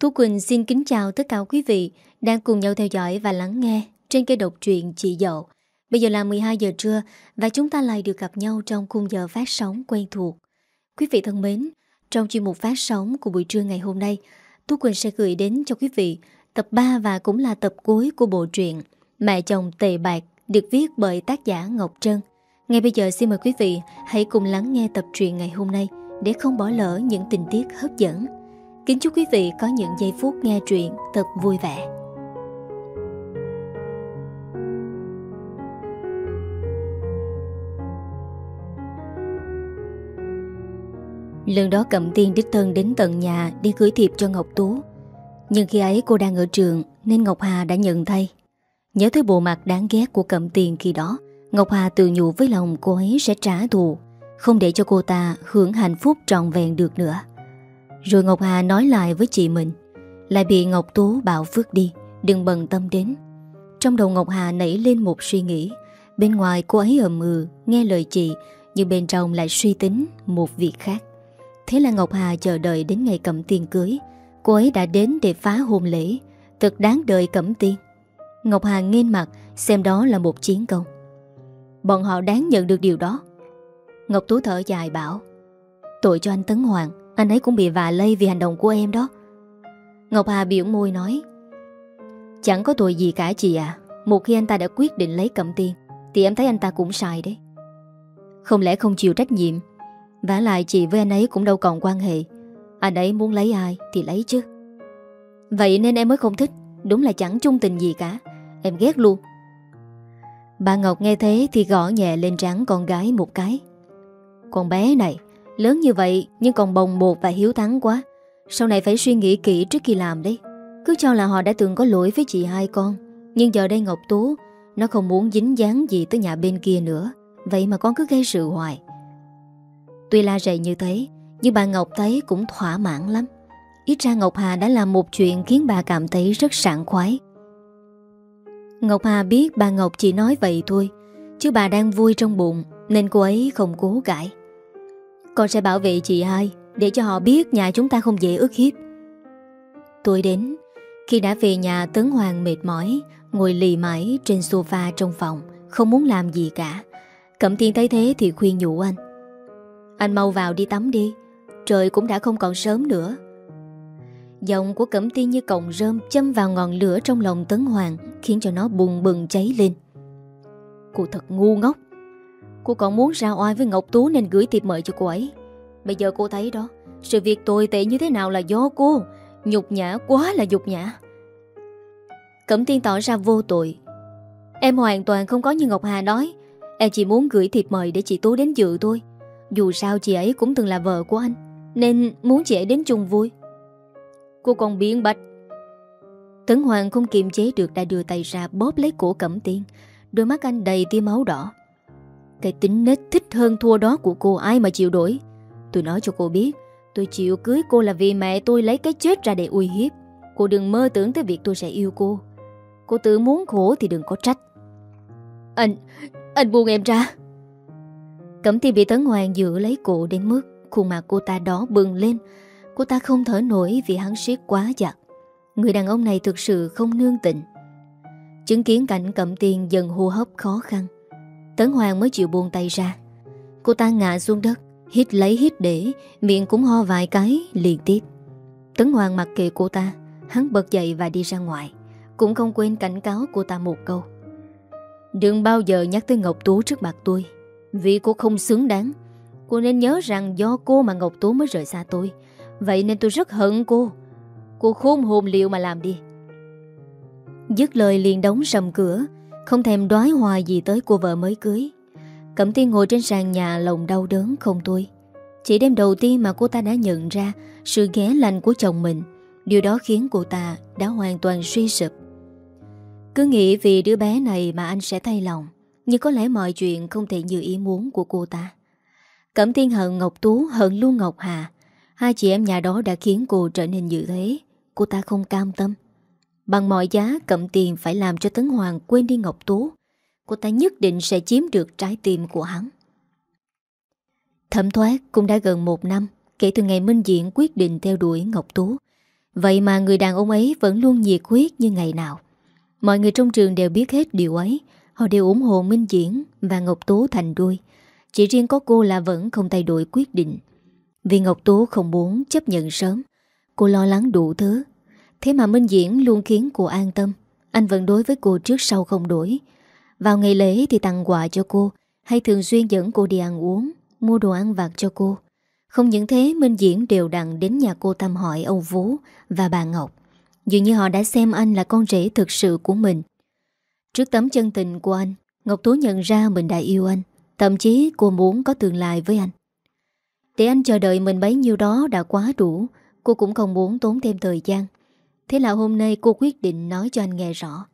Thú Quỳnh xin kính chào tất cả quý vị đang cùng nhau theo dõi và lắng nghe trên kênh độc truyện Chị Dậu. Bây giờ là 12 giờ trưa và chúng ta lại được gặp nhau trong khung giờ phát sóng quen thuộc. Quý vị thân mến, trong chuyên mục phát sóng của buổi trưa ngày hôm nay, Tú Quỳnh sẽ gửi đến cho quý vị tập 3 và cũng là tập cuối của bộ truyện Mẹ chồng tề bạc được viết bởi tác giả Ngọc Trân. Ngay bây giờ xin mời quý vị hãy cùng lắng nghe tập truyện ngày hôm nay để không bỏ lỡ những tình tiết hấp dẫn. Kính chúc quý vị có những giây phút nghe truyện thật vui vẻ. Lần đó Cẩm Tiên đích thân đến tận nhà đi gửi thiệp cho Ngọc Tú. Nhưng khi ấy cô đang ở trường nên Ngọc Hà đã nhận thay. Nhớ tới bộ mặt đáng ghét của Cẩm Tiên khi đó, Ngọc Hà tự nhủ với lòng cô ấy sẽ trả thù, không để cho cô ta hưởng hạnh phúc trọn vẹn được nữa. Rồi Ngọc Hà nói lại với chị mình. Lại bị Ngọc Tú bảo Phước đi, Đừng bận tâm đến. Trong đầu Ngọc Hà nảy lên một suy nghĩ. Bên ngoài cô ấy ầm ừ Nghe lời chị, Nhưng bên trong lại suy tính một việc khác. Thế là Ngọc Hà chờ đợi đến ngày cẩm tiền cưới. Cô ấy đã đến để phá hôn lễ. Thật đáng đợi cẩm tiên Ngọc Hà nghiêng mặt, Xem đó là một chiến công. Bọn họ đáng nhận được điều đó. Ngọc Tú thở dài bảo, Tội cho anh Tấn Hoàng anh ấy cũng bị vạ lây vì hành động của em đó. Ngọc Hà biểu môi nói, Chẳng có tội gì cả chị à Một khi anh ta đã quyết định lấy cẩm tiên Thì em thấy anh ta cũng sai đấy. Không lẽ không chịu trách nhiệm? Vả lại chị với anh ấy cũng đâu còn quan hệ. Anh ấy muốn lấy ai thì lấy chứ. Vậy nên em mới không thích. Đúng là chẳng chung tình gì cả. Em ghét luôn. Bà Ngọc nghe thế thì gõ nhẹ lên trắng con gái một cái. Con bé này Lớn như vậy, nhưng còn bồng bột và hiếu thắng quá. Sau này phải suy nghĩ kỹ trước khi làm đấy. Cứ cho là họ đã từng có lỗi với chị hai con. Nhưng giờ đây Ngọc Tú, Nó không muốn dính dáng gì tới nhà bên kia nữa. Vậy mà con cứ gây sự hoài. Tuy la rầy như thế, Nhưng bà Ngọc thấy cũng thỏa mãn lắm. Ít ra Ngọc Hà đã làm một chuyện Khiến bà cảm thấy rất sảng khoái. Ngọc Hà biết bà Ngọc chỉ nói vậy thôi, Chứ bà đang vui trong bụng, Nên cô ấy không cố cãi con sẽ bảo vệ chị hai, Để cho họ biết nhà chúng ta không dễ ức hiếp. Tôi đến, Khi đã về nhà, Tấn Hoàng mệt mỏi, Ngồi lì mãi trên sofa trong phòng, Không muốn làm gì cả. Cẩm tiên thấy thế thì khuyên nhủ anh. Anh mau vào đi tắm đi, Trời cũng đã không còn sớm nữa. Giọng của Cẩm tiên như cọng rơm Châm vào ngọn lửa trong lòng Tấn Hoàng, Khiến cho nó bùng bừng cháy lên. Cô thật ngu ngốc. Cô còn muốn ra oai với Ngọc Tú nên gửi thiệp mời cho cô ấy. Bây giờ cô thấy đó, Sự việc tồi tệ như thế nào là do cô? Nhục nhã quá là nhục nhã. Cẩm tiên tỏ ra vô tội. Em hoàn toàn không có như Ngọc Hà nói. Em chỉ muốn gửi thiệp mời để chị Tú đến dự thôi. Dù sao chị ấy cũng từng là vợ của anh, Nên muốn chị ấy đến chung vui. Cô còn biến bạch. Tấn Hoàng không kiềm chế được đã đưa tay ra bóp lấy cổ Cẩm Tiên. Đôi mắt anh đầy tia máu đỏ cái tính nết thích hơn thua đó của cô ai mà chịu đổi Tôi nói cho cô biết Tôi chịu cưới cô là vì mẹ tôi lấy cái chết ra để uy hiếp. Cô đừng mơ tưởng tới việc tôi sẽ yêu cô. Cô tự muốn khổ thì đừng có trách. Anh, anh buông em ra. Cẩm tiên bị Tấn Hoàng giữ lấy cổ đến mức Khuôn mặt cô ta đó bừng lên. Cô ta không thở nổi vì hắn siết quá chặt Người đàn ông này thực sự không nương tịnh. Chứng kiến cảnh Cẩm tiên dần hô hấp khó khăn. Tấn Hoàng mới chịu buông tay ra. Cô ta ngã xuống đất, Hít lấy hít để, Miệng cũng ho vài cái liên tiếp. Tấn Hoàng mặc kệ cô ta, Hắn bật dậy và đi ra ngoài. Cũng không quên cảnh cáo cô ta một câu. Đừng bao giờ nhắc tới Ngọc Tú trước mặt tôi, Vì cô không xứng đáng. Cô nên nhớ rằng do cô mà Ngọc Tú mới rời xa tôi, Vậy nên tôi rất hận cô. Cô khôn hồn liệu mà làm đi. Dứt lời liền đóng sầm cửa không thèm đoái hòa gì tới cô vợ mới cưới. Cẩm tiên ngồi trên sàn nhà lòng đau đớn không tôi Chỉ đêm đầu tiên mà cô ta đã nhận ra Sự ghé lành của chồng mình, Điều đó khiến cô ta đã hoàn toàn suy sụp. Cứ nghĩ vì đứa bé này mà anh sẽ thay lòng, Nhưng có lẽ mọi chuyện không thể như ý muốn của cô ta. Cẩm tiên hận Ngọc Tú, hận luôn Ngọc Hà. Hai chị em nhà đó đã khiến cô trở nên như thế. Cô ta không cam tâm. Bằng mọi giá cậm tiền phải làm cho Tấn Hoàng quên đi Ngọc Tú. Cô ta nhất định sẽ chiếm được trái tim của hắn. Thẩm thoát cũng đã gần một năm Kể từ ngày Minh Diện quyết định theo đuổi Ngọc Tú. Vậy mà người đàn ông ấy vẫn luôn nhiệt huyết như ngày nào. Mọi người trong trường đều biết hết điều ấy. Họ đều ủng hộ Minh Diễn và Ngọc tú thành đôi. Chỉ riêng có cô là vẫn không thay đổi quyết định. Vì Ngọc tú không muốn chấp nhận sớm, Cô lo lắng đủ thứ. Thế mà Minh Diễn luôn khiến cô an tâm. Anh vẫn đối với cô trước sau không đổi. Vào ngày lễ thì tặng quà cho cô, Hay thường xuyên dẫn cô đi ăn uống, Mua đồ ăn vặt cho cô. Không những thế, Minh Diễn đều đặn đến nhà cô thăm hỏi ông Vũ và bà Ngọc. Dường như họ đã xem anh là con rể thực sự của mình. Trước tấm chân tình của anh, Ngọc Tú nhận ra mình đã yêu anh, Thậm chí cô muốn có tương lai với anh. Để anh chờ đợi mình bấy nhiêu đó đã quá đủ, Cô cũng không muốn tốn thêm thời gian. Thế là hôm nay cô quyết định nói cho anh nghe rõ.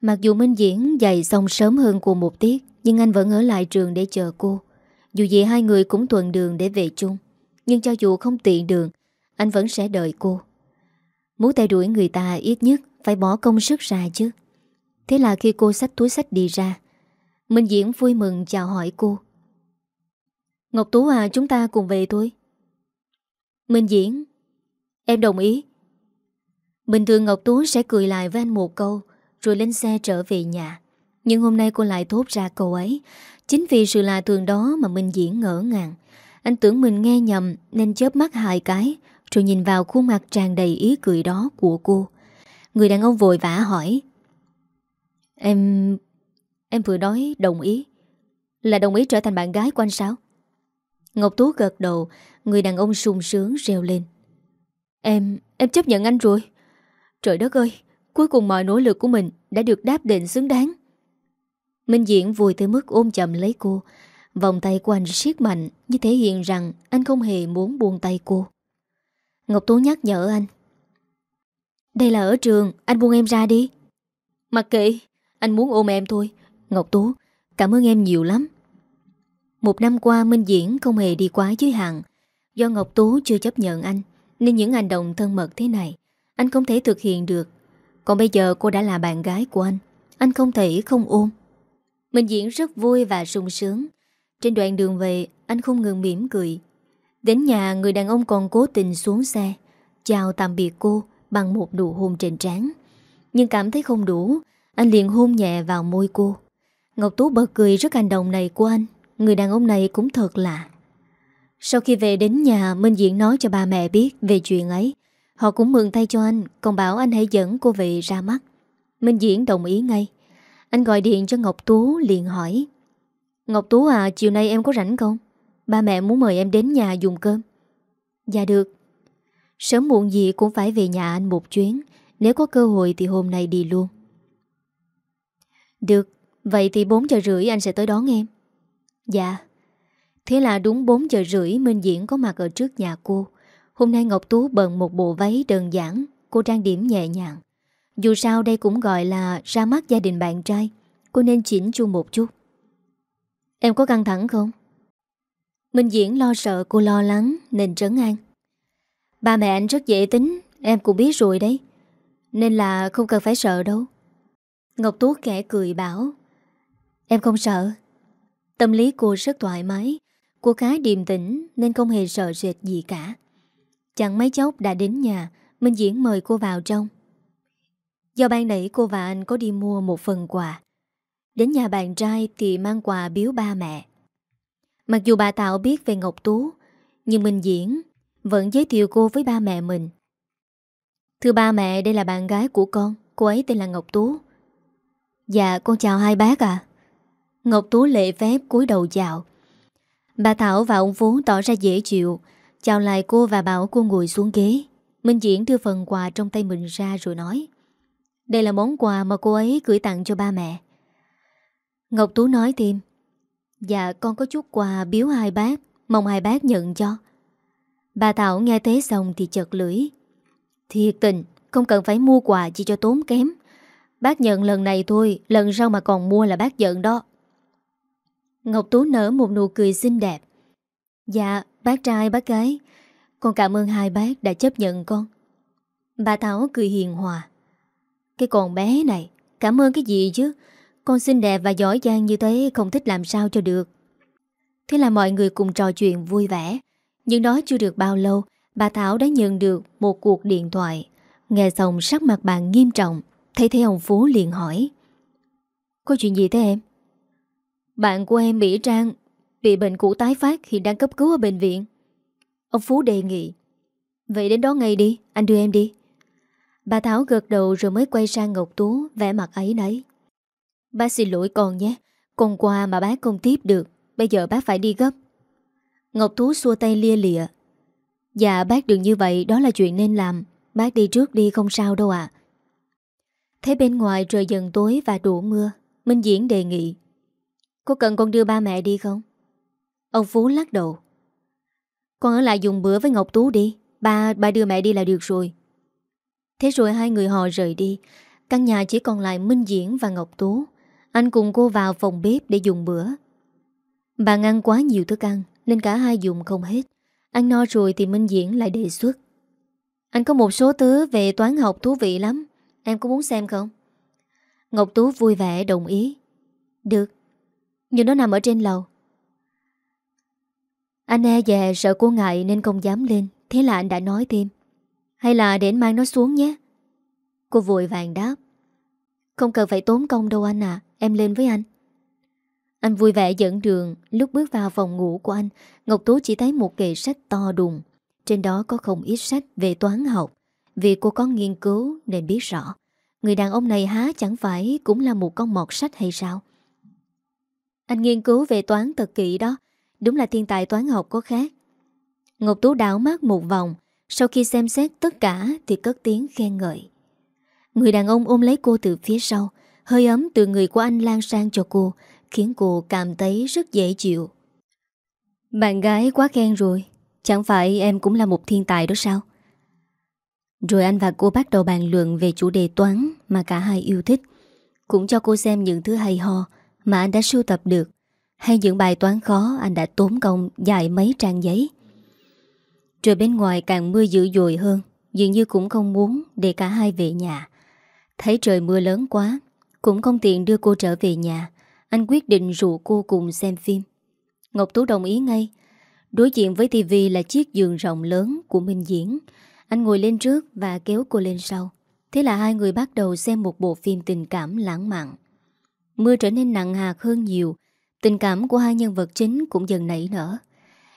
Mặc dù Minh Diễn dạy xong sớm hơn cô một tiết, Nhưng anh vẫn ở lại trường để chờ cô. Dù gì hai người cũng tuần đường để về chung, Nhưng cho dù không tiện đường, Anh vẫn sẽ đợi cô. Muốn tay đuổi người ta ít nhất Phải bỏ công sức ra chứ. Thế là khi cô xách túi sách đi ra, Minh Diễn vui mừng chào hỏi cô. Ngọc Tú à chúng ta cùng về thôi. Minh Diễn, Em đồng ý. Bình thường Ngọc Tú sẽ cười lại với anh một câu, Rồi lên xe trở về nhà. Nhưng hôm nay cô lại thốt ra câu ấy. Chính vì sự lạ thường đó mà Minh Diễn ngỡ ngàng. Anh tưởng mình nghe nhầm, Nên chớp mắt hai cái, Rồi nhìn vào khuôn mặt tràn đầy ý cười đó của cô. Người đàn ông vội vã hỏi, Em... Em vừa nói đồng ý, Là đồng ý trở thành bạn gái của anh sao? Ngọc Tú gật đầu, Người đàn ông sung sướng reo lên, Em... em chấp nhận anh rồi. Trời đất ơi, Cuối cùng mọi nỗ lực của mình Đã được đáp định xứng đáng. Minh Diễn vui tới mức ôm chậm lấy cô. Vòng tay của anh siết mạnh Như thể hiện rằng anh không hề muốn buông tay cô. Ngọc Tú nhắc nhở anh. Đây là ở trường, Anh buông em ra đi. Mặc kệ, Anh muốn ôm em thôi. Ngọc Tú Cảm ơn em nhiều lắm. Một năm qua, Minh Diễn không hề đi quá giới hạn. Do Ngọc Tú chưa chấp nhận anh, Nên những hành động thân mật thế này anh không thể thực hiện được. Còn bây giờ cô đã là bạn gái của anh. Anh không thể không ôm. Minh Diễn rất vui và sung sướng. Trên đoạn đường về, Anh không ngừng mỉm cười. Đến nhà, người đàn ông còn cố tình xuống xe, Chào tạm biệt cô Bằng một nụ hôn trên trán. Nhưng cảm thấy không đủ, Anh liền hôn nhẹ vào môi cô. Ngọc Tú bật cười rất hành động này của anh. Người đàn ông này cũng thật lạ. Sau khi về đến nhà, Minh Diễn nói cho ba mẹ biết về chuyện ấy. Họ cũng mừng thay cho anh, Còn bảo anh hãy dẫn cô về ra mắt. Minh Diễn đồng ý ngay. Anh gọi điện cho Ngọc Tú, liền hỏi. Ngọc Tú à chiều nay em có rảnh không? Ba mẹ muốn mời em đến nhà dùng cơm. Dạ được. Sớm muộn gì cũng phải về nhà anh một chuyến. Nếu có cơ hội thì hôm nay đi luôn. Được, Vậy thì 4 giờ rưỡi anh sẽ tới đón em. Dạ. Thế là đúng 4 giờ rưỡi, Minh Diễn có mặt ở trước nhà cô. Hôm nay Ngọc Tú bận một bộ váy đơn giản, Cô trang điểm nhẹ nhàng. Dù sao đây cũng gọi là ra mắt gia đình bạn trai, Cô nên chỉnh chu một chút. Em có căng thẳng không? Minh Diễn lo sợ, cô lo lắng, Nên trấn an. Ba mẹ anh rất dễ tính, Em cũng biết rồi đấy. Nên là không cần phải sợ đâu. Ngọc Tú kẻ cười bảo, Em không sợ. Tâm lý cô rất thoải mái, Cô khá điềm tĩnh, Nên không hề sợ sệt gì cả. Chẳng mấy chốc đã đến nhà, Minh Diễn mời cô vào trong. Do ban nãy cô và anh có đi mua một phần quà. Đến nhà bạn trai thì mang quà biếu ba mẹ. Mặc dù bà Tạo biết về Ngọc Tú, Nhưng Minh Diễn Vẫn giới thiệu cô với ba mẹ mình. Thưa ba mẹ, đây là bạn gái của con, Cô ấy tên là Ngọc Tú. Dạ con chào hai bác à Ngọc Tú lệ phép cúi đầu chào. Bà Thảo và ông Phú tỏ ra dễ chịu Chào lại cô và bảo cô ngồi xuống ghế. Minh Diễn đưa phần quà trong tay mình ra rồi nói, Đây là món quà mà cô ấy gửi tặng cho ba mẹ. Ngọc Tú nói thêm Dạ con có chút quà biếu hai bác, Mong hai bác nhận cho. Bà Thảo nghe thế xong thì chật lưỡi, Thiệt tình, Không cần phải mua quà chỉ cho tốn kém. Bác nhận lần này thôi, Lần sau mà còn mua là bác giận đó. Ngọc Tú nở một nụ cười xinh đẹp Dạ bác trai bác gái, Con cảm ơn hai bác đã chấp nhận con. Bà Thảo cười hiền hòa. Cái con bé này, Cảm ơn cái gì chứ? Con xinh đẹp và giỏi giang như thế Không thích làm sao cho được. Thế là mọi người cùng trò chuyện vui vẻ. Nhưng đó chưa được bao lâu, Bà Thảo đã nhận được một cuộc điện thoại. Nghe xong sắc mặt bạn nghiêm trọng, Thấy thấy ông Phú liền hỏi. Có chuyện gì thế em? Bạn của em, Mỹ Trang Bị bệnh cũ tái phát hiện đang cấp cứu ở bệnh viện. Ông Phú đề nghị, Vậy đến đó ngay đi, Anh đưa em đi. Bà Thảo gật đầu rồi mới quay sang Ngọc Tú vẽ mặt ấy nấy. Bác xin lỗi con nhé, Con qua mà bác không tiếp được, Bây giờ bác phải đi gấp. Ngọc Tú xua tay lia lịa Dạ bác đừng như vậy, Đó là chuyện nên làm, Bác đi trước đi không sao đâu ạ. Thế bên ngoài trời dần tối và đổ mưa, Minh Diễn đề nghị, Có cần con đưa ba mẹ đi không? Ông Phú lắc đầu. Con ở lại dùng bữa với Ngọc Tú đi. Ba, ba đưa mẹ đi là được rồi. Thế rồi hai người họ rời đi. Căn nhà chỉ còn lại Minh Diễn và Ngọc Tú. Anh cùng cô vào phòng bếp để dùng bữa. Bà ăn quá nhiều thức ăn Nên cả hai dùng không hết. Ăn no rồi thì Minh Diễn lại đề xuất. Anh có một số thứ về toán học thú vị lắm. Em có muốn xem không? Ngọc Tú vui vẻ đồng ý. Được. Nhưng nó nằm ở trên lầu. Anh e dè sợ cô ngại nên không dám lên, Thế là anh đã nói thêm. Hay là để anh mang nó xuống nhé. Cô vội vàng đáp. Không cần phải tốn công đâu anh à Em lên với anh. Anh vui vẻ dẫn đường, Lúc bước vào phòng ngủ của anh, Ngọc Tú chỉ thấy một kệ sách to đùng. Trên đó có không ít sách về toán học. Vì cô có nghiên cứu nên biết rõ. Người đàn ông này há chẳng phải Cũng là một con mọt sách hay sao? Anh nghiên cứu về toán thật kỹ đó. Đúng là thiên tài toán học có khác. Ngọc Tú đảo mắt một vòng, Sau khi xem xét tất cả Thì cất tiếng khen ngợi. Người đàn ông ôm lấy cô từ phía sau, Hơi ấm từ người của anh lan sang cho cô, Khiến cô cảm thấy rất dễ chịu. Bạn gái quá khen rồi, Chẳng phải em cũng là một thiên tài đó sao? Rồi anh và cô bắt đầu bàn luận Về chủ đề toán mà cả hai yêu thích. Cũng cho cô xem những thứ hay ho Mà anh đã sưu tập được. Hay những bài toán khó, Anh đã tốn công dài mấy trang giấy. Trời bên ngoài càng mưa dữ dội hơn, Dường như cũng không muốn để cả hai về nhà. Thấy trời mưa lớn quá, Cũng không tiện đưa cô trở về nhà. Anh quyết định rủ cô cùng xem phim. Ngọc Tú đồng ý ngay. Đối diện với tivi là chiếc giường rộng lớn của Minh Diễn. Anh ngồi lên trước và kéo cô lên sau. Thế là hai người bắt đầu xem một bộ phim tình cảm lãng mạn. Mưa trở nên nặng hạt hơn nhiều Tình cảm của hai nhân vật chính cũng dần nảy nở.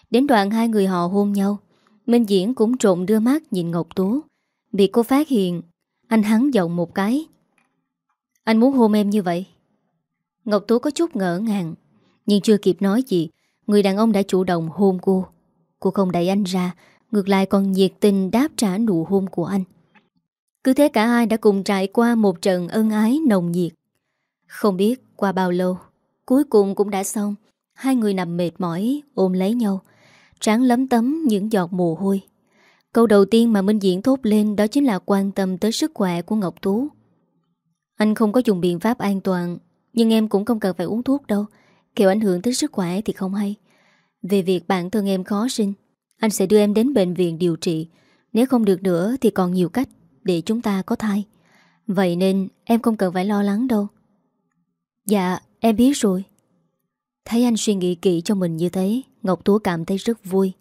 Đến đoạn hai người họ hôn nhau, Minh Diễn cũng trộn đưa mắt nhìn Ngọc Tú. Bị cô phát hiện, Anh hắn giọng một cái. Anh muốn hôn em như vậy? Ngọc Tú có chút ngỡ ngàng, Nhưng chưa kịp nói gì, Người đàn ông đã chủ động hôn cô. Cô không đẩy anh ra, Ngược lại còn nhiệt tình đáp trả nụ hôn của anh. Cứ thế cả hai đã cùng trải qua một trận ân ái nồng nhiệt. Không biết qua bao lâu Cuối cùng cũng đã xong. Hai người nằm mệt mỏi, ôm lấy nhau. Tráng lấm tấm những giọt mồ hôi. Câu đầu tiên mà Minh Diễn thốt lên Đó chính là quan tâm tới sức khỏe của Ngọc Tú. Anh không có dùng biện pháp an toàn, Nhưng em cũng không cần phải uống thuốc đâu. Kiểu ảnh hưởng tới sức khỏe thì không hay. Về việc bản thân em khó sinh, Anh sẽ đưa em đến bệnh viện điều trị. Nếu không được nữa thì còn nhiều cách Để chúng ta có thai. Vậy nên em không cần phải lo lắng đâu. Dạ em biết rồi Thấy anh suy nghĩ kỹ cho mình như thế, Ngọc Tú cảm thấy rất vui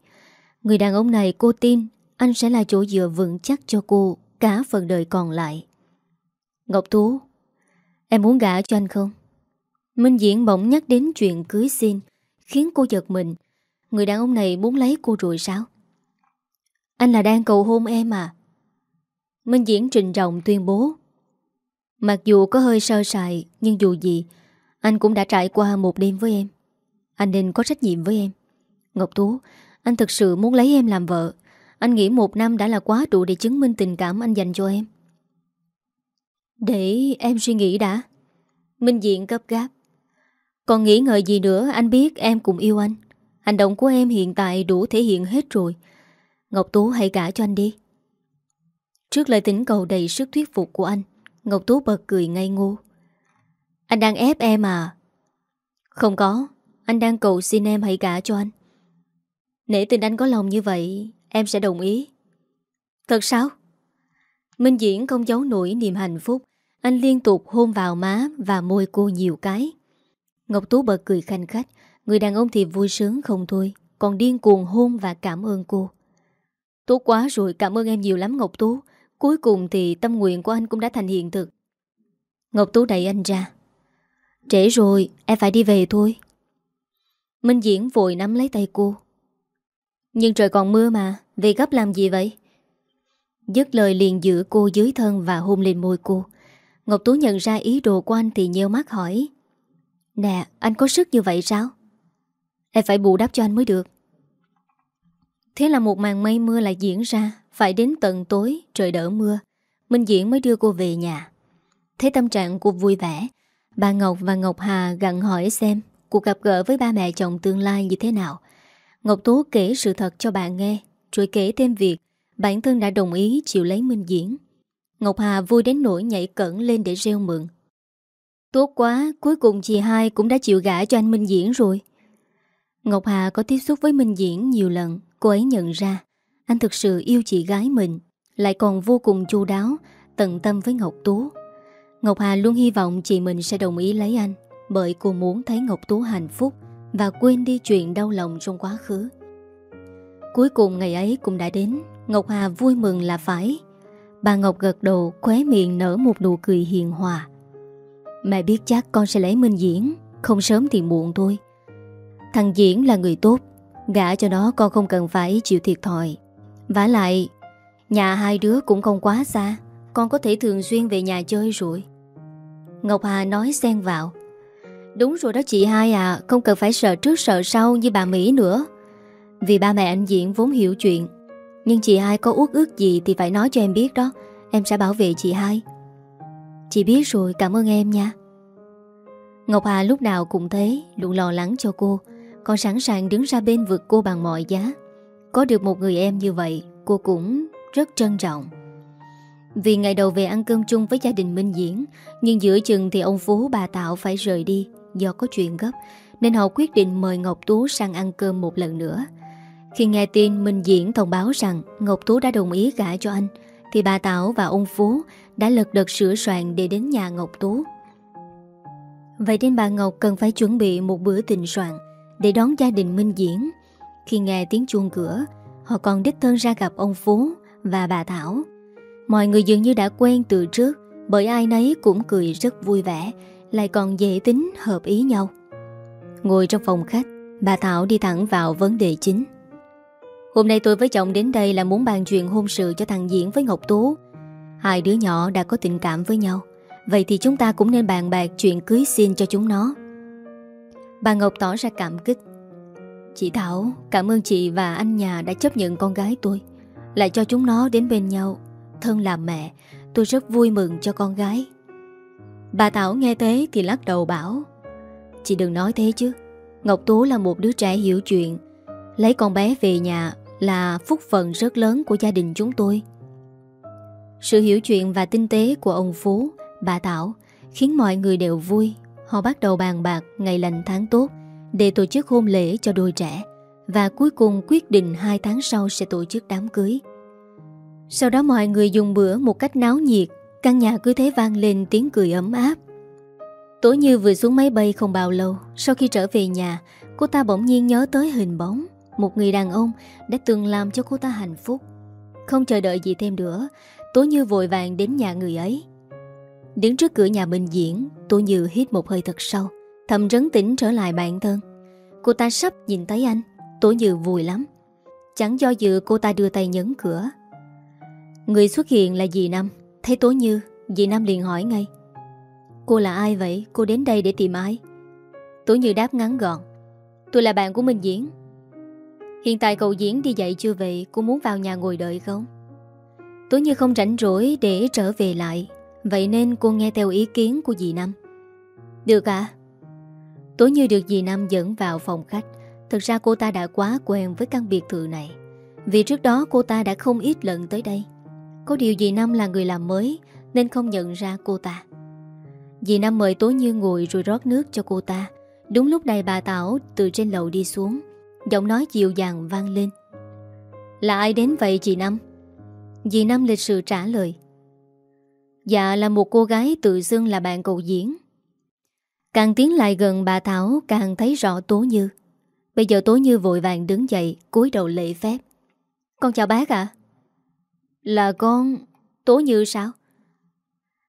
Người đàn ông này cô tin Anh sẽ là chỗ dựa vững chắc cho cô Cả phần đời còn lại Ngọc Tú, Em muốn gả cho anh không? Minh Diễn bỗng nhắc đến chuyện cưới xin, Khiến cô giật mình Người đàn ông này muốn lấy cô rồi sao? Anh là đang cầu hôn em à? Minh Diễn trình rộng tuyên bố Mặc dù có hơi sơ sài, Nhưng dù gì anh cũng đã trải qua một đêm với em. Anh nên có trách nhiệm với em. Ngọc Tú, Anh thực sự muốn lấy em làm vợ. Anh nghĩ một năm đã là quá đủ để chứng minh tình cảm anh dành cho em. Để em suy nghĩ đã. Minh Diện cấp gáp. Còn nghĩ ngợi gì nữa, anh biết em cũng yêu anh. Hành động của em hiện tại đủ thể hiện hết rồi. Ngọc Tú hãy gả cho anh đi. Trước lời tỉnh cầu đầy sức thuyết phục của anh, Ngọc Tú bật cười ngây ngô. Anh đang ép em à? Không có. Anh đang cầu xin em hãy gả cho anh. Nể tình anh có lòng như vậy, Em sẽ đồng ý. Thật sao? Minh Diễn không giấu nổi niềm hạnh phúc. Anh liên tục hôn vào má Và môi cô nhiều cái. Ngọc Tú bật cười khanh khách. Người đàn ông thì vui sướng không thôi, Còn điên cuồng hôn và cảm ơn cô. Tốt quá rồi, cảm ơn em nhiều lắm, Ngọc Tú. Cuối cùng thì tâm nguyện của anh cũng đã thành hiện thực. Ngọc Tú đẩy anh ra. Trễ rồi, em phải đi về thôi. Minh Diễn vội nắm lấy tay cô. Nhưng trời còn mưa mà, Về gấp làm gì vậy? Dứt lời liền giữ cô dưới thân Và hôn lên môi cô. Ngọc Tú nhận ra ý đồ của anh Thì nheo mắt hỏi. Nè, anh có sức như vậy sao? Em phải bù đắp cho anh mới được. Thế là một màn mây mưa lại diễn ra, Phải đến tận tối, trời đỡ mưa. Minh Diễn mới đưa cô về nhà. Thấy tâm trạng cô vui vẻ Bà Ngọc và Ngọc Hà gặn hỏi xem Cuộc gặp gỡ với ba mẹ chồng tương lai như thế nào. Ngọc tú kể sự thật cho bà nghe, Rồi kể thêm việc Bản thân đã đồng ý chịu lấy Minh Diễn. Ngọc Hà vui đến nỗi nhảy cẩn lên để reo mừng. Tốt quá, Cuối cùng chị hai cũng đã chịu gả cho anh Minh Diễn rồi. Ngọc Hà có tiếp xúc với Minh Diễn nhiều lần, Cô ấy nhận ra Anh thực sự yêu chị gái mình, Lại còn vô cùng chu đáo, Tận tâm với Ngọc Tú. Ngọc Hà luôn hy vọng chị mình sẽ đồng ý lấy anh, Bởi cô muốn thấy Ngọc Tú hạnh phúc Và quên đi chuyện đau lòng trong quá khứ. Cuối cùng ngày ấy cũng đã đến, Ngọc Hà vui mừng là phải. Bà Ngọc gật đầu, khóe miệng nở một nụ cười hiền hòa. Mẹ biết chắc con sẽ lấy Minh Diễn, Không sớm thì muộn thôi. Thằng Diễn là người tốt Gã cho nó con không cần phải chịu thiệt thòi. Vả lại, Nhà hai đứa cũng không quá xa, Con có thể thường xuyên về nhà chơi rồi. Ngọc Hà nói xen vào. Đúng rồi đó chị hai à Không cần phải sợ trước sợ sau như bà Mỹ nữa. Vì ba mẹ anh Diễn vốn hiểu chuyện, Nhưng chị hai có uất ước gì Thì phải nói cho em biết đó. Em sẽ bảo vệ chị hai. Chị biết rồi, cảm ơn em nha. Ngọc Hà lúc nào cũng thế, Luôn lo lắng cho cô. Còn sẵn sàng đứng ra bên vực cô bằng mọi giá. Có được một người em như vậy, Cô cũng rất trân trọng. Vì ngày đầu về ăn cơm chung với gia đình Minh Diễn Nhưng giữa chừng thì ông Phú bà Tạo phải rời đi Do có chuyện gấp Nên họ quyết định mời Ngọc Tú sang ăn cơm một lần nữa Khi nghe tin Minh Diễn thông báo rằng Ngọc Tú đã đồng ý gả cho anh Thì bà Tạo và ông Phú đã lật đật sửa soạn để đến nhà Ngọc Tú Vậy nên bà Ngọc cần phải chuẩn bị một bữa tình soạn để đón gia đình Minh Diễn. Khi nghe tiếng chuông cửa, họ còn đích thân ra gặp ông Phú và bà Thảo. Mọi người dường như đã quen từ trước bởi ai nấy cũng cười rất vui vẻ, lại còn dễ tính hợp ý nhau. Ngồi trong phòng khách, bà Thảo đi thẳng vào vấn đề chính. Hôm nay tôi với chồng đến đây là muốn bàn chuyện hôn sự cho thằng Diễn với Ngọc Tú. Hai đứa nhỏ đã có tình cảm với nhau. Vậy thì chúng ta cũng nên bàn bạc chuyện cưới xin cho chúng nó Bà Ngọc tỏ ra cảm kích Chị Thảo cảm ơn chị và anh nhà đã chấp nhận con gái tôi Lại cho chúng nó đến bên nhau Thân làm mẹ, Tôi rất vui mừng cho con gái. Bà Thảo nghe thế thì lắc đầu bảo, Chị đừng nói thế chứ, Ngọc Tú là một đứa trẻ hiểu chuyện, Lấy con bé về nhà Là phúc phần rất lớn của gia đình chúng tôi. Sự hiểu chuyện và tinh tế của ông Phú, Bà Thảo khiến mọi người đều vui. Họ bắt đầu bàn bạc ngày lành tháng tốt Để tổ chức hôn lễ cho đôi trẻ Và cuối cùng quyết định hai tháng sau sẽ tổ chức đám cưới. Sau đó mọi người dùng bữa một cách náo nhiệt. Căn nhà cứ thế vang lên tiếng cười ấm áp. Tối như vừa xuống máy bay không bao lâu, Sau khi trở về nhà, Cô ta bỗng nhiên nhớ tới hình bóng. Một người đàn ông đã từng làm cho cô ta hạnh phúc. Không chờ đợi gì thêm nữa Tối như vội vàng đến nhà người ấy. Đứng trước cửa nhà bệnh Diễn tối Như hít một hơi thật sâu, Thầm rấn tỉnh trở lại bản thân. Cô ta sắp nhìn thấy anh. Tố Như vui lắm. Chẳng do dự, cô ta đưa tay nhấn cửa. Người xuất hiện là dì Năm Thấy Tố Như, Dì Năm liền hỏi ngay. Cô là ai vậy? Cô đến đây để tìm ai? Tố Như đáp ngắn gọn. Tôi là bạn của Minh Diễn. Hiện tại cậu Diễn đi dạy chưa về, Cô muốn vào nhà ngồi đợi không? Tố Như không rảnh rỗi để trở về lại. Vậy nên cô nghe theo ý kiến của dì Năm Được à Tố như được dì Năm dẫn vào phòng khách. Thực ra cô ta đã quá quen với căn biệt thự này. Vì trước đó cô ta đã không ít lần tới đây. Có điều dì Năm là người làm mới, Nên không nhận ra cô ta. Dì Năm mời Tố Như ngồi rồi rót nước cho cô ta. Đúng lúc này bà Tảo từ trên lầu đi xuống, Giọng nói dịu dàng vang lên. Là ai đến vậy chị Năm? Dì Năm lịch sự trả lời. Dạ là một cô gái tự xưng là bạn cậu diễn. Càng tiến lại gần bà Thảo càng thấy rõ Tố Như. Bây giờ Tố Như vội vàng đứng dậy, cúi đầu lễ phép. Con chào bác ạ. Là con Tố Như sao?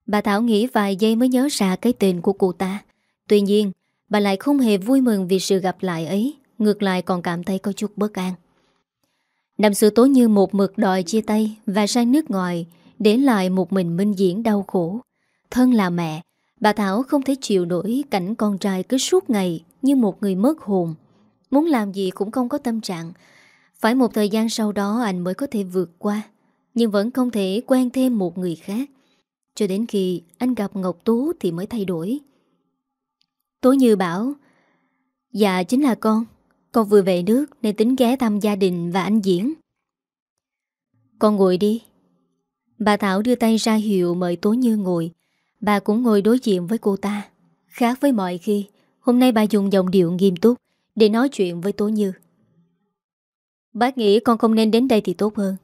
Bà Thảo nghĩ vài giây mới nhớ ra cái tên của cô ta. Tuy nhiên, bà lại không hề vui mừng vì sự gặp lại ấy. Ngược lại còn cảm thấy có chút bất an. Năm xưa Tố Như một mực đòi chia tay và sang nước ngoài để lại một mình Minh Diễn đau khổ. Thân là mẹ, bà Thảo không thể chịu nổi cảnh con trai cứ suốt ngày như một người mất hồn. Muốn làm gì cũng không có tâm trạng. Phải một thời gian sau đó anh mới có thể vượt qua, nhưng vẫn không thể quen thêm một người khác. Cho đến khi anh gặp Ngọc Tú thì mới thay đổi. Tố Như bảo, Dạ chính là con, con vừa về nước nên tính ghé thăm gia đình và anh Diễn. Con ngồi đi. Bà Thảo đưa tay ra hiệu mời Tố Như ngồi. Bà cũng ngồi đối diện với cô ta. Khác với mọi khi, hôm nay bà dùng giọng điệu nghiêm túc để nói chuyện với Tố Như. Bác nghĩ con không nên đến đây thì tốt hơn.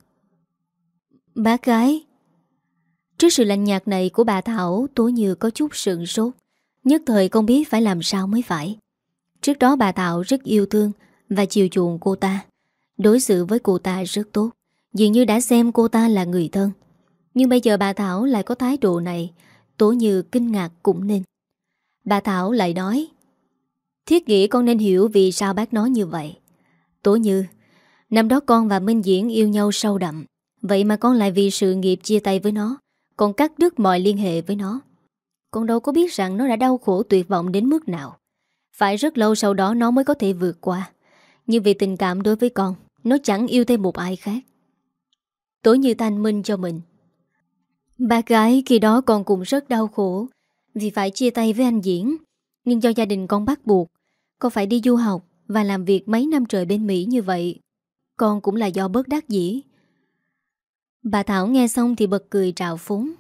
Bác gái... Trước sự lạnh nhạt này của bà Thảo, Tố Như có chút sượng sốt. Nhất thời không biết phải làm sao mới phải. Trước đó bà Thảo rất yêu thương và chiều chuộng cô ta. Đối xử với cô ta rất tốt. Dường như đã xem cô ta là người thân. Nhưng bây giờ bà Thảo lại có thái độ này, Tố Như kinh ngạc cũng nên. Bà Thảo lại nói, Thiết nghĩ con nên hiểu vì sao bác nói như vậy. Tố Như, năm đó con và Minh Diễn yêu nhau sâu đậm. Vậy mà con lại vì sự nghiệp chia tay với nó, con cắt đứt mọi liên hệ với nó. Con đâu có biết rằng nó đã đau khổ tuyệt vọng đến mức nào. Phải rất lâu sau đó nó mới có thể vượt qua. Nhưng vì tình cảm đối với con, nó chẳng yêu thêm một ai khác. Tối như thanh minh cho mình. Ba gái khi đó con cũng rất đau khổ vì phải chia tay với anh Diễn. Nhưng do gia đình con bắt buộc, con phải đi du học và làm việc mấy năm trời bên Mỹ như vậy. Con cũng là do bớt đắc dĩ. Bà Thảo nghe xong thì bật cười trào phúng.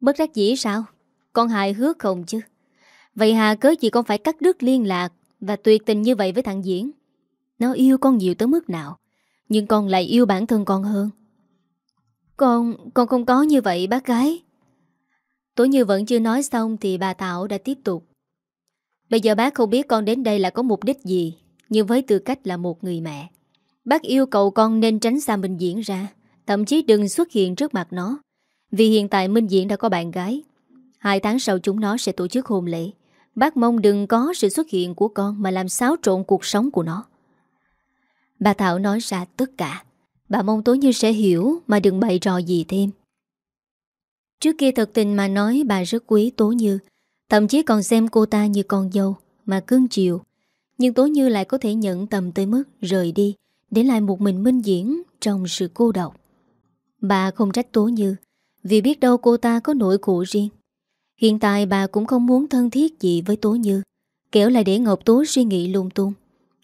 Bất đắc dĩ sao? Con hài hước không chứ? Vậy hà cớ gì con phải cắt đứt liên lạc và tuyệt tình như vậy với thằng Diễn? Nó yêu con nhiều tới mức nào? Nhưng con lại yêu bản thân con hơn. Con, con không có như vậy bác gái. Tối như vẫn chưa nói xong thì bà Thảo đã tiếp tục. Bây giờ bác không biết con đến đây là có mục đích gì, nhưng với tư cách là một người mẹ. Bác yêu cầu con nên tránh xa mình Diễn ra, thậm chí đừng xuất hiện trước mặt nó. Vì hiện tại Minh Diễn đã có bạn gái. Hai tháng sau chúng nó sẽ tổ chức hôn lễ. Bác mong đừng có sự xuất hiện của con mà làm xáo trộn cuộc sống của nó. Bà Thảo nói ra tất cả. Bà mong tối Như sẽ hiểu mà đừng bày trò gì thêm. Trước kia thật tình mà nói bà rất quý Tố Như. Thậm chí còn xem cô ta như con dâu mà cưng chiều. Nhưng Tố Như lại có thể nhận tầm tới mức rời đi, để lại một mình minh diễn trong sự cô độc. Bà không trách Tố Như, vì biết đâu cô ta có nỗi khổ riêng. Hiện tại bà cũng không muốn thân thiết gì với Tố Như Kéo lại để Ngọc Tố suy nghĩ lung tung.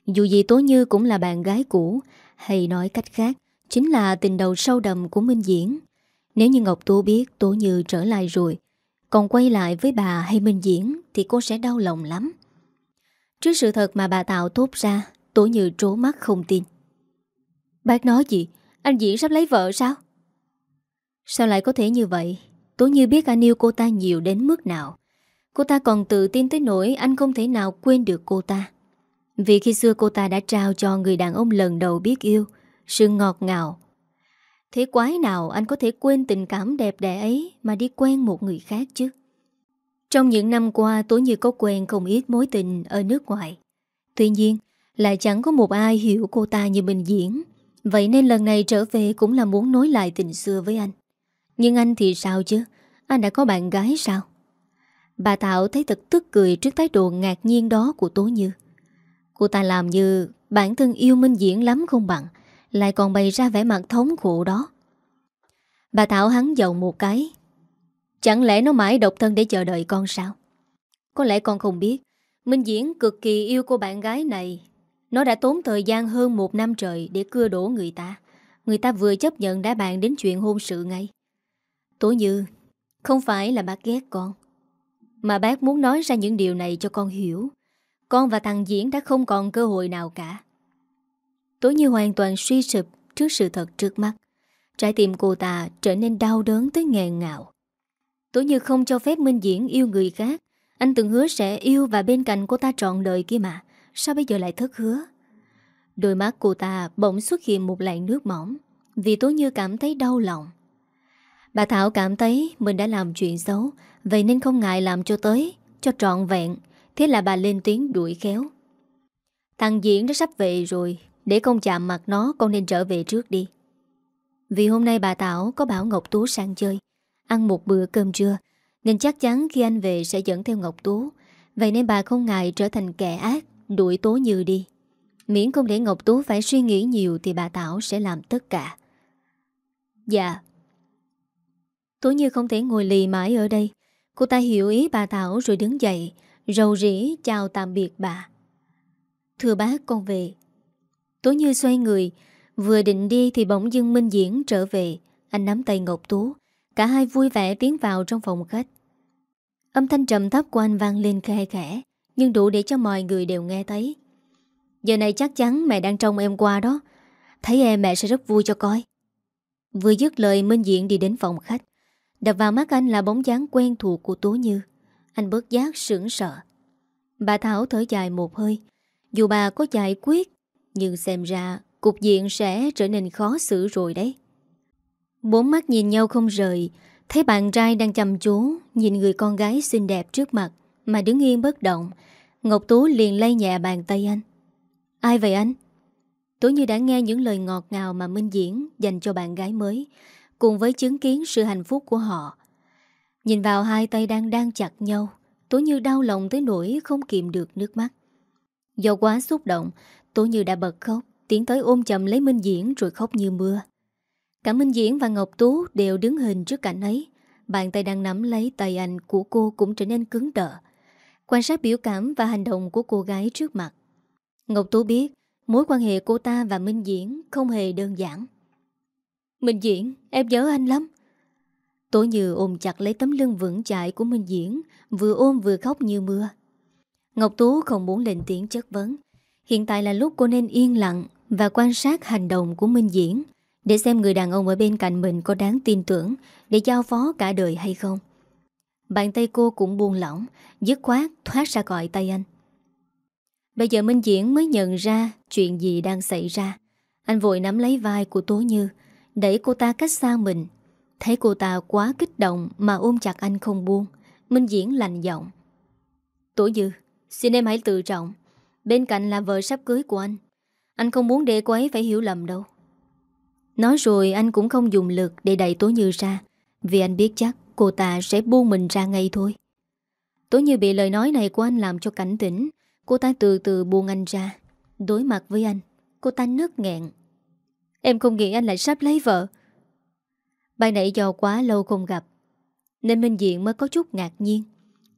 Dù gì Tố Như cũng là bạn gái cũ, Hay nói cách khác, Chính là tình đầu sâu đậm của Minh Diễn. Nếu như Ngọc Tố biết Tố Như trở lại rồi, Còn quay lại với bà hay Minh Diễn Thì cô sẽ đau lòng lắm. Trước sự thật mà bà tạo tốt ra, Tố Như trố mắt không tin. Bác nói gì? Anh Diễn sắp lấy vợ sao? Sao lại có thể như vậy? Tố Như biết anh yêu cô ta nhiều đến mức nào. Cô ta còn tự tin tới nỗi anh không thể nào quên được cô ta. Vì khi xưa cô ta đã trao cho người đàn ông lần đầu biết yêu, Sự ngọt ngào. Thế quái nào anh có thể quên tình cảm đẹp đẽ ấy Mà đi quen một người khác chứ? Trong những năm qua Tố Như có quen không ít mối tình ở nước ngoài. Tuy nhiên, Lại chẳng có một ai hiểu cô ta như mình diễn. Vậy nên lần này trở về cũng là muốn nối lại tình xưa với anh nhưng anh thì sao chứ? Anh đã có bạn gái sao? Bà Thảo thấy thật tức cười trước thái độ ngạc nhiên đó của Tố Như. Cô ta làm như bản thân yêu Minh Diễn lắm không bằng, Lại còn bày ra vẻ mặt thống khổ đó. Bà Thảo hắn giọng một cái. Chẳng lẽ nó mãi độc thân để chờ đợi con sao? Có lẽ con không biết. Minh Diễn cực kỳ yêu cô bạn gái này. Nó đã tốn thời gian hơn một năm trời Để cưa đổ người ta. Người ta vừa chấp nhận đã bàn đến chuyện hôn sự ngay. Tố Như Không phải là bác ghét con. Mà bác muốn nói ra những điều này cho con hiểu. Con và thằng Diễn đã không còn cơ hội nào cả. Tố Như hoàn toàn suy sụp Trước sự thật trước mắt. Trái tim cô ta trở nên đau đớn tới nghẹn ngạo Tố Như không cho phép Minh Diễn yêu người khác. Anh từng hứa sẽ yêu và bên cạnh cô ta trọn đời kia mà. Sao bây giờ lại thất hứa? Đôi mắt cô ta bỗng xuất hiện một làn nước mỏng, Vì Tố Như cảm thấy đau lòng. Bà Thảo cảm thấy mình đã làm chuyện xấu, Vậy nên không ngại làm cho tới, Cho trọn vẹn. Thế là bà lên tiếng đuổi khéo. Thằng Diễn đã sắp về rồi, Để không chạm mặt nó, con nên trở về trước đi. Vì hôm nay bà Thảo có bảo Ngọc Tú sang chơi, Ăn một bữa cơm trưa, Nên chắc chắn khi anh về sẽ dẫn theo Ngọc Tú. Vậy nên bà không ngại trở thành kẻ ác, Đuổi Tố Như đi. Miễn không để Ngọc Tú phải suy nghĩ nhiều Thì bà Thảo sẽ làm tất cả. Dạ Tố Như không thể ngồi lì mãi ở đây. Cô ta hiểu ý bà Thảo rồi đứng dậy, Rầu rỉ chào tạm biệt bà. Thưa bác, con về. Tố Như xoay người, Vừa định đi thì bỗng dưng Minh Diễn trở về. Anh nắm tay Ngọc Tú. Cả hai vui vẻ tiến vào trong phòng khách. Âm thanh trầm thấp của anh vang lên khe khẽ, Nhưng đủ để cho mọi người đều nghe thấy. Giờ này chắc chắn mẹ đang trông em qua đó. Thấy em mẹ sẽ rất vui cho coi. Vừa dứt lời, Minh Diện đi đến phòng khách. Đập vào mắt anh là bóng dáng quen thuộc của Tố Như. Anh bớt giác sững sợ Bà Thảo thở dài một hơi. Dù bà có giải quyết, Nhưng xem ra Cục diện sẽ trở nên khó xử rồi đấy. Bốn mắt nhìn nhau không rời, Thấy bạn trai đang chăm chú, Nhìn người con gái xinh đẹp trước mặt Mà đứng yên bất động, Ngọc Tú liền lay nhẹ bàn tay anh. Ai vậy anh? Tố như đã nghe những lời ngọt ngào mà Minh Diễn dành cho bạn gái mới. Cùng với chứng kiến sự hạnh phúc của họ. Nhìn vào hai tay đang đang chặt nhau, Tố Như đau lòng tới nỗi không kìm được nước mắt. Do quá xúc động, Tố Như đã bật khóc, Tiến tới ôm chầm lấy Minh Diễn rồi khóc như mưa. Cả Minh Diễn và Ngọc Tú đều đứng hình trước cảnh ấy. Bàn tay đang nắm lấy tay anh của cô cũng trở nên cứng đờ. Quan sát biểu cảm và hành động của cô gái trước mặt. Ngọc Tú biết, mối quan hệ cô ta và Minh Diễn không hề đơn giản. Minh Diễn, em nhớ anh lắm. Tố Như ôm chặt lấy tấm lưng vững chãi của Minh Diễn Vừa ôm vừa khóc như mưa. Ngọc Tú không muốn lên tiếng chất vấn. Hiện tại là lúc cô nên yên lặng Và quan sát hành động của Minh Diễn Để xem người đàn ông ở bên cạnh mình Có đáng tin tưởng Để giao phó cả đời hay không. Bàn tay cô cũng buông lỏng Dứt khoát thoát ra gọi tay anh. Bây giờ Minh Diễn mới nhận ra Chuyện gì đang xảy ra. Anh vội nắm lấy vai của Tố Như Đẩy cô ta cách xa mình. Thấy cô ta quá kích động Mà ôm chặt anh không buông, Minh Diễn lành giọng. Tổ Như Xin em hãy tự trọng. Bên cạnh là vợ sắp cưới của anh. Anh không muốn để cô ấy phải hiểu lầm đâu. Nói rồi anh cũng không dùng lực Để đẩy Tố Như ra, Vì anh biết chắc cô ta sẽ buông mình ra ngay thôi. Tố Như bị lời nói này của anh làm cho cảnh tỉnh. Cô ta từ từ buông anh ra. Đối mặt với anh, Cô ta nức nghẹn. Em không nghĩ anh lại sắp lấy vợ. Bài nãy do quá lâu không gặp, Nên Minh Diện mới có chút ngạc nhiên.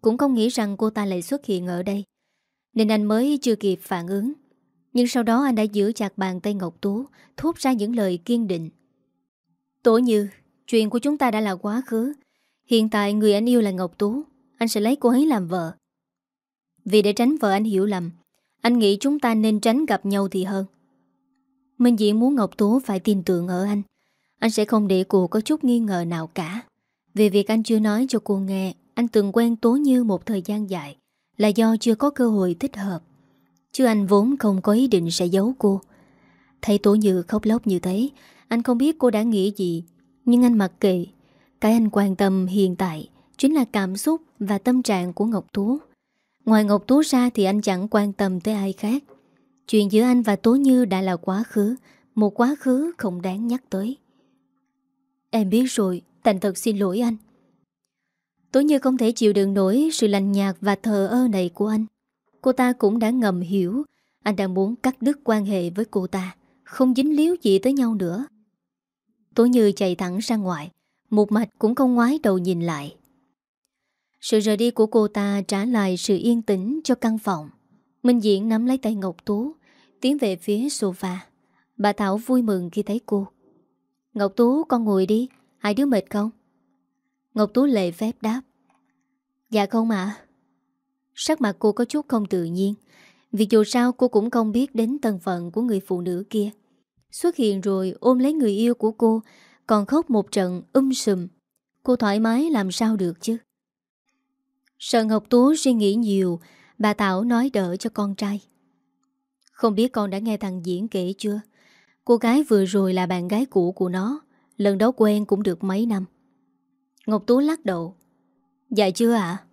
Cũng không nghĩ rằng cô ta lại xuất hiện ở đây, Nên anh mới chưa kịp phản ứng. Nhưng sau đó anh đã giữ chặt bàn tay Ngọc Tú, Thốt ra những lời kiên định. Tổ như, Chuyện của chúng ta đã là quá khứ. Hiện tại người anh yêu là Ngọc Tú, Anh sẽ lấy cô ấy làm vợ. Vì để tránh vợ anh hiểu lầm, Anh nghĩ chúng ta nên tránh gặp nhau thì hơn. Minh Diễn muốn Ngọc Tú phải tin tưởng ở anh. Anh sẽ không để cô có chút nghi ngờ nào cả. Về việc anh chưa nói cho cô nghe, Anh từng quen Tố Như một thời gian dài, Là do chưa có cơ hội thích hợp. Chứ anh vốn không có ý định sẽ giấu cô. Thấy Tố Như khóc lóc như thế, Anh không biết cô đã nghĩ gì. Nhưng anh mặc kệ. Cái anh quan tâm hiện tại Chính là cảm xúc và tâm trạng của Ngọc Tú. Ngoài Ngọc Tú ra thì anh chẳng quan tâm tới ai khác. Chuyện giữa anh và Tố Như đã là quá khứ, Một quá khứ không đáng nhắc tới. Em biết rồi, Thành thật xin lỗi anh. Tố Như không thể chịu đựng nổi Sự lành nhạt và thờ ơ này của anh. Cô ta cũng đã ngầm hiểu, Anh đang muốn cắt đứt quan hệ với cô ta, Không dính líu gì tới nhau nữa. Tố Như chạy thẳng ra ngoài, Một mạch cũng không ngoái đầu nhìn lại. Sự rời đi của cô ta trả lại sự yên tĩnh cho căn phòng. Minh Diễn nắm lấy tay Ngọc Tú Tiến về phía sofa. Bà Thảo vui mừng khi thấy cô. Ngọc Tú, con ngồi đi. Hai đứa mệt không? Ngọc Tú lệ phép đáp. Dạ không ạ. Sắc mặt cô có chút không tự nhiên. Vì dù sao cô cũng không biết đến tầng phận của người phụ nữ kia. Xuất hiện rồi ôm lấy người yêu của cô, Còn khóc một trận um sùm. Cô thoải mái làm sao được chứ? Sợ Ngọc Tú suy nghĩ nhiều, Bà Thảo nói đỡ cho con trai. Không biết con đã nghe thằng Diễn kể chưa? Cô gái vừa rồi là bạn gái cũ của nó, Lần đó quen cũng được mấy năm. Ngọc Tú lắc đầu. Dạ chưa ạ.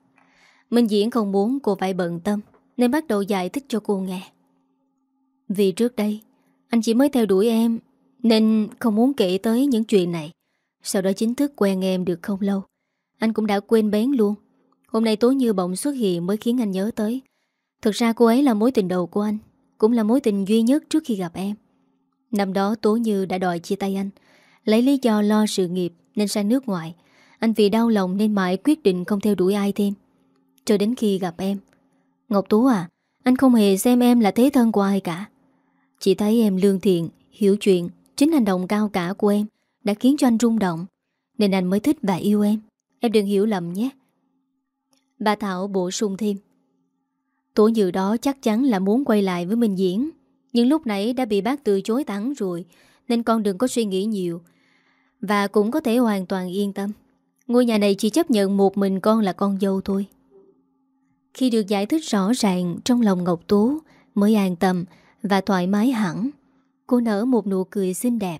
Minh Diễn không muốn cô phải bận tâm, Nên bắt đầu giải thích cho cô nghe. Vì trước đây, Anh chỉ mới theo đuổi em, Nên không muốn kể tới những chuyện này. Sau đó chính thức quen em được không lâu, Anh cũng đã quên bén luôn. Hôm nay tối như bỗng xuất hiện mới khiến anh nhớ tới. Thực ra cô ấy là mối tình đầu của anh. Cũng là mối tình duy nhất trước khi gặp em. Năm đó Tố Như đã đòi chia tay anh, Lấy lý do lo sự nghiệp Nên sang nước ngoài. Anh vì đau lòng nên mãi quyết định không theo đuổi ai thêm. Cho đến khi gặp em, Ngọc Tú à Anh không hề xem em là thế thân của ai cả. Chỉ thấy em lương thiện, Hiểu chuyện, Chính hành động cao cả của em Đã khiến cho anh rung động, Nên anh mới thích và yêu em. Em đừng hiểu lầm nhé. Bà Thảo bổ sung thêm. Tổ Như đó chắc chắn là muốn quay lại với Minh Diễn. Nhưng lúc nãy đã bị bác từ chối thẳng rồi Nên con đừng có suy nghĩ nhiều. Và cũng có thể hoàn toàn yên tâm. Ngôi nhà này chỉ chấp nhận một mình con là con dâu thôi. Khi được giải thích rõ ràng Trong lòng Ngọc Tú Mới an tâm và thoải mái hẳn. Cô nở một nụ cười xinh đẹp.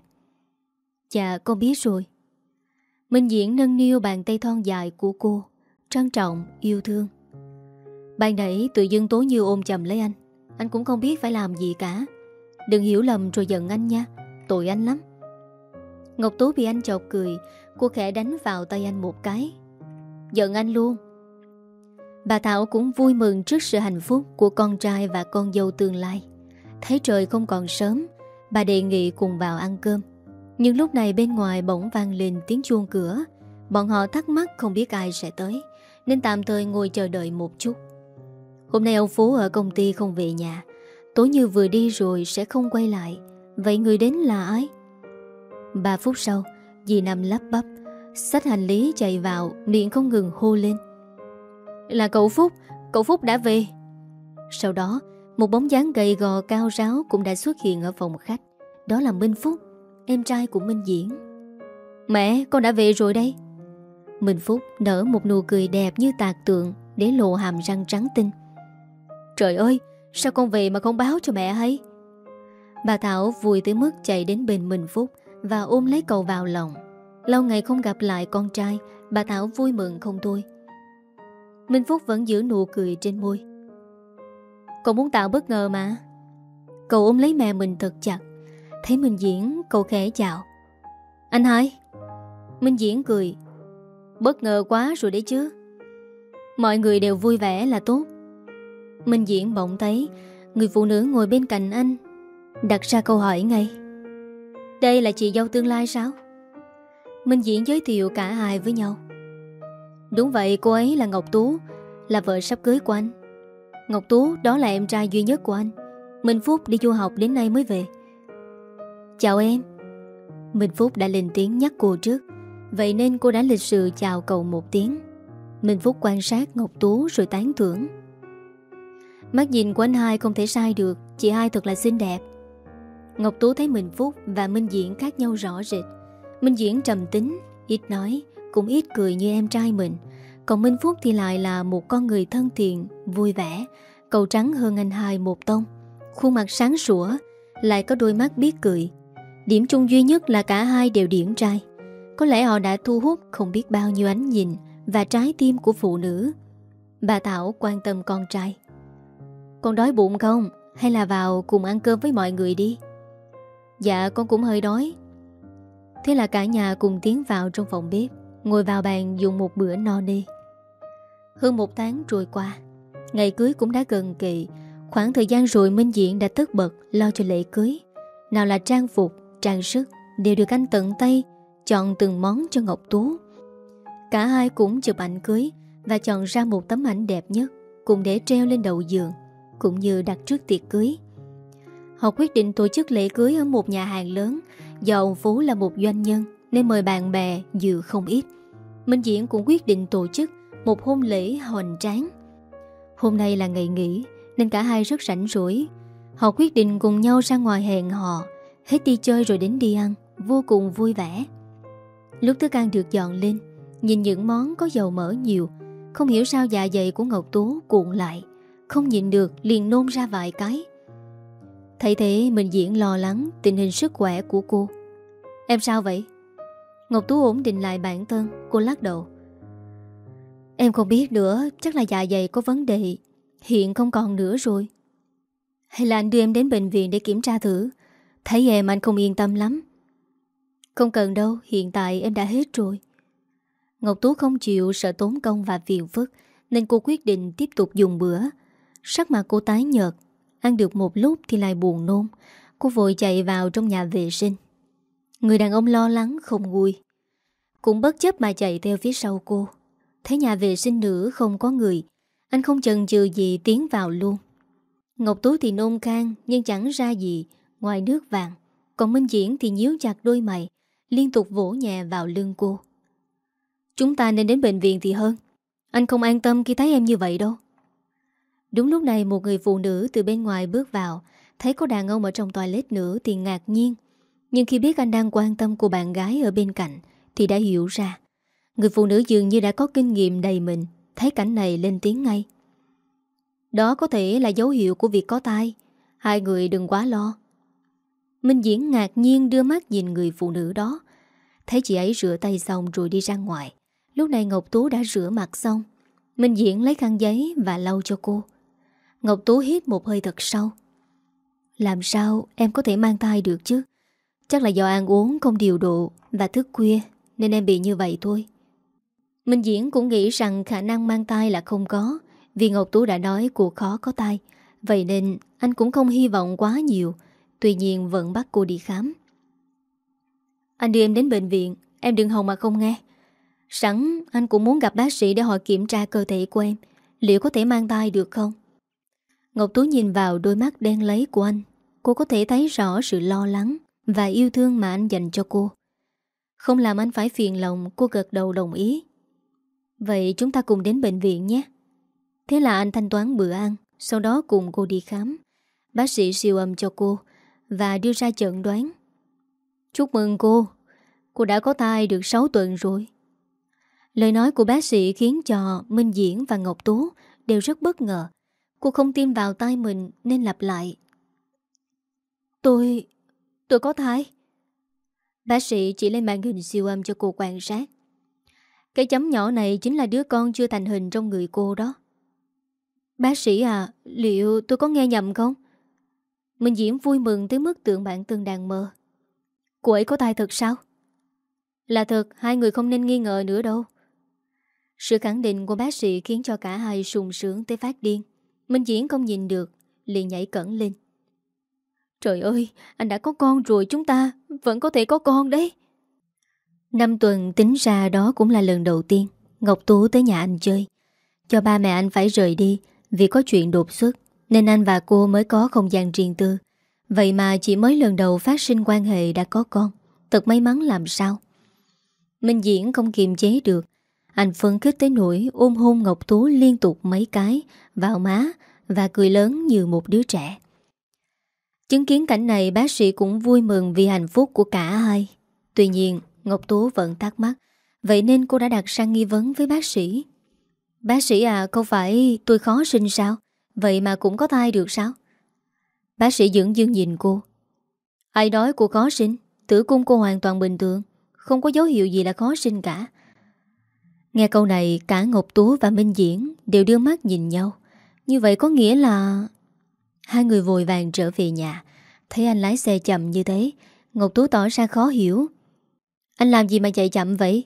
Dạ con biết rồi. Minh Diễn nâng niu bàn tay thon dài của cô Trân trọng, yêu thương. Ban nãy tự dưng tố như ôm chầm lấy anh. Anh cũng không biết phải làm gì cả. Đừng hiểu lầm rồi giận anh nha. Tội anh lắm. Ngọc Tố bị anh chọc cười, Cô khẽ đánh vào tay anh một cái. Giận anh luôn. Bà Thảo cũng vui mừng trước sự hạnh phúc Của con trai và con dâu tương lai. Thấy trời không còn sớm, Bà đề nghị cùng vào ăn cơm. Nhưng lúc này bên ngoài bỗng vang lên tiếng chuông cửa. Bọn họ thắc mắc không biết ai sẽ tới, Nên tạm thời ngồi chờ đợi một chút. Hôm nay ông Phú ở công ty không về nhà. Tối như vừa đi rồi sẽ không quay lại. Vậy người đến là ai? Ba phút sau, Dì nằm lắp bắp. Xách hành lý chạy vào, Miệng không ngừng hô lên. Là cậu Phúc Cậu Phúc đã về. Sau đó, Một bóng dáng gầy gò cao ráo Cũng đã xuất hiện ở phòng khách. Đó là Minh Phúc, Em trai của Minh Diễn. Mẹ, con đã về rồi đây. Minh Phúc nở một nụ cười đẹp như tạc tượng Để lộ hàm răng trắng tinh. Trời ơi, Sao con về mà không báo cho mẹ hay? Bà Thảo vui tới mức chạy đến bên Minh Phúc Và ôm lấy cậu vào lòng. Lâu ngày không gặp lại con trai, Bà Thảo vui mừng không thôi. Minh Phúc vẫn giữ nụ cười trên môi. Cậu muốn tạo bất ngờ mà. Cậu ôm lấy mẹ mình thật chặt. Thấy Minh Diễn, cậu khẽ chào. Anh hai. Minh Diễn cười. Bất ngờ quá rồi đấy chứ. Mọi người đều vui vẻ là tốt. Minh Diễn bỗng thấy Người phụ nữ ngồi bên cạnh anh, Đặt ra câu hỏi ngay. Đây là chị dâu tương lai sao? Minh Diễn giới thiệu cả hai với nhau. Đúng vậy, cô ấy là Ngọc Tú, Là vợ sắp cưới của anh. Ngọc Tú, đó là em trai duy nhất của anh. Minh Phúc đi du học đến nay mới về. Chào em. Minh Phúc đã lên tiếng nhắc cô trước. Vậy nên cô đã lịch sự chào cậu một tiếng. Minh Phúc quan sát Ngọc Tú rồi tán thưởng. Mắt nhìn của anh hai không thể sai được, Chị hai thật là xinh đẹp. Ngọc Tú thấy Minh Phúc và Minh Diễn khác nhau rõ rệt. Minh Diễn trầm tính, Ít nói, Cũng ít cười như em trai mình. Còn Minh Phúc thì lại là một con người thân thiện, Vui vẻ, Cầu trắng hơn anh hai một tông. Khuôn mặt sáng sủa, Lại có đôi mắt biết cười. Điểm chung duy nhất là cả hai đều điển trai. Có lẽ họ đã thu hút không biết bao nhiêu ánh nhìn Và trái tim của phụ nữ. Bà Thảo quan tâm con trai. Con đói bụng không? Hay là vào cùng ăn cơm với mọi người đi? Dạ con cũng hơi đói. Thế là cả nhà cùng tiến vào trong phòng bếp Ngồi vào bàn dùng một bữa no nê. Hơn một tháng trôi qua Ngày cưới cũng đã gần kỳ Khoảng thời gian rồi Minh Diện đã tất bật Lo cho lễ cưới. Nào là trang phục, trang sức Đều được anh tận tay Chọn từng món cho Ngọc Tú. Cả hai cũng chụp ảnh cưới Và chọn ra một tấm ảnh đẹp nhất Cùng để treo lên đầu giường. Cũng như đặt trước tiệc cưới. Họ quyết định tổ chức lễ cưới ở một nhà hàng lớn, Do ông Phú là một doanh nhân, Nên mời bạn bè dự không ít. Minh Diễn cũng quyết định tổ chức Một hôn lễ hoành tráng. Hôm nay là ngày nghỉ, Nên cả hai rất rảnh rỗi. Họ quyết định cùng nhau ra ngoài hẹn họ Hết đi chơi rồi đến đi ăn, Vô cùng vui vẻ. Lúc thức ăn được dọn lên, Nhìn những món có dầu mỡ nhiều, Không hiểu sao dạ dày của Ngọc Tú cuộn lại. Không nhịn được liền nôn ra vài cái. Thấy thế, mình diễn lo lắng Tình hình sức khỏe của cô. Em sao vậy? Ngọc Tú ổn định lại bản thân, Cô lắc đầu. Em không biết nữa, Chắc là dạ dày có vấn đề, Hiện không còn nữa rồi. Hay là anh đưa em đến bệnh viện để kiểm tra thử, Thấy em anh không yên tâm lắm. Không cần đâu, Hiện tại em đã hết rồi. Ngọc Tú không chịu sợ tốn công và phiền phức, Nên cô quyết định tiếp tục dùng bữa. Sắc mặt cô tái nhợt. Ăn được một lúc thì lại buồn nôn. Cô vội chạy vào trong nhà vệ sinh. Người đàn ông lo lắng, không vui Cũng bất chấp mà chạy theo phía sau cô. Thấy nhà vệ sinh nữa không có người, Anh không chần chừ gì tiến vào luôn. Ngọc Tú thì nôn can Nhưng chẳng ra gì. Ngoài nước vàng, Còn Minh Diễn thì nhíu chặt đôi mày, Liên tục vỗ nhẹ vào lưng cô. Chúng ta nên đến bệnh viện thì hơn. Anh không an tâm khi thấy em như vậy đâu. Đúng lúc này, một người phụ nữ từ bên ngoài bước vào. Thấy có đàn ông ở trong toilet nữa thì ngạc nhiên. Nhưng khi biết anh đang quan tâm của bạn gái ở bên cạnh Thì đã hiểu ra. Người phụ nữ dường như đã có kinh nghiệm đầy mình. Thấy cảnh này lên tiếng ngay. Đó có thể là dấu hiệu của việc có tai Hai người đừng quá lo. Minh Diễn ngạc nhiên đưa mắt nhìn người phụ nữ đó. Thấy chị ấy rửa tay xong rồi đi ra ngoài. Lúc này Ngọc Tú đã rửa mặt xong. Minh Diễn lấy khăn giấy và lau cho cô. Ngọc Tú hít một hơi thật sâu. Làm sao em có thể mang thai được chứ? Chắc là do ăn uống không điều độ Và thức khuya Nên em bị như vậy thôi. Minh Diễn cũng nghĩ rằng khả năng mang thai là không có, Vì Ngọc Tú đã nói cuộc khó có thai. Vậy nên anh cũng không hy vọng quá nhiều, Tuy nhiên vẫn bắt cô đi khám. Anh đưa em đến bệnh viện, Em đừng hòng mà không nghe. Sẵn anh cũng muốn gặp bác sĩ để họ kiểm tra cơ thể của em, Liệu có thể mang thai được không? Ngọc Tú nhìn vào đôi mắt đen lấy của anh. Cô có thể thấy rõ sự lo lắng Và yêu thương mà anh dành cho cô. Không làm anh phải phiền lòng, Cô gật đầu đồng ý. Vậy chúng ta cùng đến bệnh viện nhé. Thế là anh thanh toán bữa ăn, Sau đó cùng cô đi khám. Bác sĩ siêu âm cho cô Và đưa ra chẩn đoán. Chúc mừng cô Cô đã có thai được 6 tuần rồi. Lời nói của bác sĩ khiến cho Minh Diễn và Ngọc Tú đều rất bất ngờ. Cô không tin vào tay mình nên lặp lại. Tôi... tôi có thai. Bác sĩ chỉ lên màn hình siêu âm cho cô quan sát. Cái chấm nhỏ này chính là đứa con chưa thành hình trong người cô đó. Bác sĩ à, liệu tôi có nghe nhầm không? Minh Diễm vui mừng tới mức tượng bản tương đang mơ. Cô ấy có thai thật sao? Là thật, hai người không nên nghi ngờ nữa đâu. Sự khẳng định của bác sĩ khiến cho cả hai sùng sướng tới phát điên. Minh Diễn không nhìn được, liền nhảy cẩn lên. Trời ơi, anh đã có con rồi chúng ta vẫn có thể có con đấy. Năm tuần tính ra đó cũng là lần đầu tiên Ngọc Tú tới nhà anh chơi. Cho ba mẹ anh phải rời đi vì có chuyện đột xuất nên anh và cô mới có không gian riêng tư. Vậy mà chỉ mới lần đầu phát sinh quan hệ đã có con. Thật may mắn làm sao. Minh Diễn không kiềm chế được anh phấn khích tới nỗi ôm hôn Ngọc Tú liên tục mấy cái vào má và cười lớn như một đứa trẻ. Chứng kiến cảnh này bác sĩ cũng vui mừng vì hạnh phúc của cả hai. Tuy nhiên, Ngọc Tú vẫn thắc mắc, vậy nên cô đã đặt sang nghi vấn với bác sĩ. Bác sĩ à, không phải tôi khó sinh sao? Vậy mà cũng có thai được sao? Bác sĩ dưỡng dương nhìn cô. Ai nói cô khó sinh, tử cung cô hoàn toàn bình thường, không có dấu hiệu gì là khó sinh cả. Nghe câu này cả Ngọc Tú và Minh Diễn đều đưa mắt nhìn nhau. Như vậy có nghĩa là... Hai người vội vàng trở về nhà. Thấy anh lái xe chậm như thế, Ngọc Tú tỏ ra khó hiểu. Anh làm gì mà chạy chậm vậy?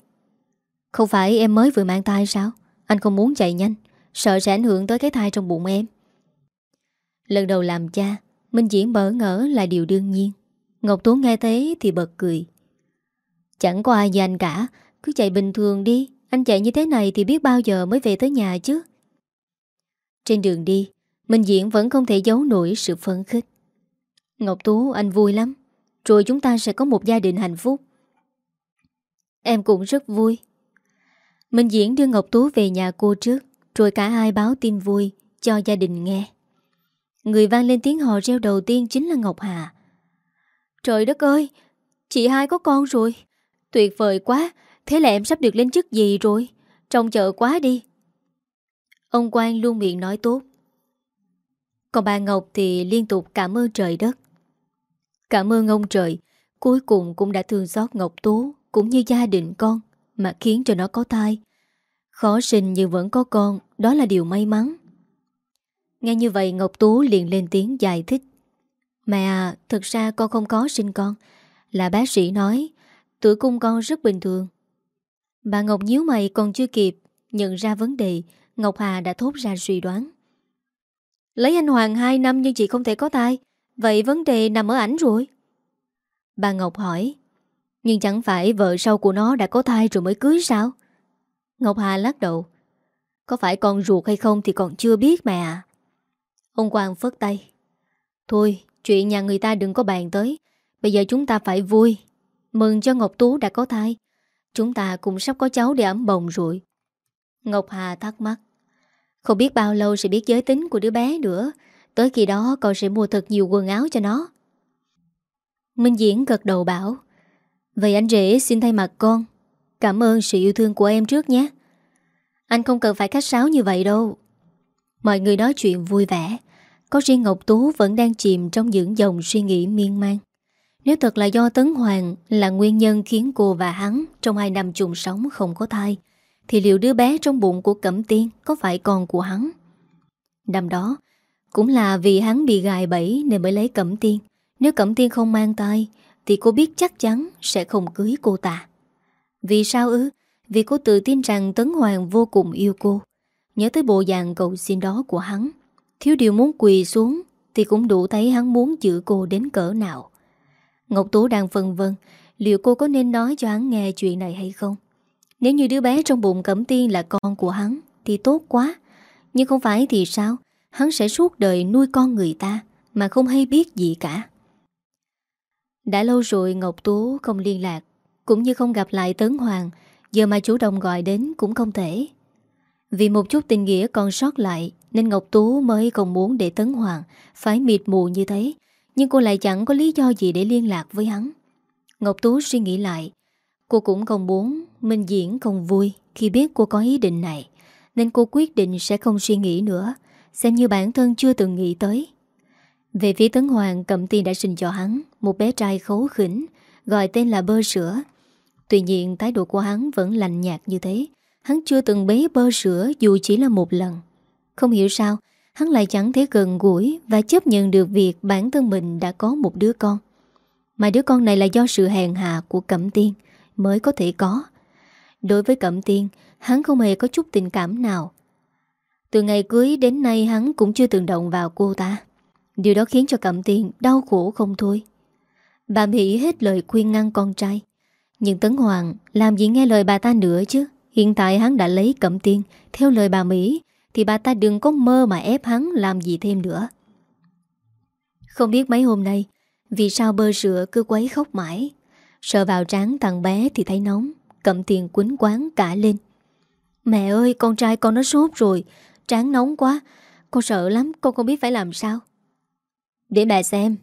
Không phải em mới vừa mang thai sao? Anh không muốn chạy nhanh, sợ sẽ ảnh hưởng tới cái thai trong bụng em. Lần đầu làm cha, Minh Diễn bỡ ngỡ là điều đương nhiên. Ngọc Tú nghe thế thì bật cười. Chẳng có ai như anh cả, cứ chạy bình thường đi, anh chạy như thế này thì biết bao giờ mới về tới nhà chứ? Trên đường đi, Minh Diễn vẫn không thể giấu nổi sự phấn khích. Ngọc Tú, anh vui lắm. Rồi chúng ta sẽ có một gia đình hạnh phúc. Em cũng rất vui. Minh Diễn đưa Ngọc Tú về nhà cô trước, Rồi cả hai báo tin vui Cho gia đình nghe. Người vang lên tiếng hò reo đầu tiên chính là Ngọc Hà. Trời đất ơi, Chị hai có con rồi. Tuyệt vời quá Thế là em sắp được lên chức gì rồi? Trông chợ quá đi. Ông Quang luôn miệng nói tốt. Còn bà Ngọc thì liên tục cảm ơn trời đất. Cảm ơn ông trời, Cuối cùng cũng đã thương xót Ngọc Tú Cũng như gia đình con, Mà khiến cho nó có thai. Khó sinh nhưng vẫn có con, Đó là điều may mắn. Nghe như vậy, Ngọc Tú liền lên tiếng giải thích. Mẹ à thật ra con không có sinh con. Là bác sĩ nói, Tuổi cung con rất bình thường. Bà Ngọc nhíu mày còn chưa kịp, Nhận ra vấn đề, Ngọc Hà đã thốt ra suy đoán. Lấy anh Hoàng 2 năm nhưng chị không thể có thai, Vậy vấn đề nằm ở ảnh rồi. Bà Ngọc hỏi, Nhưng chẳng phải vợ sau của nó đã có thai rồi mới cưới sao? Ngọc Hà lắc đầu, Có phải con ruột hay không thì còn chưa biết mẹ à Ông Quang phớt tay, Thôi, chuyện nhà người ta đừng có bàn tới, Bây giờ chúng ta phải vui. Mừng cho Ngọc Tú đã có thai Chúng ta cũng sắp có cháu để ấm bồng rồi. Ngọc Hà thắc mắc. Không biết bao lâu sẽ biết giới tính của đứa bé nữa. Tới khi đó con sẽ mua thật nhiều quần áo cho nó. Minh Diễn gật đầu bảo, Vậy anh rể xin thay mặt con. Cảm ơn sự yêu thương của em trước nhé. Anh không cần phải khách sáo như vậy đâu. Mọi người nói chuyện vui vẻ. Có riêng Ngọc Tú vẫn đang chìm trong những dòng suy nghĩ miên man. Nếu thật là do Tấn Hoàng là nguyên nhân khiến cô và hắn trong hai năm chung sống không có thai Thì liệu đứa bé trong bụng của Cẩm Tiên có phải con của hắn? Năm đó, cũng là vì hắn bị gài bẫy nên mới lấy Cẩm Tiên Nếu Cẩm Tiên không mang tay Thì cô biết chắc chắn sẽ không cưới cô ta Vì sao ư? Vì cô tự tin rằng Tấn Hoàng vô cùng yêu cô Nhớ tới bộ dạng cầu xin đó của hắn Thiếu điều muốn quỳ xuống Thì cũng đủ thấy hắn muốn giữ cô đến cỡ nào Ngọc Tú đang phân vân, Liệu cô có nên nói cho hắn nghe chuyện này hay không? Nếu như đứa bé trong bụng Cẩm Tiên là con của hắn, Thì tốt quá. Nhưng không phải thì sao? Hắn sẽ suốt đời nuôi con người ta, Mà không hay biết gì cả. Đã lâu rồi Ngọc Tú không liên lạc, Cũng như không gặp lại Tấn Hoàng, Giờ mà chủ động gọi đến cũng không thể. Vì một chút tình nghĩa còn sót lại, Nên Ngọc Tú mới không muốn để Tấn Hoàng Phải mịt mù như thế. Nhưng cô lại chẳng có lý do gì để liên lạc với hắn. Ngọc Tú suy nghĩ lại, Cô cũng không muốn Minh Diễn không vui Khi biết cô có ý định này, Nên cô quyết định sẽ không suy nghĩ nữa, Xem như bản thân chưa từng nghĩ tới. Về phía Tấn Hoàng, Cẩm Tiên đã sinh cho hắn Một bé trai khấu khỉnh, Gọi tên là bơ sữa. Tuy nhiên, thái độ của hắn vẫn lạnh nhạt như thế. Hắn chưa từng bế bơ sữa Dù chỉ là một lần. Không hiểu sao Hắn lại chẳng thể gần gũi Và chấp nhận được việc bản thân mình đã có một đứa con. Mà đứa con này là do sự hèn hạ của Cẩm Tiên Mới có thể có. Đối với Cẩm Tiên, Hắn không hề có chút tình cảm nào. Từ ngày cưới đến nay hắn cũng chưa từng động vào cô ta. Điều đó khiến cho Cẩm Tiên đau khổ không thôi. Bà Mỹ hết lời khuyên ngăn con trai. Nhưng Tấn Hoàng làm gì nghe lời bà ta nữa chứ? Hiện tại hắn đã lấy Cẩm Tiên Theo lời bà Mỹ. Thì bà ta đừng có mơ mà ép hắn làm gì thêm nữa. Không biết mấy hôm nay, Vì sao bơ sữa cứ quấy khóc mãi, Sợ vào trán thằng bé thì thấy nóng, cầm tiền quýnh quán cả lên. Mẹ ơi, con trai con nó sốt rồi Tráng nóng quá, Con sợ lắm, con không biết phải làm sao. Để mẹ xem,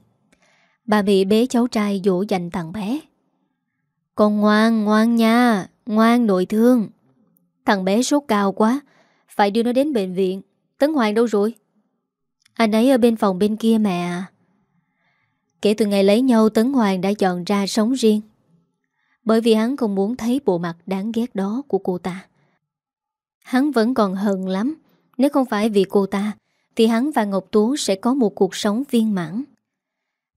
Bà bị bế cháu trai dỗ dành thằng bé. Con ngoan ngoan nha, Ngoan nội thương. Thằng bé sốt cao quá phải đưa nó đến bệnh viện. Tấn Hoàng đâu rồi? Anh ấy ở bên phòng bên kia mẹ à Kể từ ngày lấy nhau Tấn Hoàng đã chọn ra sống riêng. Bởi vì hắn không muốn thấy bộ mặt đáng ghét đó của cô ta. Hắn vẫn còn hận lắm. Nếu không phải vì cô ta Thì hắn và Ngọc Tú sẽ có một cuộc sống viên mãn.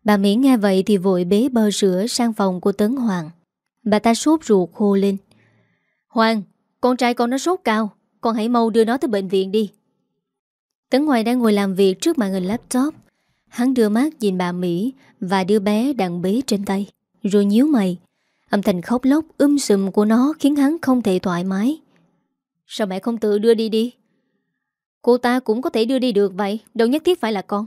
Bà Mỹ nghe vậy thì vội bế bơ sữa sang phòng của Tấn Hoàng. Bà ta sốt ruột hô lên. Hoàng, con trai con nó sốt cao. Con hãy mau đưa nó tới bệnh viện đi. Tấn Hoài đang ngồi làm việc trước màn hình laptop. Hắn đưa mắt nhìn bà Mỹ Và đứa bé đang bế trên tay, Rồi nhíu mày. Âm thanh khóc lóc um sùm của nó Khiến hắn không thể thoải mái. Sao mẹ không tự đưa đi đi? Cô ta cũng có thể đưa đi được vậy, Đâu nhất thiết phải là con.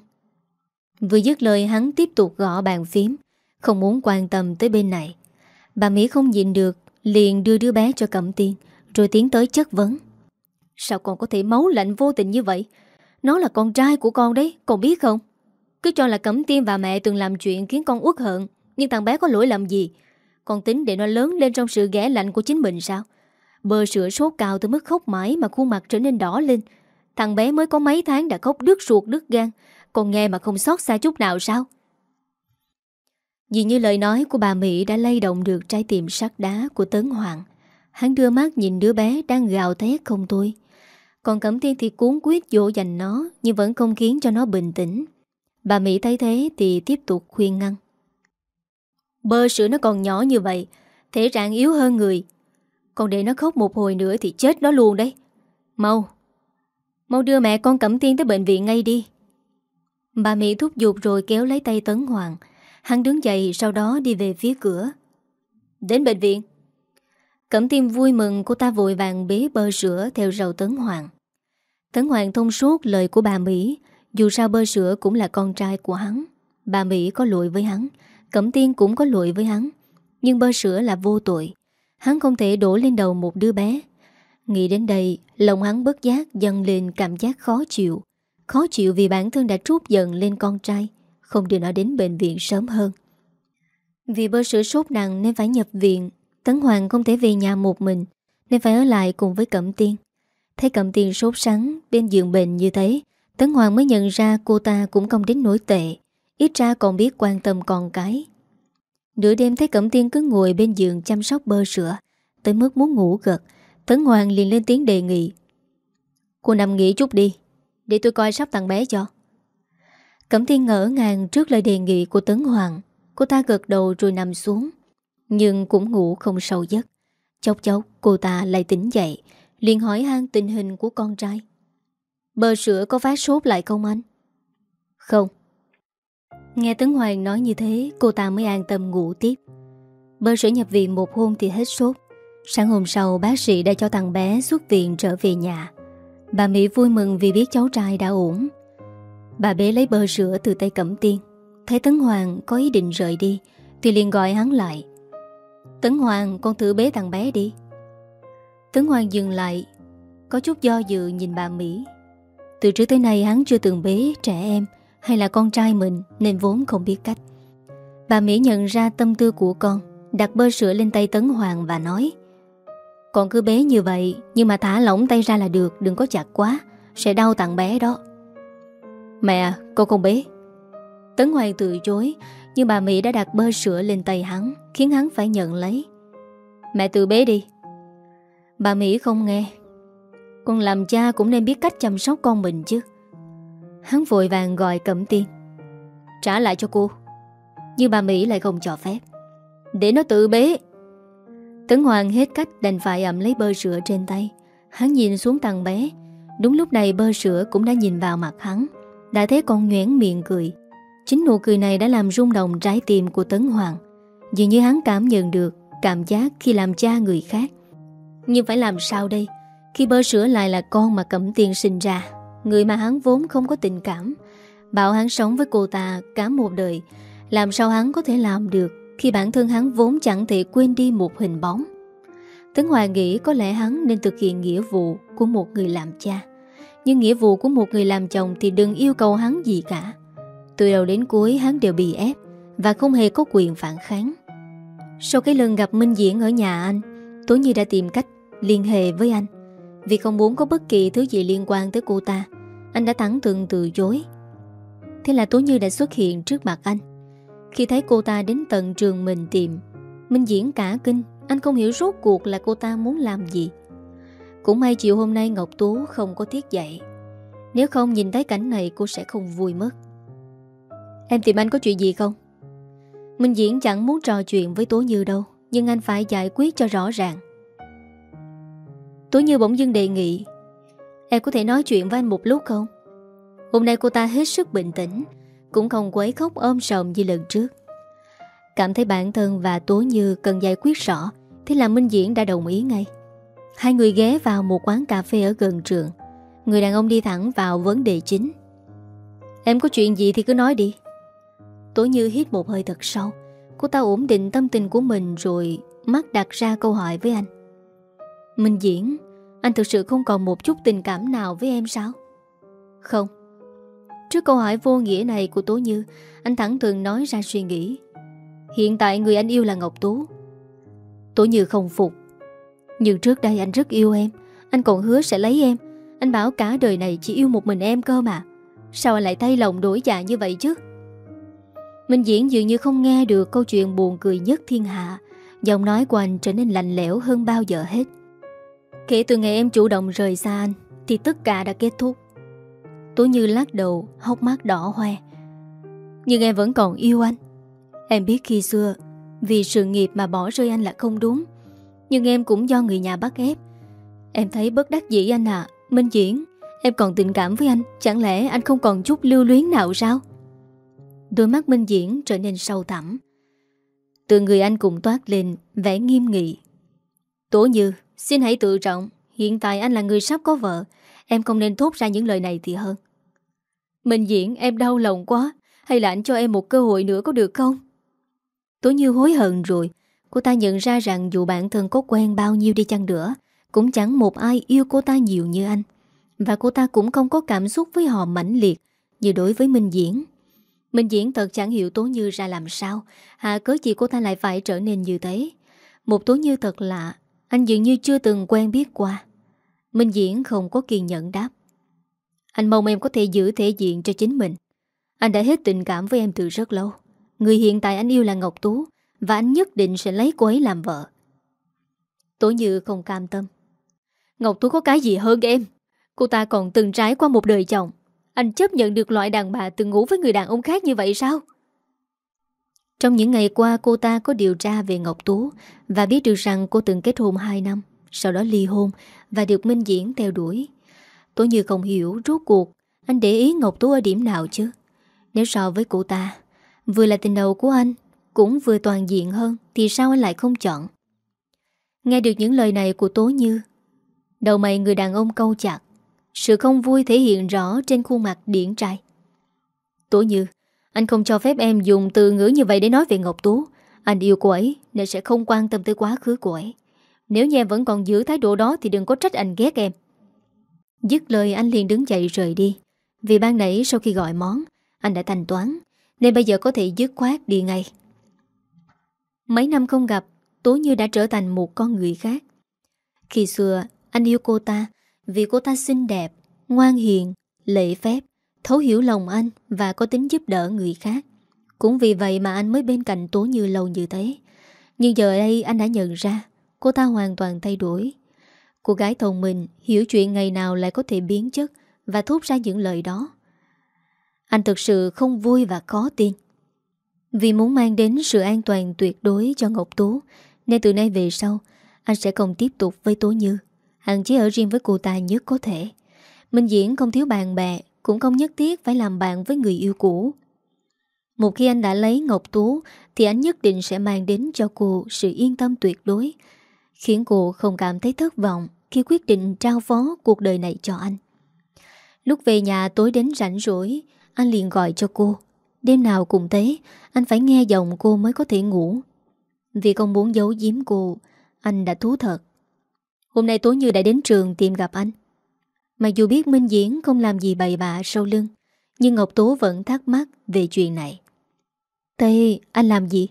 Vừa dứt lời, hắn tiếp tục gõ bàn phím, Không muốn quan tâm tới bên này. Bà Mỹ không nhìn được, Liền đưa đứa bé cho Cẩm Tiên, Rồi tiến tới chất vấn. Sao con có thể máu lạnh vô tình như vậy? Nó là con trai của con đấy, Con biết không? Cứ cho là Cẩm Tiên và mẹ từng làm chuyện khiến con uất hận, Nhưng thằng bé có lỗi làm gì? Con tính để nó lớn lên trong sự ghẻ lạnh của chính mình sao? Bơ sữa sốt cao tới mức khóc mãi Mà khuôn mặt trở nên đỏ lên. Thằng bé mới có mấy tháng đã khóc đứt ruột đứt gan Còn nghe mà không xót xa chút nào sao? Dường như lời nói của bà Mỹ đã lay động được trái tim sắt đá của Tấn Hoàng. Hắn đưa mắt nhìn đứa bé đang gào thét không thôi. Còn Cẩm Tiên thì cuốn quyết dỗ dành nó nhưng vẫn không khiến cho nó bình tĩnh. Bà Mỹ thấy thế thì tiếp tục khuyên ngăn. Bơ sữa nó còn nhỏ như vậy, thể trạng yếu hơn người. Còn để nó khóc một hồi nữa thì chết nó luôn đấy. Mau, mau đưa mẹ con Cẩm Tiên tới bệnh viện ngay đi. Bà Mỹ thúc giục rồi kéo lấy tay Tấn Hoàng. Hắn đứng dậy sau đó đi về phía cửa. Đến bệnh viện. Cẩm Tiên vui mừng cô ta vội vàng bế bơ sữa theo rầu Tấn Hoàng. Tấn Hoàng thông suốt lời của bà Mỹ, dù sao bơ sữa cũng là con trai của hắn. Bà Mỹ có lỗi với hắn, Cẩm Tiên cũng có lỗi với hắn. Nhưng bơ sữa là vô tội. Hắn không thể đổ lên đầu một đứa bé. Nghĩ đến đây, lòng hắn bất giác dâng lên cảm giác khó chịu. Khó chịu vì bản thân đã trút giận lên con trai, không đưa nó đến bệnh viện sớm hơn. Vì bơ sữa sốt nặng nên phải nhập viện, Tấn Hoàng không thể về nhà một mình, nên phải ở lại cùng với Cẩm Tiên. Thấy Cẩm Tiên sốt sắng bên giường bệnh như thế, Tấn Hoàng mới nhận ra cô ta cũng không đến nỗi tệ, ít ra còn biết quan tâm con cái. Nửa đêm thấy Cẩm Tiên cứ ngồi bên giường chăm sóc bơ sữa, tới mức muốn ngủ gật, Tấn Hoàng liền lên tiếng đề nghị. Cô nằm nghỉ chút đi, để tôi coi sắp tặng bé cho Cẩm tiên ngỡ ngàng trước lời đề nghị của Tấn Hoàng Cô ta gật đầu rồi nằm xuống Nhưng cũng ngủ không sâu giấc Chốc chốc cô ta lại tỉnh dậy liền hỏi han tình hình của con trai. Bờ sữa có phát sốt lại không anh? Không. Nghe Tấn Hoàng nói như thế, Cô ta mới an tâm ngủ tiếp. Bơ sữa nhập viện một hôm thì hết sốt. Sáng hôm sau, bác sĩ đã cho thằng bé xuất viện trở về nhà. Bà Mỹ vui mừng vì biết cháu trai đã ổn. Bà bé lấy bơ sữa từ tay Cẩm Tiên. Thấy Tấn Hoàng có ý định rời đi, Thì liền gọi hắn lại. Tấn Hoàng, con thử bế thằng bé đi. Tấn Hoàng dừng lại, Có chút do dự nhìn bà Mỹ. Từ trước tới nay hắn chưa từng bế trẻ em Hay là con trai mình Nên vốn không biết cách. Bà Mỹ nhận ra tâm tư của con, Đặt bơ sữa lên tay Tấn Hoàng và nói, con cứ bế như vậy, Nhưng mà thả lỏng tay ra là được, Đừng có chặt quá, Sẽ đau tặng bé đó. Mẹ con không bế. Tấn Hoàng từ chối, Nhưng bà Mỹ đã đặt bơ sữa lên tay hắn, Khiến hắn phải nhận lấy. Mẹ tự bế đi. Bà Mỹ không nghe. Con làm cha cũng nên biết cách chăm sóc con mình chứ. Hắn vội vàng gọi Cẩm Tiên. Trả lại cho cô. Nhưng bà Mỹ lại không cho phép. Để nó tự bế. Tấn Hoàng hết cách đành phải ẩm lấy bơ sữa trên tay. Hắn nhìn xuống thằng bé. Đúng lúc này bơ sữa cũng đã nhìn vào mặt hắn. Đã thấy con nhoén miệng cười. Chính nụ cười này đã làm rung động trái tim của Tấn Hoàng. Dường như hắn cảm nhận được Cảm giác khi làm cha người khác. Nhưng phải làm sao đây Khi bơ sữa lại là con mà Cẩm Tiên sinh ra Người mà hắn vốn không có tình cảm Bảo hắn sống với cô ta cả một đời Làm sao hắn có thể làm được khi bản thân hắn vốn chẳng thể quên đi một hình bóng. Tấn Hoài nghĩ có lẽ hắn nên thực hiện nghĩa vụ của một người làm cha. Nhưng nghĩa vụ của một người làm chồng thì đừng yêu cầu hắn gì cả. Từ đầu đến cuối hắn đều bị ép và không hề có quyền phản kháng. Sau cái lần gặp Minh Diễn ở nhà anh, Tố Nhi đã tìm cách liên hệ với anh. Vì không muốn có bất kỳ thứ gì liên quan tới cô ta, anh đã thẳng thừng từ chối. Thế là Tố Như đã xuất hiện trước mặt anh. Khi thấy cô ta đến tận trường mình tìm Minh diễn cả kinh Anh không hiểu rốt cuộc là cô ta muốn làm gì Cũng may chiều hôm nay Ngọc Tú không có tiết dậy Nếu không nhìn thấy cảnh này cô sẽ không vui mất Em tìm anh có chuyện gì không? Minh Diễn chẳng muốn trò chuyện với Tố Như đâu Nhưng anh phải giải quyết cho rõ ràng Tố Như bỗng dưng đề nghị, Em có thể nói chuyện với anh một lúc không? Hôm nay cô ta hết sức bình tĩnh, cũng không quấy khóc ôm sòm như lần trước. Cảm thấy bản thân và Tố Như cần giải quyết rõ, Thế là Minh Diễn đã đồng ý ngay. Hai người ghé vào một quán cà phê ở gần trường. Người đàn ông đi thẳng vào vấn đề chính. Em có chuyện gì thì cứ nói đi. Tố Như hít một hơi thật sâu. Cô ta ổn định tâm tình của mình rồi Mắt đặt ra câu hỏi với anh. Minh Diễn, Anh thực sự không còn một chút tình cảm nào với em sao? Không. Trước câu hỏi vô nghĩa này của Tố Như, Anh thẳng thường nói ra suy nghĩ. Hiện tại người anh yêu là Ngọc Tú. Tố Như không phục. Nhưng trước đây anh rất yêu em, Anh còn hứa sẽ lấy em. Anh bảo cả đời này chỉ yêu một mình em cơ mà. Sao anh lại thay lòng đổi dạ như vậy chứ? Minh Diễn dường như không nghe được câu chuyện buồn cười nhất thiên hạ. Giọng nói của anh trở nên lạnh lẽo hơn bao giờ hết. Kể từ ngày em chủ động rời xa anh, Thì tất cả đã kết thúc. Tố Như lắc đầu, Hốc mắt đỏ hoe. Nhưng em vẫn còn yêu anh. Em biết khi xưa, Vì sự nghiệp mà bỏ rơi anh là không đúng. Nhưng em cũng do người nhà bắt ép. Em thấy bất đắc dĩ anh à Minh Diễn, Em còn tình cảm với anh. Chẳng lẽ anh không còn chút lưu luyến nào sao? Đôi mắt Minh Diễn trở nên sâu thẳm. Từ người anh cùng toát lên, vẻ nghiêm nghị. Tố Như. Xin hãy tự trọng, Hiện tại anh là người sắp có vợ, Em không nên thốt ra những lời này thì hơn. Minh Diễn em đau lòng quá, Hay là anh cho em một cơ hội nữa có được không? Tố Như hối hận rồi. Cô ta nhận ra rằng dù bản thân có quen bao nhiêu đi chăng nữa, Cũng chẳng một ai yêu cô ta nhiều như anh. Và cô ta cũng không có cảm xúc với họ mãnh liệt Như đối với Minh Diễn. Minh Diễn thật chẳng hiểu Tố Như ra làm sao Hạ cớ gì cô ta lại phải trở nên như thế. Một Tố Như thật lạ anh dường như chưa từng quen biết qua. Minh Diễn không có kiên nhẫn đáp. Anh mong em có thể giữ thể diện cho chính mình. Anh đã hết tình cảm với em từ rất lâu. Người hiện tại anh yêu là Ngọc Tú, Và anh nhất định sẽ lấy cô ấy làm vợ. Tố Như không cam tâm. Ngọc Tú có cái gì hơn em? Cô ta còn từng trải qua một đời chồng. Anh chấp nhận được loại đàn bà từng ngủ với người đàn ông khác như vậy sao? Trong những ngày qua, cô ta có điều tra về Ngọc Tú Và biết được rằng cô từng kết hôn 2 năm, Sau đó ly hôn Và được Minh Diễn theo đuổi. Tố Như không hiểu, rốt cuộc, Anh để ý Ngọc Tú ở điểm nào chứ? Nếu so với cô ta, Vừa là tình đầu của anh, Cũng vừa toàn diện hơn, Thì sao anh lại không chọn? Nghe được những lời này của Tố Như, Đầu mày người đàn ông câu chặt, Sự không vui thể hiện rõ Trên khuôn mặt điển trai. Tố Như anh không cho phép em dùng từ ngữ như vậy để nói về Ngọc Tú. Anh yêu cô ấy Nên sẽ không quan tâm tới quá khứ của ấy. Nếu như em vẫn còn giữ thái độ đó Thì đừng có trách anh ghét em. Dứt lời anh liền đứng dậy rời đi. Vì ban nãy sau khi gọi món Anh đã thanh toán nên bây giờ có thể dứt khoát đi ngay. Mấy năm không gặp Tố Như đã trở thành một con người khác. Khi xưa anh yêu cô ta Vì cô ta xinh đẹp Ngoan hiền, lễ phép. Thấu hiểu lòng anh và có tính giúp đỡ người khác. Cũng vì vậy mà anh mới bên cạnh Tố Như lâu như thế. Nhưng giờ đây anh đã nhận ra Cô ta hoàn toàn thay đổi. Cô gái thông minh, hiểu chuyện ngày nào lại có thể biến chất Và thốt ra những lời đó. Anh thực sự không vui và khó tin. Vì muốn mang đến sự an toàn tuyệt đối cho Ngọc Tú Nên từ nay về sau, Anh sẽ không tiếp tục với Tố Như. Hạn chế ở riêng với cô ta nhất có thể. Minh Diễn không thiếu bạn bè cũng không nhất thiết phải làm bạn với người yêu cũ. Một khi anh đã lấy Ngọc Tú, Thì anh nhất định sẽ mang đến cho cô sự yên tâm tuyệt đối, Khiến cô không cảm thấy thất vọng Khi quyết định trao phó cuộc đời này cho anh. Lúc về nhà tối đến rảnh rỗi, anh liền gọi cho cô. Đêm nào cũng thế, Anh phải nghe giọng cô mới có thể ngủ. Vì không muốn giấu giếm cô, Anh đã thú thật. Hôm nay Tố như đã đến trường tìm gặp anh. Mặc dù biết Minh Diễn không làm gì bậy bạ sau lưng, Nhưng Ngọc Tố vẫn thắc mắc về chuyện này. Thế anh làm gì?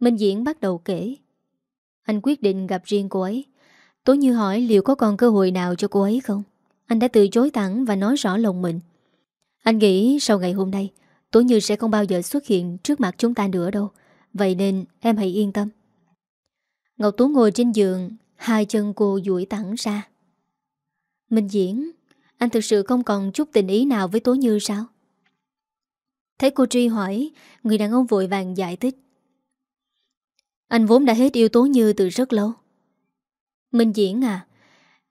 Minh Diễn bắt đầu kể. Anh quyết định gặp riêng cô ấy. Tố Như hỏi liệu có còn cơ hội nào cho cô ấy không? Anh đã từ chối thẳng và nói rõ lòng mình. Anh nghĩ sau ngày hôm nay Tố Như sẽ không bao giờ xuất hiện trước mặt chúng ta nữa đâu. Vậy nên em hãy yên tâm. Ngọc Tú ngồi trên giường, Hai chân cô duỗi thẳng ra. Minh Diễn, Anh thực sự không còn chút tình ý nào với Tố Như sao? Thấy cô Tri hỏi, Người đàn ông vội vàng giải thích. Anh vốn đã hết yêu Tố Như từ rất lâu. Minh Diễn à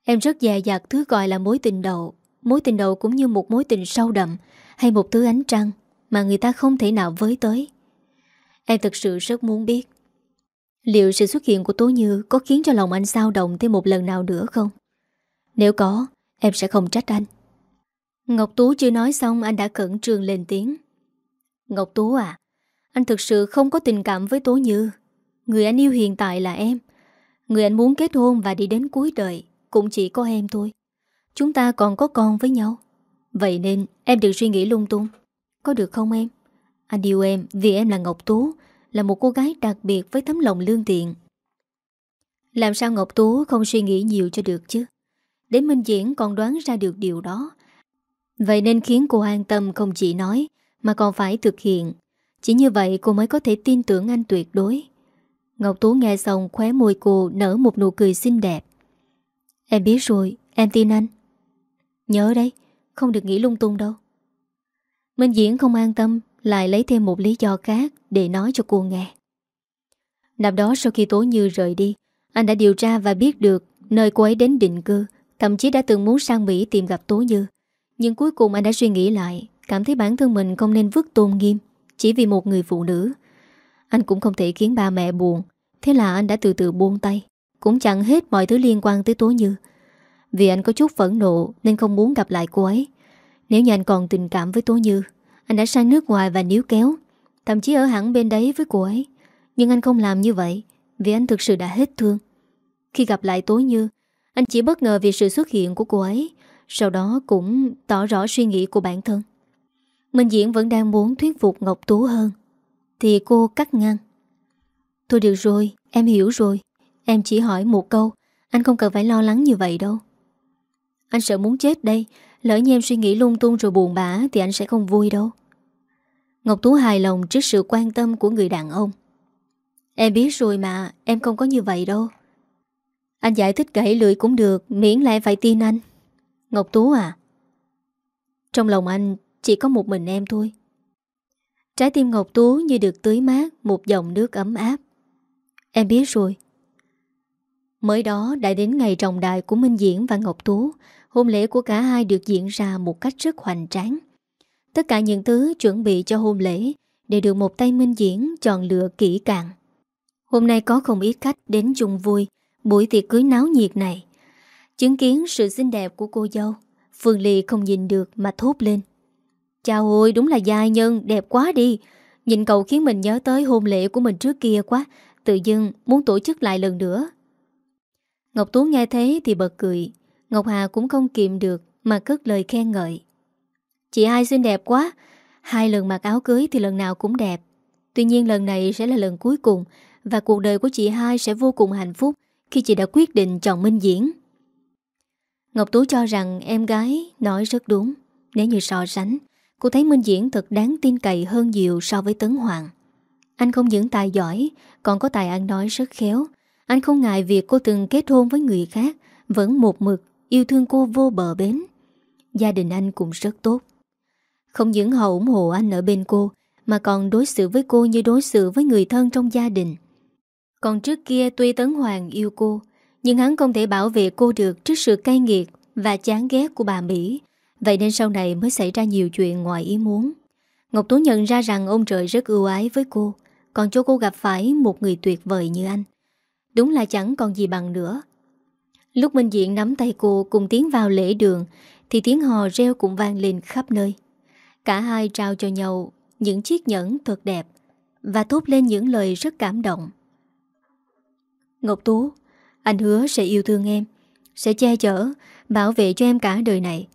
Em rất dè dặt thứ gọi là mối tình đầu. Mối tình đầu cũng như một mối tình sâu đậm Hay một thứ ánh trăng Mà người ta không thể nào với tới. Em thực sự rất muốn biết, Liệu sự xuất hiện của Tố Như Có khiến cho lòng anh sao động thêm một lần nào nữa không? Nếu có, Em sẽ không trách anh. Ngọc Tú chưa nói xong, anh đã cẩn trương lên tiếng. Ngọc Tú à Anh thực sự không có tình cảm với Tố Như. Người anh yêu hiện tại là em. Người anh muốn kết hôn và đi đến cuối đời Cũng chỉ có em thôi. Chúng ta còn có con với nhau. Vậy nên em đừng suy nghĩ lung tung. Có được không em? Anh yêu em vì em là Ngọc Tú, Là một cô gái đặc biệt với tấm lòng lương tiện Làm sao Ngọc Tú không suy nghĩ nhiều cho được chứ? Đến Minh Diễn còn đoán ra được điều đó. Vậy nên khiến cô an tâm không chỉ nói Mà còn phải thực hiện. Chỉ như vậy cô mới có thể tin tưởng anh tuyệt đối. Ngọc Tú nghe xong khóe môi cô nở một nụ cười xinh đẹp. Em biết rồi, em tin anh. Nhớ đấy, không được nghĩ lung tung đâu. Minh Diễn không an tâm Lại lấy thêm một lý do khác Để nói cho cô nghe. Năm đó sau khi Tố Như rời đi Anh đã điều tra và biết được Nơi cô ấy đến định cư. Thậm chí đã từng muốn sang Mỹ tìm gặp Tố Như. Nhưng cuối cùng anh đã suy nghĩ lại, Cảm thấy bản thân mình không nên vứt tôn nghiêm Chỉ vì một người phụ nữ. Anh cũng không thể khiến ba mẹ buồn, Thế là anh đã từ từ buông tay. Cũng chẳng hết mọi thứ liên quan tới Tố Như. Vì anh có chút phẫn nộ Nên không muốn gặp lại cô ấy. Nếu như anh còn tình cảm với Tố Như, Anh đã sang nước ngoài và níu kéo, Thậm chí ở hẳn bên đấy với cô ấy. Nhưng anh không làm như vậy Vì anh thực sự đã hết thương. Khi gặp lại Tố Như anh chỉ bất ngờ vì sự xuất hiện của cô ấy Sau đó cũng tỏ rõ suy nghĩ của bản thân. Minh Diễn vẫn đang muốn thuyết phục Ngọc Tú hơn Thì cô cắt ngang. Thôi được rồi, em hiểu rồi. Em chỉ hỏi một câu Anh không cần phải lo lắng như vậy đâu. Anh sợ muốn chết đây Lỡ như em suy nghĩ lung tung rồi buồn bã Thì anh sẽ không vui đâu. Ngọc Tú hài lòng trước sự quan tâm của người đàn ông. Em biết rồi mà Em không có như vậy đâu. Anh giải thích gãy lưỡi cũng được, Miễn là phải tin anh. Ngọc Tú à Trong lòng anh chỉ có một mình em thôi. Trái tim Ngọc Tú như được tưới mát Một dòng nước ấm áp. Em biết rồi. Mới đó đã đến ngày trọng đại của Minh Diễn và Ngọc Tú, Hôn lễ của cả hai được diễn ra một cách rất hoành tráng. Tất cả những thứ chuẩn bị cho hôn lễ Đều được một tay Minh Diễn chọn lựa kỹ càng. Hôm nay có không ít khách đến chung vui Buổi tiệc cưới náo nhiệt này. Chứng kiến sự xinh đẹp của cô dâu, Phương Ly không nhìn được mà thốt lên. Chào ôi, đúng là giai nhân, Đẹp quá đi. Nhìn cậu khiến mình nhớ tới hôn lễ của mình trước kia quá, Tự dưng muốn tổ chức lại lần nữa. Ngọc Tú nghe thế thì bật cười. Ngọc Hà cũng không kiềm được Mà cất lời khen ngợi. Chị hai xinh đẹp quá, Hai lần mặc áo cưới thì lần nào cũng đẹp. Tuy nhiên lần này sẽ là lần cuối cùng Và cuộc đời của chị hai sẽ vô cùng hạnh phúc. Khi chị đã quyết định chọn Minh Diễn. Ngọc Tú cho rằng em gái nói rất đúng. Nếu như so sánh, Cô thấy Minh Diễn thật đáng tin cậy hơn nhiều so với Tấn Hoàng. Anh không những tài giỏi, Còn có tài ăn nói rất khéo. Anh không ngại việc cô từng kết hôn với người khác, Vẫn một mực Yêu thương cô vô bờ bến. Gia đình anh cũng rất tốt. Không những họ ủng hộ anh ở bên cô, Mà còn đối xử với cô như đối xử với người thân trong gia đình. Còn trước kia tuy Tấn Hoàng yêu cô, Nhưng hắn không thể bảo vệ cô được trước sự cay nghiệt và chán ghét của bà Mỹ. Vậy nên sau này mới xảy ra nhiều chuyện ngoài ý muốn. Ngọc Tú nhận ra rằng ông trời rất ưu ái với cô, Còn cho cô gặp phải một người tuyệt vời như anh. Đúng là chẳng còn gì bằng nữa. Lúc Minh Diện nắm tay cô cùng tiến vào lễ đường, Thì tiếng hò reo cũng vang lên khắp nơi. Cả hai trao cho nhau những chiếc nhẫn thật đẹp Và thốt lên những lời rất cảm động. Ngọc Tú, Anh hứa sẽ yêu thương em, Sẽ che chở, Bảo vệ cho em cả đời này.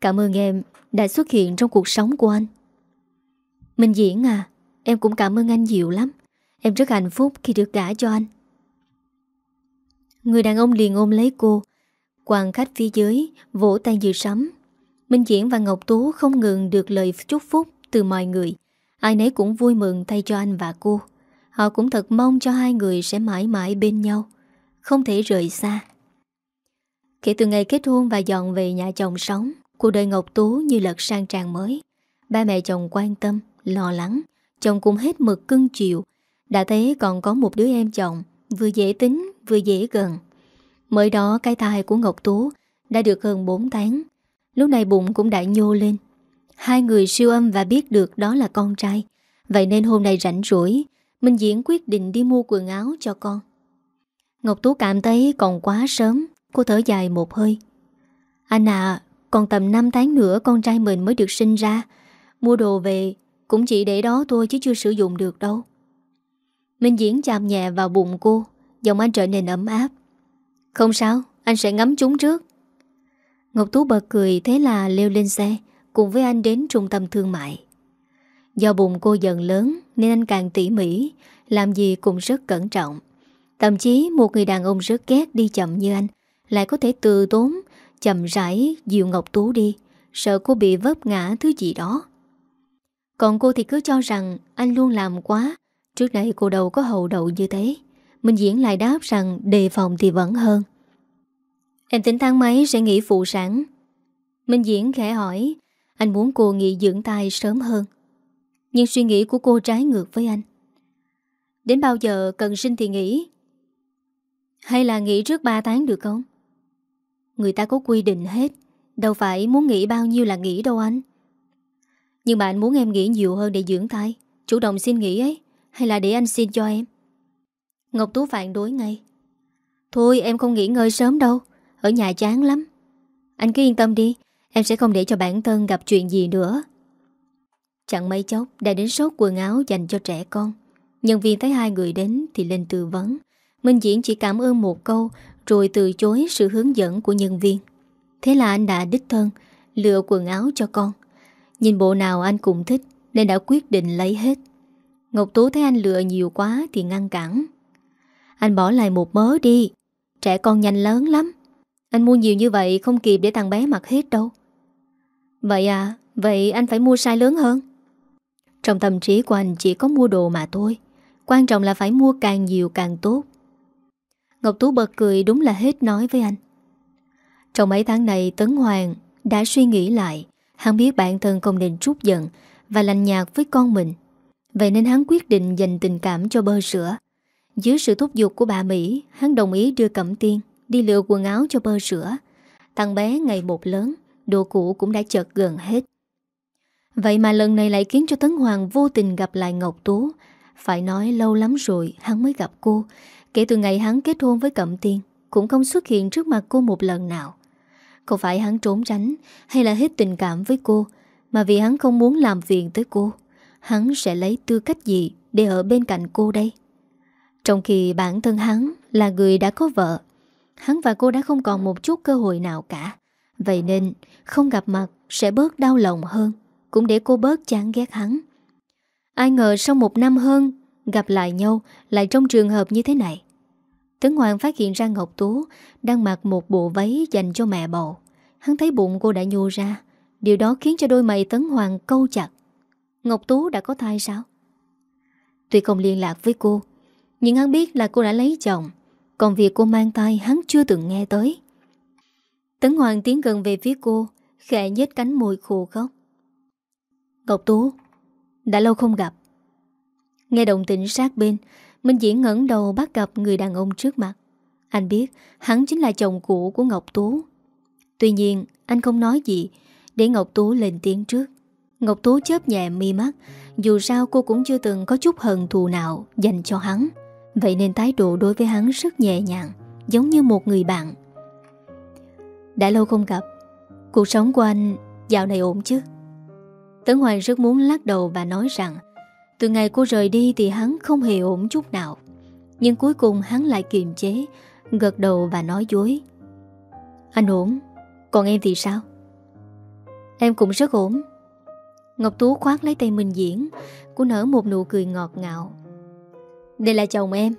Cảm ơn em đã xuất hiện trong cuộc sống của anh. Minh Diễn à Em cũng cảm ơn anh nhiều lắm. Em rất hạnh phúc khi được gả cho anh. Người đàn ông liền ôm lấy cô. Quàng khách phía dưới Vỗ tay dự sấm. Minh Diễn và Ngọc Tú không ngừng được lời chúc phúc Từ mọi người. Ai nấy cũng vui mừng thay cho anh và cô. Họ cũng thật mong cho hai người sẽ mãi mãi bên nhau Không thể rời xa. Kể từ ngày kết hôn và dọn về nhà chồng sống Cuộc đời Ngọc Tú như lật sang trang mới. Ba mẹ chồng quan tâm, lo lắng Chồng cũng hết mực cưng chịu Đã thế còn có một đứa em chồng Vừa dễ tính vừa dễ gần. Mới đó cái thai của Ngọc Tú Đã được hơn 4 tháng. Lúc này bụng cũng đã nhô lên. Hai người siêu âm và biết được đó là con trai. Vậy nên hôm nay rảnh rỗi Minh Diễn quyết định đi mua quần áo cho con. Ngọc Tú cảm thấy còn quá sớm Cô thở dài một hơi. Anh à còn tầm 5 tháng nữa con trai mình mới được sinh ra. Mua đồ về Cũng chỉ để đó thôi chứ chưa sử dụng được đâu. Minh Diễn chạm nhẹ vào bụng cô Giọng anh trở nên ấm áp. Không sao, anh sẽ ngắm chúng trước. Ngọc Tú bật cười Thế là leo lên xe Cùng với anh đến trung tâm thương mại. Do bụng cô dần lớn Nên anh càng tỉ mỉ, Làm gì cũng rất cẩn trọng. Thậm chí một người đàn ông rất ghét đi chậm như anh, Lại có thể từ tốn, Chậm rãi dịu Ngọc Tú đi, Sợ cô bị vấp ngã thứ gì đó. Còn cô thì cứ cho rằng anh luôn làm quá, Trước đây cô đâu có hậu đậu như thế. Minh Diễn lại đáp rằng đề phòng thì vẫn hơn. Em tính tháng mấy sẽ nghỉ phụ sản? Minh Diễn khẽ hỏi, Anh muốn cô nghỉ dưỡng tay sớm hơn. Nhưng suy nghĩ của cô trái ngược với anh. Đến bao giờ cần sinh thì nghỉ? Hay là nghỉ trước 3 tháng được không? Người ta có quy định hết, Đâu phải muốn nghỉ bao nhiêu là nghỉ đâu anh. Nhưng mà anh muốn em nghỉ nhiều hơn để dưỡng thai, Chủ động xin nghỉ ấy, Hay là để anh xin cho em? Ngọc Tú phản đối ngay. Thôi, em không nghỉ ngơi sớm đâu, Ở nhà chán lắm. Anh cứ yên tâm đi, Em sẽ không để cho bản thân gặp chuyện gì nữa. Chẳng mấy chốc đã đến số quần áo dành cho trẻ con. Nhân viên thấy hai người đến thì lên tư vấn. Minh Diễn chỉ cảm ơn một câu, Rồi từ chối sự hướng dẫn của nhân viên. Thế là anh đã đích thân Lựa quần áo cho con. Nhìn bộ nào anh cũng thích, Nên đã quyết định lấy hết. Ngọc Tú thấy anh lựa nhiều quá thì ngăn cản. Anh bỏ lại một mớ đi. Trẻ con nhanh lớn lắm. Anh mua nhiều như vậy không kịp để thằng bé mặc hết đâu. Vậy à Vậy anh phải mua size lớn hơn. Trong tâm trí của anh chỉ có mua đồ mà thôi. Quan trọng là phải mua càng nhiều càng tốt. Ngọc Tú bật cười đúng là hết nói với anh. Trong mấy tháng này, Tấn Hoàng đã suy nghĩ lại. Hắn biết bản thân không nên trút giận Và lành nhạt với con mình. Vậy nên hắn quyết định dành tình cảm cho bơ sữa. Dưới sự thúc giục của bà Mỹ, Hắn đồng ý đưa Cẩm Tiên Đi lựa quần áo cho bơ sữa. Thằng bé ngày một lớn, Đồ cũ cũng đã chật gần hết. Vậy mà lần này lại khiến cho Tấn Hoàng vô tình gặp lại Ngọc Tú. Phải nói lâu lắm rồi, hắn mới gặp cô. Kể từ ngày hắn kết hôn với Cẩm Tiên, Cũng không xuất hiện trước mặt cô một lần nào. Không phải hắn trốn tránh, Hay là hết tình cảm với cô? Mà vì hắn không muốn làm phiền tới cô, Hắn sẽ lấy tư cách gì Để ở bên cạnh cô đây? Trong khi bản thân hắn Là người đã có vợ, Hắn và cô đã không còn một chút cơ hội nào cả. Vậy nên, không gặp mặt Sẽ bớt đau lòng hơn. Cũng để cô bớt chán ghét hắn. Ai ngờ sau một năm hơn, Gặp lại nhau lại trong trường hợp như thế này. Tấn Hoàng phát hiện ra Ngọc Tú Đang mặc một bộ váy dành cho mẹ bầu. Hắn thấy bụng cô đã nhô ra, Điều đó khiến cho đôi mày Tấn Hoàng câu chặt. Ngọc Tú đã có thai sao? Tuy không liên lạc với cô, Nhưng hắn biết là cô đã lấy chồng, Còn việc cô mang thai hắn chưa từng nghe tới. Tấn Hoàng tiến gần về phía cô, Khẽ nhếch cánh môi khô khóc. Ngọc Tú. Đã lâu không gặp. Nghe động tĩnh sát bên, Minh Diễn ngẩn đầu bắt gặp người đàn ông trước mặt. Anh biết hắn chính là chồng cũ của Ngọc Tú. Tuy nhiên, anh không nói gì, Để Ngọc Tú lên tiếng trước. Ngọc Tú chớp nhẹ mi mắt, Dù sao cô cũng chưa từng có chút hận thù nào Dành cho hắn. Vậy nên thái độ đối với hắn rất nhẹ nhàng, Giống như một người bạn. Đã lâu không gặp, Cuộc sống của anh dạo này ổn chứ? Tấn Hoàng rất muốn lắc đầu và nói rằng, Từ ngày cô rời đi thì hắn không hề ổn chút nào. Nhưng cuối cùng hắn lại kiềm chế, Gật đầu và nói dối. Anh ổn, Còn em thì sao? Em cũng rất ổn. Ngọc Tú khoát lấy tay Minh Diễn, Cô nở một nụ cười ngọt ngào. Đây là chồng em,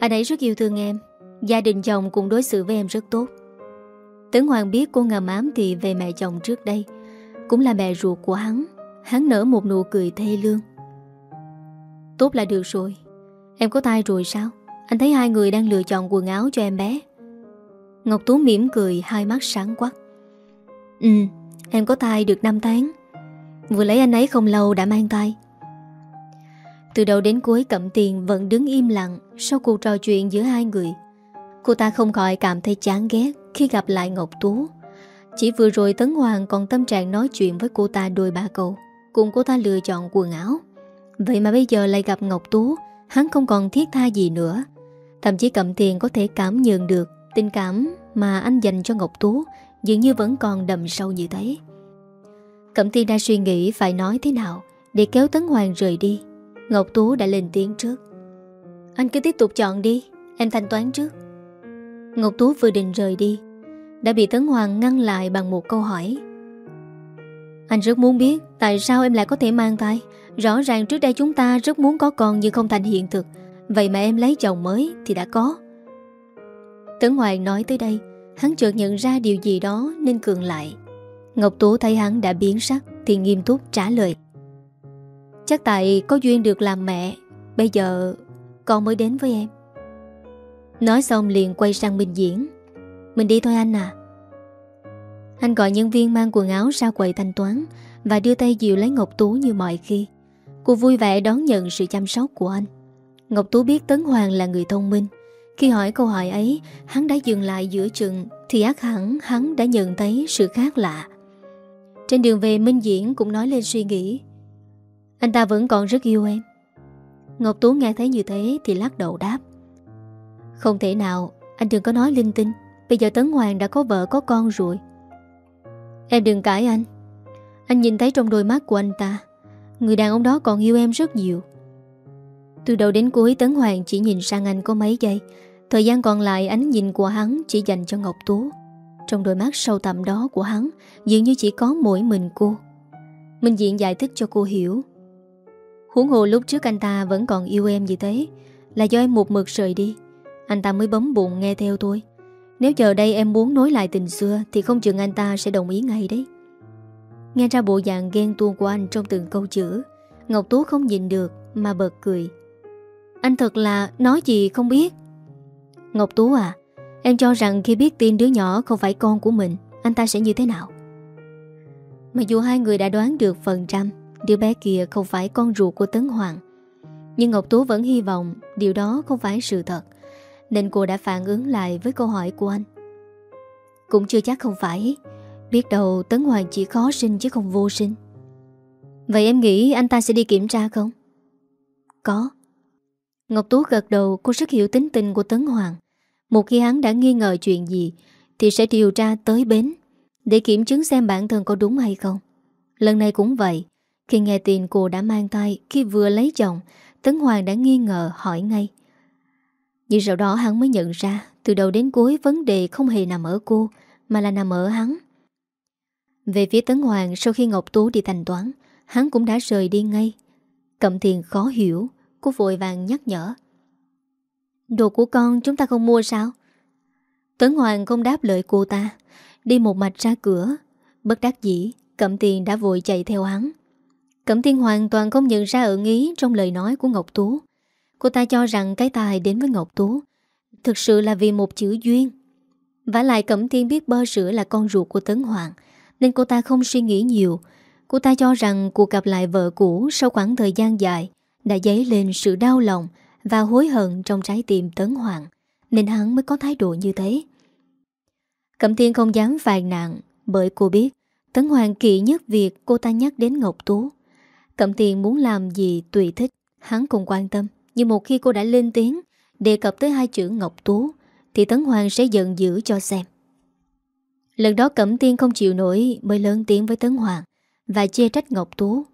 Anh ấy rất yêu thương em, Gia đình chồng cũng đối xử với em rất tốt. Tấn Hoàng biết cô ngầm ám thì về mẹ chồng trước đây, Cũng là mẹ ruột của hắn. Hắn nở một nụ cười thê lương. Tốt là được rồi. Em có tai rồi sao? Anh thấy hai người đang lựa chọn quần áo cho em bé. Ngọc Tú mỉm cười, Hai mắt sáng quắc. Ừ em có tai được 5 tháng. Vừa lấy anh ấy không lâu đã mang tay Từ đầu đến cuối Cẩm Tiền vẫn đứng im lặng Sau cuộc trò chuyện giữa hai người. Cô ta không khỏi cảm thấy chán ghét Khi gặp lại Ngọc Tú. Chỉ vừa rồi Tấn Hoàng còn tâm trạng nói chuyện với cô ta đôi ba câu Cùng cô ta lựa chọn quần áo. Vậy mà bây giờ lại gặp Ngọc Tú, Hắn không còn thiết tha gì nữa. Thậm chí Cẩm Tiền có thể cảm nhận được Tình cảm mà anh dành cho Ngọc Tú Dường như vẫn còn đầm sâu như thế. Cẩm Tiên đang suy nghĩ phải nói thế nào Để kéo Tấn Hoàng rời đi. Ngọc Tú đã lên tiếng trước. Anh cứ tiếp tục chọn đi, Em thanh toán trước. Ngọc Tú vừa định rời đi, Đã bị Tấn Hoàng ngăn lại bằng một câu hỏi. Anh rất muốn biết Tại sao em lại có thể mang thai. Rõ ràng trước đây chúng ta rất muốn có con Nhưng không thành hiện thực. Vậy mà em lấy chồng mới thì đã có. Tấn Hoàng nói tới đây, Hắn chợt nhận ra điều gì đó Nên cường lại. Ngọc Tố thấy hắn đã biến sắc Thì nghiêm túc trả lời. Chắc tại có duyên được làm mẹ, Bây giờ con mới đến với em. Nói xong liền quay sang Minh Diễn. Mình đi thôi anh à. Anh gọi nhân viên mang quần áo ra quầy thanh toán Và đưa tay dịu lấy Ngọc Tú như mọi khi. Cô vui vẻ đón nhận sự chăm sóc của anh. Ngọc Tú biết Tấn Hoàng là người thông minh. Khi hỏi câu hỏi ấy, Hắn đã dừng lại giữa chừng Thì ác hẳn hắn đã nhận thấy sự khác lạ. Trên đường về, Minh Diễn cũng nói lên suy nghĩ. Anh ta vẫn còn rất yêu em. Ngọc Tú nghe thấy như thế Thì lắc đầu đáp. Không thể nào, Anh đừng có nói linh tinh. Bây giờ Tấn Hoàng đã có vợ, có con rồi. Em đừng cãi anh. Anh nhìn thấy trong đôi mắt của anh ta, Người đàn ông đó còn yêu em rất nhiều. Từ đầu đến cuối, Tấn Hoàng chỉ nhìn sang anh có mấy giây. Thời gian còn lại, ánh nhìn của hắn chỉ dành cho Ngọc Tú. Trong đôi mắt sâu tầm đó của hắn, Dường như chỉ có mỗi mình cô. Minh Diện giải thích cho cô hiểu. Huống hồ lúc trước anh ta vẫn còn yêu em như thế, Là do em một mực rời đi. Anh ta mới bấm bụng nghe theo tôi nếu giờ đây em muốn nối lại tình xưa, Thì không chừng anh ta sẽ đồng ý ngay đấy. Nghe ra bộ dạng ghen tuông của anh trong từng câu chữ, Ngọc Tú không nhìn được Mà bật cười. Anh thật là nói gì không biết. Ngọc Tú à Em cho rằng khi biết tin đứa nhỏ không phải con của mình, Anh ta sẽ như thế nào? Mặc dù hai người đã đoán được phần trăm, Đứa bé kia không phải con ruột của Tấn Hoàng, Nhưng Ngọc Tú vẫn hy vọng Điều đó không phải sự thật. Nên cô đã phản ứng lại với câu hỏi của anh. Cũng chưa chắc không phải. Biết đâu Tấn Hoàng chỉ khó sinh chứ không vô sinh. Vậy em nghĩ anh ta sẽ đi kiểm tra không? Có. Ngọc Tú gật đầu, cô rất hiểu tính tình của Tấn Hoàng. Một khi hắn đã nghi ngờ chuyện gì, Thì sẽ điều tra tới bến, Để kiểm chứng xem bản thân có đúng hay không. Lần này cũng vậy. Khi nghe tin cô đã mang tay Khi vừa lấy chồng, Tấn Hoàng đã nghi ngờ hỏi ngay. Nhưng sau đó hắn mới nhận ra, Từ đầu đến cuối vấn đề không hề nằm ở cô, Mà là nằm ở hắn. Về phía Tấn Hoàng, sau khi Ngọc Tú đi thanh toán, Hắn cũng đã rời đi ngay. Cẩm tiền khó hiểu, Cô vội vàng nhắc nhở. Đồ của con chúng ta không mua sao? Tấn Hoàng không đáp lời cô ta. Đi một mạch ra cửa. Bất đắc dĩ, Cẩm tiền đã vội chạy theo hắn. Cẩm tiên hoàn toàn không nhận ra ẩn ý Trong lời nói của Ngọc Tú. Cô ta cho rằng cái tài đến với Ngọc Tú. Thực sự là vì một chữ duyên. Và lại Cẩm thiên biết bơ sữa là con ruột của Tấn Hoàng, nên cô ta không suy nghĩ nhiều. Cô ta cho rằng cuộc gặp lại vợ cũ Sau khoảng thời gian dài Đã dấy lên sự đau lòng Và hối hận trong trái tim Tấn Hoàng, Nên hắn mới có thái độ như thế. Cẩm thiên không dám phàn nàn Bởi cô biết Tấn Hoàng kỵ nhất việc cô ta nhắc đến Ngọc Tú. Cẩm thiên muốn làm gì tùy thích, Hắn cũng quan tâm. Nhưng một khi cô đã lên tiếng Đề cập tới hai chữ Ngọc Tú Thì Tấn Hoàng sẽ giận dữ cho xem Lần đó Cẩm Tiên không chịu nổi mới lớn tiếng với Tấn Hoàng và chê trách Ngọc Tú.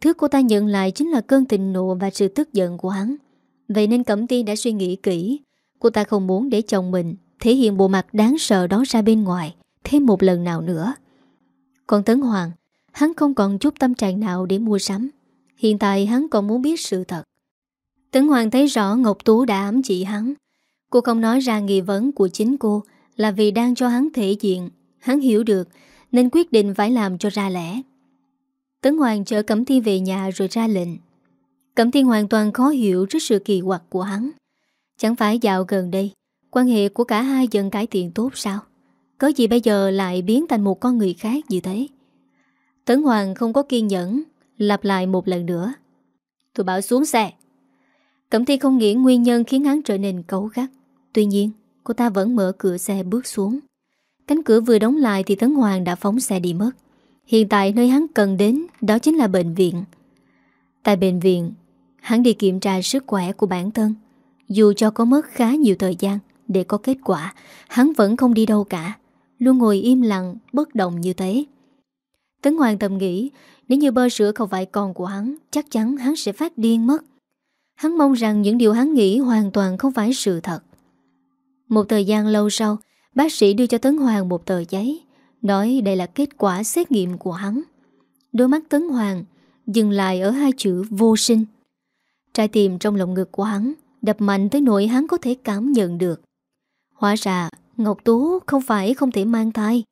Thứ cô ta nhận lại chính là cơn tình nộ và sự tức giận của hắn. Vậy nên Cẩm Tiên đã suy nghĩ kỹ. Cô ta không muốn để chồng mình thể hiện bộ mặt đáng sợ đó ra bên ngoài thêm một lần nào nữa. Còn Tấn Hoàng, hắn không còn chút tâm trạng nào để mua sắm. Hiện tại hắn còn muốn biết sự thật. Tấn Hoàng thấy rõ Ngọc Tú đã ám chỉ hắn. Cô không nói ra nghi vấn của chính cô, là vì đang cho hắn thể diện. Hắn hiểu được, Nên quyết định phải làm cho ra lẽ. Tấn Hoàng chở Cẩm Thiên về nhà rồi ra lệnh. Cẩm Thiên hoàn toàn khó hiểu Trước sự kỳ quặc của hắn. Chẳng phải dạo gần đây, Quan hệ của cả hai dần cải thiện tốt sao? Có gì bây giờ lại biến thành một con người khác như thế? Tấn Hoàng không có kiên nhẫn, Lặp lại một lần nữa. Tôi bảo xuống xe. Cẩm thi không nghĩ nguyên nhân khiến hắn trở nên cấu gắt Tuy nhiên cô ta vẫn mở cửa xe bước xuống Cánh cửa vừa đóng lại thì Tấn Hoàng đã phóng xe đi mất. Hiện tại nơi hắn cần đến đó chính là bệnh viện. Tại bệnh viện, hắn đi kiểm tra sức khỏe của bản thân. Dù cho có mất khá nhiều thời gian để có kết quả, hắn vẫn không đi đâu cả. Luôn ngồi im lặng, bất động như thế. Tấn Hoàng tầm nghĩ, nếu như bơ sữa không phải con của hắn, chắc chắn hắn sẽ phát điên mất. Hắn mong rằng những điều hắn nghĩ hoàn toàn không phải sự thật. Một thời gian lâu sau, Bác sĩ đưa cho Tấn Hoàng một tờ giấy Nói đây là kết quả xét nghiệm của hắn. Đôi mắt Tấn Hoàng Dừng lại ở hai chữ vô sinh. Trái tim trong lồng ngực của hắn Đập mạnh tới nỗi hắn có thể cảm nhận được. Hóa ra Ngọc Tú không phải không thể mang thai.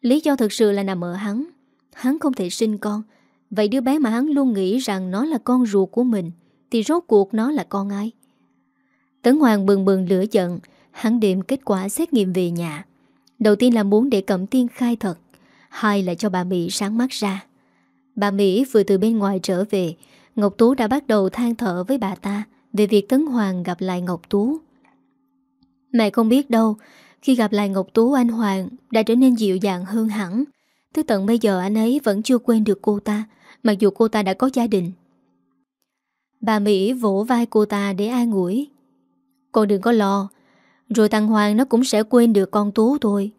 Lý do thực sự là nằm ở hắn. Hắn không thể sinh con. Vậy đứa bé mà hắn luôn nghĩ rằng nó là con ruột của mình thì rốt cuộc nó là con ai? Tấn Hoàng bừng bừng lửa giận, Hắn đem kết quả xét nghiệm về nhà. Đầu tiên là muốn để Cẩm Tiên khai thật, Hai là cho bà Mỹ sáng mắt ra. Bà Mỹ vừa từ bên ngoài trở về, Ngọc Tú đã bắt đầu than thở với bà ta Về việc Tấn Hoàng gặp lại Ngọc Tú. Mẹ không biết đâu, Khi gặp lại Ngọc Tú, anh Hoàng Đã trở nên dịu dàng hơn hẳn. Tới tận bây giờ anh ấy vẫn chưa quên được cô ta, Mặc dù cô ta đã có gia đình. Bà Mỹ vỗ vai cô ta để an ủi. Con đừng có lo, Rồi thằng Hoàng nó cũng sẽ quên được con Tú thôi.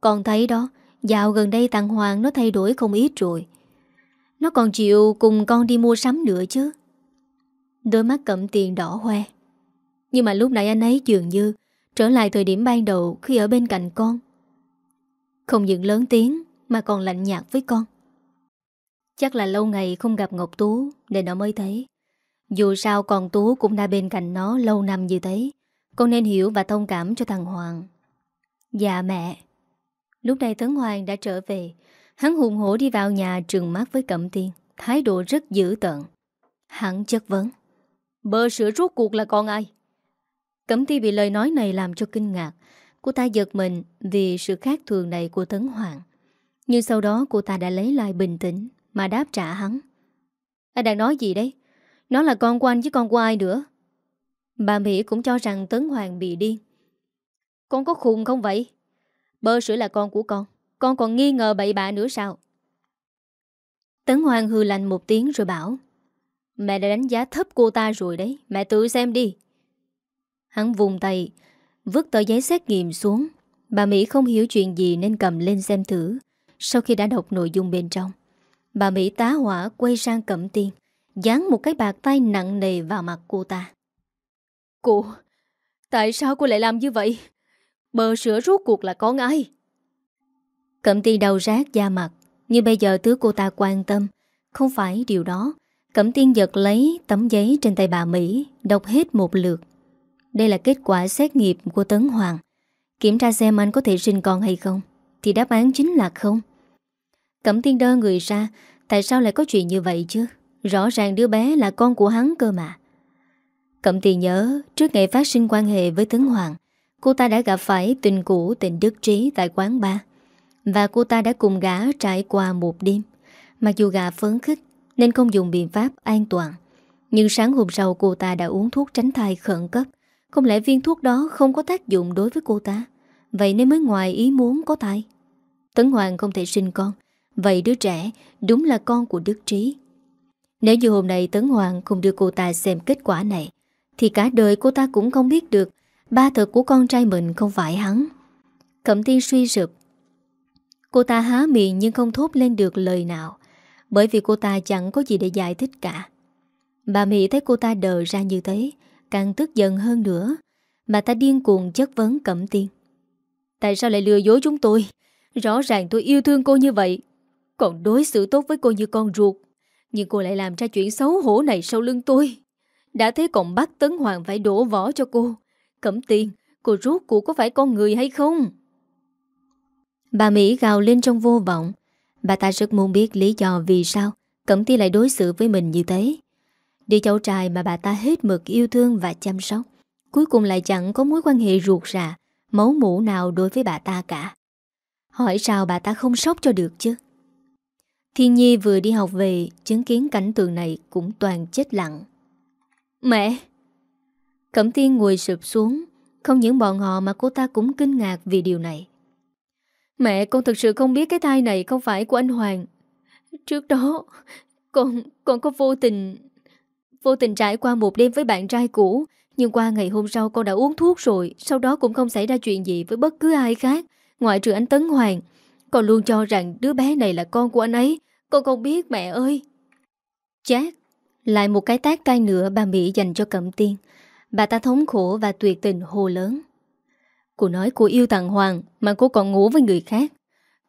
Con thấy đó, Dạo gần đây thằng Hoàng nó thay đổi không ít rồi. Nó còn chịu cùng con đi mua sắm nữa chứ. Đôi mắt cẩm tiền đỏ hoe. Nhưng mà lúc nãy anh ấy dường như Trở lại thời điểm ban đầu khi ở bên cạnh con. Không những lớn tiếng Mà còn lạnh nhạt với con. Chắc là lâu ngày không gặp Ngọc Tú Nên nó mới thấy. Dù sao con Tú cũng đã bên cạnh nó lâu năm như thế. Con nên hiểu và thông cảm cho thằng Hoàng. Dạ mẹ. Lúc này Tấn Hoàng đã trở về. Hắn hùng hổ đi vào nhà trừng mắt với Cẩm Tiên. Thái độ rất dữ tợn. Hắn chất vấn. Bơ sữa rốt cuộc là con ai? Cẩm Tiên bị lời nói này làm cho kinh ngạc. Cô ta giật mình Vì sự khác thường này của Tấn Hoàng. Nhưng sau đó cô ta đã lấy lại bình tĩnh Mà đáp trả hắn. Anh đang nói gì đấy? Nó là con của anh chứ con của ai nữa? Bà Mỹ cũng cho rằng Tấn Hoàng bị điên. Con có khùng không vậy? Bơ sữa là con của con. Con còn nghi ngờ bậy bạ nữa sao? Tấn Hoàng hư lạnh một tiếng rồi bảo, Mẹ đã đánh giá thấp cô ta rồi đấy. Mẹ tự xem đi. Hắn vùng tay, Vứt tờ giấy xét nghiệm xuống. Bà Mỹ không hiểu chuyện gì nên cầm lên xem thử. Sau khi đã đọc nội dung bên trong, Bà Mỹ tá hỏa quay sang cẩm tiên. Dán một cái bạc tay nặng nề vào mặt cô ta. Cô Tại sao cô lại làm như vậy? Bờ sữa rốt cuộc là con ai? Cẩm tiên đầu rác da mặt Nhưng bây giờ tứ cô ta quan tâm. Không phải điều đó Cẩm tiên giật lấy tấm giấy trên tay bà Mỹ Đọc hết một lượt. Đây là kết quả xét nghiệm của Tấn Hoàng. Kiểm tra xem anh có thể sinh con hay không Thì đáp án chính là không. Cẩm tiên đơ người ra Tại sao lại có chuyện như vậy chứ Rõ ràng đứa bé là con của hắn cơ mà. Cẩm Tì nhớ, Trước ngày phát sinh quan hệ với Tấn Hoàng, Cô ta đã gặp phải tình cũ, tình Đức Trí tại quán bar, Và cô ta đã cùng gã trải qua một đêm. Mặc dù gã phấn khích, Nên không dùng biện pháp an toàn, Nhưng sáng hôm sau cô ta đã uống thuốc tránh thai khẩn cấp. Không lẽ viên thuốc đó không có tác dụng đối với cô ta? Vậy nên mới ngoài ý muốn có thai. Tấn Hoàng không thể sinh con. Vậy đứa trẻ đúng là con của Đức Trí. Nếu như hôm nay Tấn Hoàng không đưa cô ta xem kết quả này, Thì cả đời cô ta cũng không biết được Ba thật của con trai mình không phải hắn. Cẩm tiên suy sụp. Cô ta há miệng nhưng không thốt lên được lời nào, Bởi vì cô ta chẳng có gì để giải thích cả. Bà Mỹ thấy cô ta đờ ra như thế, Càng tức giận hơn nữa Bà ta điên cuồng chất vấn Cẩm tiên. Tại sao lại lừa dối chúng tôi? Rõ ràng tôi yêu thương cô như vậy. Còn đối xử tốt với cô như con ruột nhưng cô lại làm ra chuyện xấu hổ này sau lưng tôi Đã thế còn bắt Tấn Hoàng phải đổ vỏ cho cô Cẩm tiên, cô rốt cuộc có phải con người hay không? Bà Mỹ gào lên trong vô vọng. Bà ta rất muốn biết lý do vì sao Cẩm tiên lại đối xử với mình như thế. Đi cháu trai mà bà ta hết mực yêu thương và chăm sóc. Cuối cùng lại chẳng có mối quan hệ ruột rà, máu mũ nào đối với bà ta cả. Hỏi sao bà ta không sốc cho được chứ? Thiên Nhi vừa đi học về, chứng kiến cảnh tượng này cũng toàn chết lặng. Mẹ! Cẩm tiên ngồi sụp xuống Không những bọn họ mà cô ta cũng kinh ngạc vì điều này Mẹ con thật sự không biết cái thai này không phải của anh Hoàng Trước đó Con con có vô tình Vô tình trải qua một đêm với bạn trai cũ Nhưng qua ngày hôm sau con đã uống thuốc rồi Sau đó cũng không xảy ra chuyện gì với bất cứ ai khác Ngoại trừ anh Tấn Hoàng con luôn cho rằng đứa bé này là con của anh ấy. Con không biết, mẹ ơi. Chát Lại một cái tác tay nữa bà Mỹ dành cho Cẩm Tiên. Bà ta thống khổ và tuyệt tình hồ lớn. Cô nói cô yêu thằng Hoàng Mà cô còn ngủ với người khác.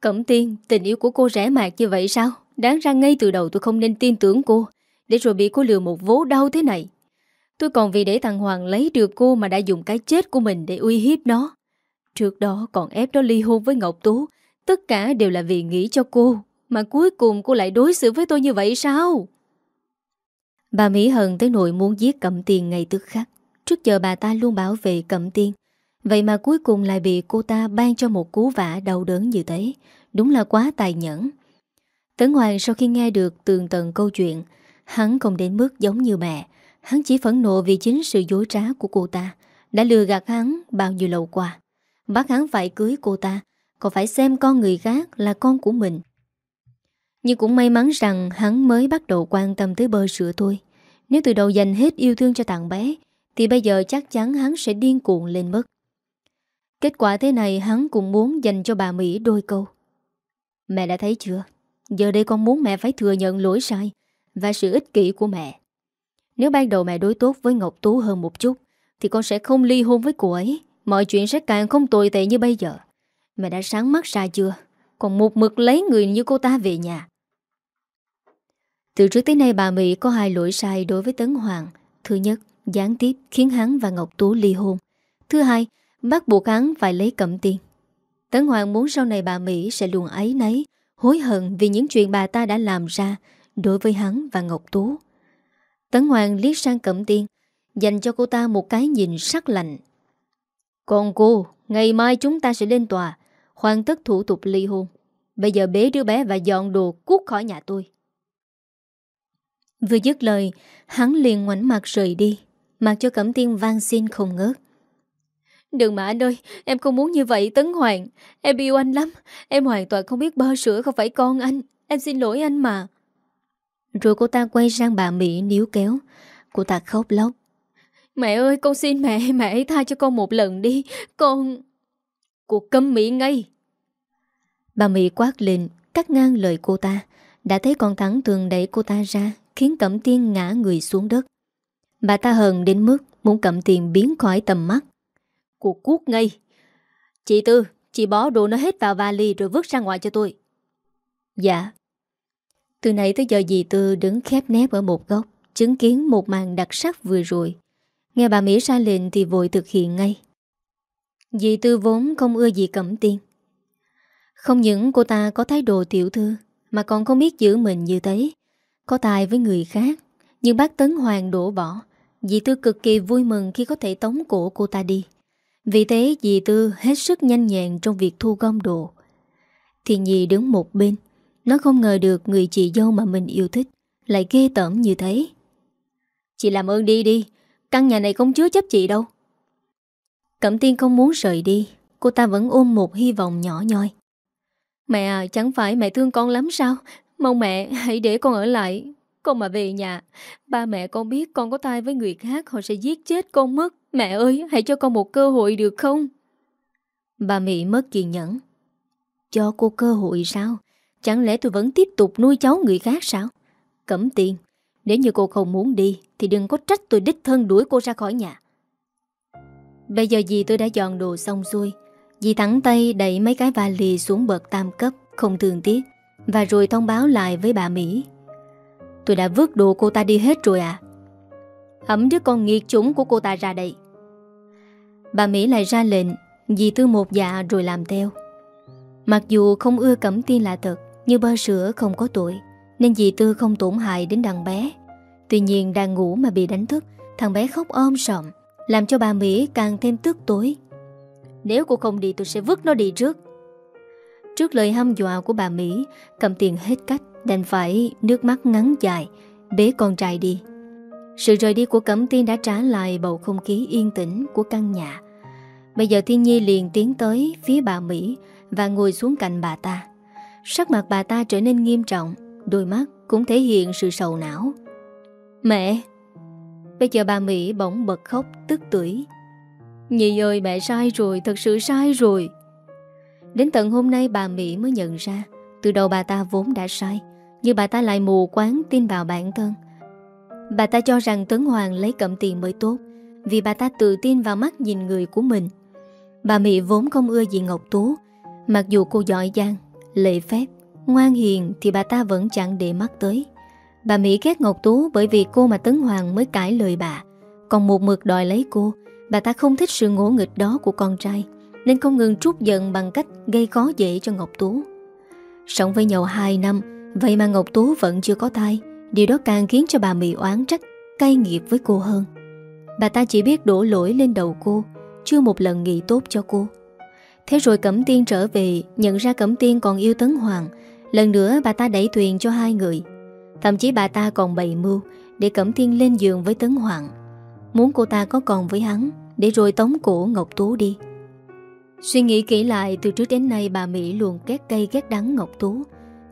Cẩm tiên, tình yêu của cô rẻ mạt như vậy sao? Đáng ra ngay từ đầu tôi không nên tin tưởng cô. Để rồi bị cô lừa một vố đau thế này. Tôi còn vì để thằng Hoàng lấy được cô Mà đã dùng cái chết của mình để uy hiếp nó. Trước đó còn ép nó ly hôn với Ngọc Tú. Tất cả đều là vì nghĩ cho cô, Mà cuối cùng cô lại đối xử với tôi như vậy sao? Bà Mỹ hận tới nỗi muốn giết Cẩm Tiên ngay tức khắc. Trước giờ bà ta luôn bảo vệ Cẩm Tiên. Vậy mà cuối cùng lại bị cô ta ban cho một cú vả đau đớn như thế. Đúng là quá tài nhẫn. Tấn Hoàng sau khi nghe được tường tận câu chuyện, Hắn không đến mức giống như mẹ. Hắn chỉ phẫn nộ vì chính sự dối trá của cô ta. Đã lừa gạt hắn bao nhiêu lâu qua. Bắt hắn phải cưới cô ta còn phải xem con người khác là con của mình. Nhưng cũng may mắn rằng Hắn mới bắt đầu quan tâm tới bơ sữa thôi. Nếu từ đầu dành hết yêu thương cho tặng bé, Thì bây giờ chắc chắn hắn sẽ điên cuộn lên mất. Kết quả thế này hắn cũng muốn dành cho bà Mỹ đôi câu. Mẹ đã thấy chưa? Giờ đây con muốn mẹ phải thừa nhận lỗi sai Và sự ích kỷ của mẹ. Nếu ban đầu mẹ đối tốt với Ngọc Tú hơn một chút, Thì con sẽ không ly hôn với cô ấy. Mọi chuyện sẽ càng không tồi tệ như bây giờ. Mẹ đã sáng mắt ra chưa? Còn một mực lấy người như cô ta về nhà. Từ trước tới nay bà Mỹ có hai lỗi sai đối với Tấn Hoàng. Thứ nhất, gián tiếp khiến hắn và Ngọc Tú ly hôn. Thứ hai, bắt buộc hắn phải lấy cẩm tiền. Tấn Hoàng muốn sau này bà Mỹ sẽ luôn ấy nấy Hối hận vì những chuyện bà ta đã làm ra Đối với hắn và Ngọc Tú. Tấn Hoàng liếc sang Cẩm Tiên Dành cho cô ta một cái nhìn sắc lạnh. Còn cô Ngày mai chúng ta sẽ lên tòa Hoàn tất thủ tục ly hôn Bây giờ bế đứa bé và dọn đồ cút khỏi nhà tôi Vừa dứt lời Hắn liền ngoảnh mặt rời đi Mặc cho Cẩm Tiên vang xin không ngớt Đừng mà anh ơi, em không muốn như vậy Tấn Hoàng. Em yêu anh lắm. Em hoàn toàn không biết bơ sữa không phải con anh. Em xin lỗi anh mà. Rồi cô ta quay sang bà Mỹ níu kéo. Cô ta khóc lóc. Mẹ ơi, con xin mẹ, mẹ hãy tha cho con một lần đi. Con... Cô câm miệng ngay. Bà Mỹ quát lên, cắt ngang lời cô ta. Đã thấy con thắng thường đẩy cô ta ra, khiến Cẩm Tiên ngã người xuống đất. Bà ta hờn đến mức muốn Cẩm Tiên biến khỏi tầm mắt. Cô cuốc ngay Chị Tư Chị bỏ đồ nó hết vào vali rồi vứt ra ngoài cho tôi Dạ Từ nãy tới giờ dì Tư đứng khép nép ở một góc Chứng kiến một màn đặc sắc vừa rồi Nghe bà Mỹ ra lệnh thì vội thực hiện ngay Dì Tư vốn không ưa gì cẩm tiên Không những cô ta có thái độ tiểu thư Mà còn không biết giữ mình như thế Có tài với người khác Nhưng bác Tấn Hoàng đổ bỏ Dì Tư cực kỳ vui mừng khi có thể tống cổ cô ta đi vì thế dì Tư hết sức nhanh nhẹn trong việc thu gom đồ. Thì nhì đứng một bên, nó không ngờ được người chị dâu mà mình yêu thích lại ghê tởm như thế. Chị làm ơn đi đi, căn nhà này không chứa chấp chị đâu. Cẩm tiên không muốn rời đi, cô ta vẫn ôm một hy vọng nhỏ nhoi. Mẹ à, chẳng phải mẹ thương con lắm sao? Mong mẹ hãy để con ở lại, con mà về nhà, ba mẹ con biết con có tai với người khác họ sẽ giết chết con mất. Mẹ ơi, hãy cho con một cơ hội được không? Bà Mỹ mất kiên nhẫn. Cho cô cơ hội sao? Chẳng lẽ tôi vẫn tiếp tục nuôi cháu người khác sao? Cẩm Tiên, nếu như cô không muốn đi thì đừng có trách tôi đích thân đuổi cô ra khỏi nhà. Bây giờ dì tôi đã dọn đồ xong xuôi. Dì thẳng tay đẩy mấy cái vali xuống bậc tam cấp, không thường tiếc. Và rồi thông báo lại với bà Mỹ. Tôi đã vứt đồ cô ta đi hết rồi à Hẩm đứa con nghiệt chúng của cô ta ra đây. Bà Mỹ lại ra lệnh Dì tư một dạ rồi làm theo. Mặc dù không ưa cẩm tiên là thật Như bơ sữa không có tuổi Nên dì tư không tổn hại đến đàn bé. Tuy nhiên đang ngủ mà bị đánh thức Thằng bé khóc ôm sọng làm cho bà Mỹ càng thêm tức tối. Nếu cô không đi tôi sẽ vứt nó đi trước. Trước lời hăm dọa của bà Mỹ Cầm tiền hết cách Đành phải nước mắt ngắn dài Bế con trai đi. Sự rời đi của Cẩm Tiên đã trả lại bầu không khí yên tĩnh của căn nhà. Bây giờ Thiên Nhi liền tiến tới phía bà Mỹ Và ngồi xuống cạnh bà ta. Sắc mặt bà ta trở nên nghiêm trọng Đôi mắt cũng thể hiện sự sầu não. Mẹ Bây giờ bà Mỹ bỗng bật khóc, tức tuổi Nhi ơi, mẹ sai rồi, Thật sự sai rồi. Đến tận hôm nay bà Mỹ mới nhận ra, Từ đầu bà ta vốn đã sai, Nhưng bà ta lại mù quáng tin vào bản thân. Bà ta cho rằng Tấn Hoàng lấy cẩm tiền mới tốt, Vì bà ta tự tin vào mắt nhìn người của mình. Bà Mỹ vốn không ưa gì Ngọc Tú, Mặc dù cô giỏi giang Lệ phép, Ngoan hiền thì bà ta vẫn chẳng để mắt tới. Bà Mỹ ghét Ngọc Tú bởi vì cô mà Tấn Hoàng mới cãi lời bà. Còn một mực đòi lấy cô, Bà ta không thích sự ngỗ nghịch đó của con trai, nên không ngừng trút giận bằng cách gây khó dễ cho Ngọc Tú. Sống với nhau 2 năm, Vậy mà Ngọc Tú vẫn chưa có thai, Điều đó càng khiến cho bà Mỹ oán trách, Cay nghiệt với cô hơn. Bà ta chỉ biết đổ lỗi lên đầu cô, Chưa một lần nghĩ tốt cho cô. Thế rồi Cẩm Tiên trở về, Nhận ra Cẩm Tiên còn yêu Tấn Hoàng, Lần nữa bà ta đẩy thuyền cho hai người. Thậm chí bà ta còn bày mưu Để Cẩm thiên lên giường với Tấn Hoàng. Muốn cô ta có còn với hắn Để rồi tống cổ Ngọc Tú đi. Suy nghĩ kỹ lại, Từ trước đến nay bà Mỹ luôn ghét cây ghét đắng Ngọc Tú.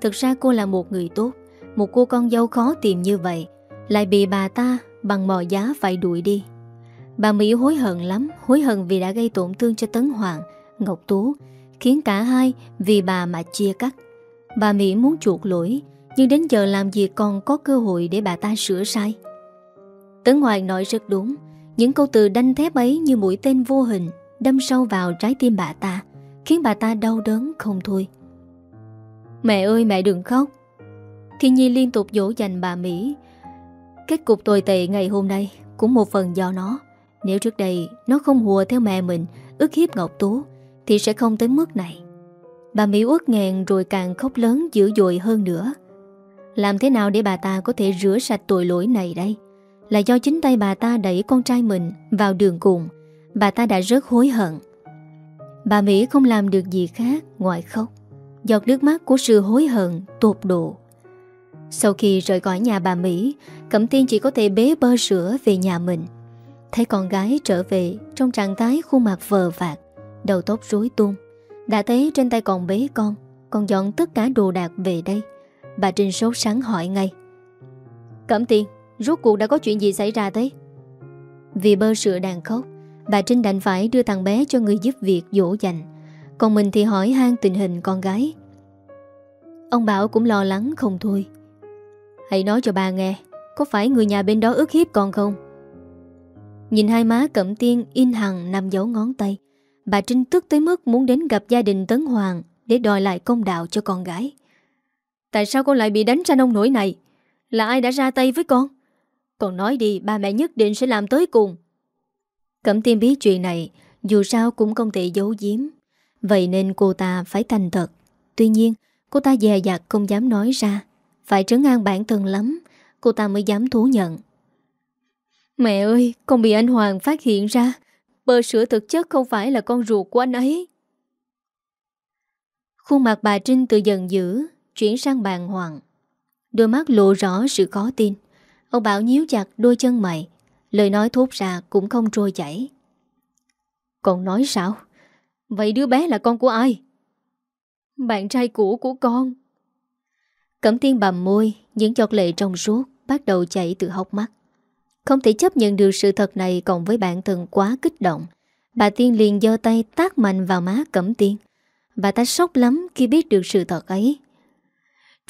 Thực ra cô là một người tốt, Một cô con dâu khó tìm như vậy, Lại bị bà ta bằng mò giá phải đuổi đi. Bà Mỹ hối hận lắm, Hối hận vì đã gây tổn thương cho Tấn Hoàng, Ngọc Tú, Khiến cả hai vì bà mà chia cắt. Bà Mỹ muốn chuộc lỗi nhưng đến giờ làm gì còn có cơ hội để bà ta sửa sai. Tấn Hoàng nói rất đúng, Những câu từ đanh thép ấy như mũi tên vô hình, Đâm sâu vào trái tim bà ta, Khiến bà ta đau đớn không thôi. Mẹ ơi, mẹ đừng khóc. Thiên Nhi liên tục dỗ dành bà Mỹ. Kết cục tồi tệ ngày hôm nay Cũng một phần do nó. Nếu trước đây nó không hùa theo mẹ mình, ức hiếp Ngọc Tú, Thì sẽ không tới mức này. Bà Mỹ uất nghẹn rồi càng khóc lớn dữ dội hơn nữa. Làm thế nào để bà ta có thể rửa sạch tội lỗi này đây? Là do chính tay bà ta đẩy con trai mình vào đường cùng. Bà ta đã rất hối hận. Bà Mỹ không làm được gì khác ngoài khóc. Giọt nước mắt của sự hối hận tột độ. Sau khi rời khỏi nhà bà Mỹ, Cẩm Tiên chỉ có thể bế bơ sữa về nhà mình. Thấy con gái trở về, Trong trạng thái khuôn mặt vờ vạt Đầu tóc rối tung. Đã thấy trên tay còn bế con, Còn dọn tất cả đồ đạc về đây. Bà Trinh sốt sắng hỏi ngay. Cẩm Tiên, Rốt cuộc đã có chuyện gì xảy ra thế? Vì bơ sữa đang khóc, Bà Trinh đành phải đưa thằng bé cho người giúp việc dỗ dành. Còn mình thì hỏi han tình hình con gái. Ông Bảo cũng lo lắng không thôi. Hãy nói cho bà nghe, Có phải người nhà bên đó ức hiếp con không? Nhìn hai má cẩm tiên in hằng nằm dấu ngón tay, Bà Trinh tức tới mức muốn đến gặp gia đình Tấn Hoàng Để đòi lại công đạo cho con gái. Tại sao con lại bị đánh ra nông nổi này? Là ai đã ra tay với con? Con nói đi, ba mẹ nhất định sẽ làm tới cùng. Cẩm tiên biết chuyện này, Dù sao cũng không thể giấu giếm. Vậy nên cô ta phải thành thật. Tuy nhiên, cô ta dè dặt không dám nói ra. Phải trấn an bản thân lắm, Cô ta mới dám thú nhận. Mẹ ơi, Con bị anh Hoàng phát hiện ra. Bơ sữa thực chất không phải là con ruột của anh ấy. Khuôn mặt bà Trinh từ giận dữ. Chuyển sang bàn hoàng. Đôi mắt lộ rõ sự khó tin. Ông Bảo nhíu chặt đôi chân mày, Lời nói thốt ra cũng không trôi chảy. Còn nói sao? Vậy đứa bé là con của ai? Bạn trai cũ của con. Cẩm tiên bầm môi, Những giọt lệ trong suốt Bắt đầu chảy từ hốc mắt. Không thể chấp nhận được sự thật này Cộng với bản thân quá kích động. Bà Tiên liền giơ tay tác mạnh vào má Cẩm Tiên Bà ta sốc lắm khi biết được sự thật ấy.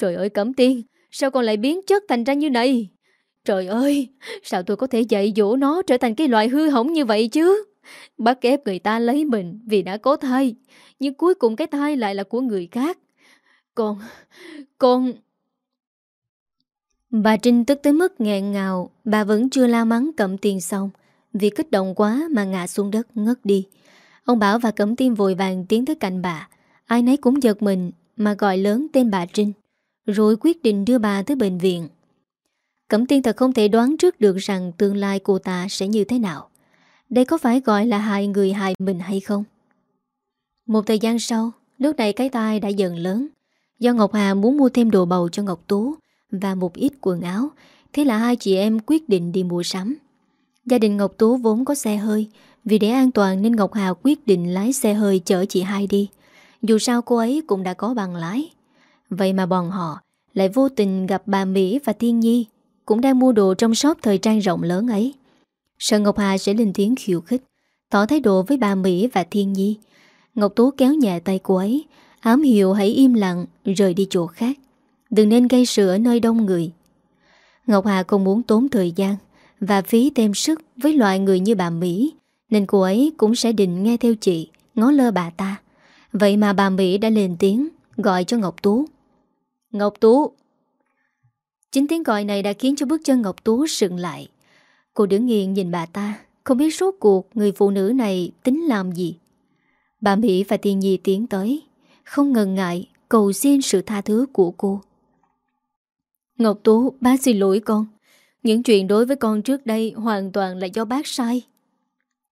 Trời ơi Cẩm Tiên Sao con lại biến chất thành ra như này Trời ơi, sao tôi có thể dạy dỗ nó trở thành cái loại hư hỏng như vậy chứ? Bắt ép người ta lấy mình vì đã có thai, nhưng cuối cùng cái thai lại là của người khác. Con, con... Bà Trinh tức tới mức nghẹn ngào, bà vẫn chưa la mắng cẩm tiền xong. Vì kích động quá mà ngã xuống đất ngất đi. Ông Bảo và Cẩm Tiên vội vàng tiến tới cạnh bà. Ai nấy cũng giật mình mà gọi lớn tên bà Trinh. Rồi quyết định đưa bà tới bệnh viện. Cẩm tiên thật không thể đoán trước được rằng tương lai cô ta sẽ như thế nào. Đây có phải gọi là hai người hại mình hay không? Một thời gian sau, lúc này cái tai đã dần lớn. Do Ngọc Hà muốn mua thêm đồ bầu cho Ngọc Tú và một ít quần áo, thế là hai chị em quyết định đi mua sắm. Gia đình Ngọc Tú vốn có xe hơi, vì để an toàn nên Ngọc Hà quyết định lái xe hơi chở chị hai đi. Dù sao cô ấy cũng đã có bằng lái. Vậy mà bọn họ lại vô tình gặp bà Mỹ và Thiên Nhi cũng đang mua đồ trong shop thời trang rộng lớn ấy. sơn Ngọc Hà sẽ lên tiếng khiêu khích, tỏ thái độ với bà Mỹ và Thiên Nhi. Ngọc Tú kéo nhẹ tay cô ấy, ám hiệu hãy im lặng rời đi chỗ khác. Đừng nên gây sự ở nơi đông người. Ngọc Hà không muốn tốn thời gian và phí thêm sức với loại người như bà Mỹ, nên cô ấy cũng sẽ định nghe theo chị, ngó lơ bà ta. Vậy mà bà Mỹ đã lên tiếng, gọi cho Ngọc Tú. Ngọc Tú, Chính tiếng gọi này đã khiến cho bước chân Ngọc Tú sừng lại. Cô đứng nghiêng nhìn bà ta, không biết rốt cuộc người phụ nữ này tính làm gì. Bà Mỹ và Tiên Nhi tiến tới, không ngần ngại, cầu xin sự tha thứ của cô. Ngọc Tú, bác xin lỗi con. Những chuyện đối với con trước đây hoàn toàn là do bác sai.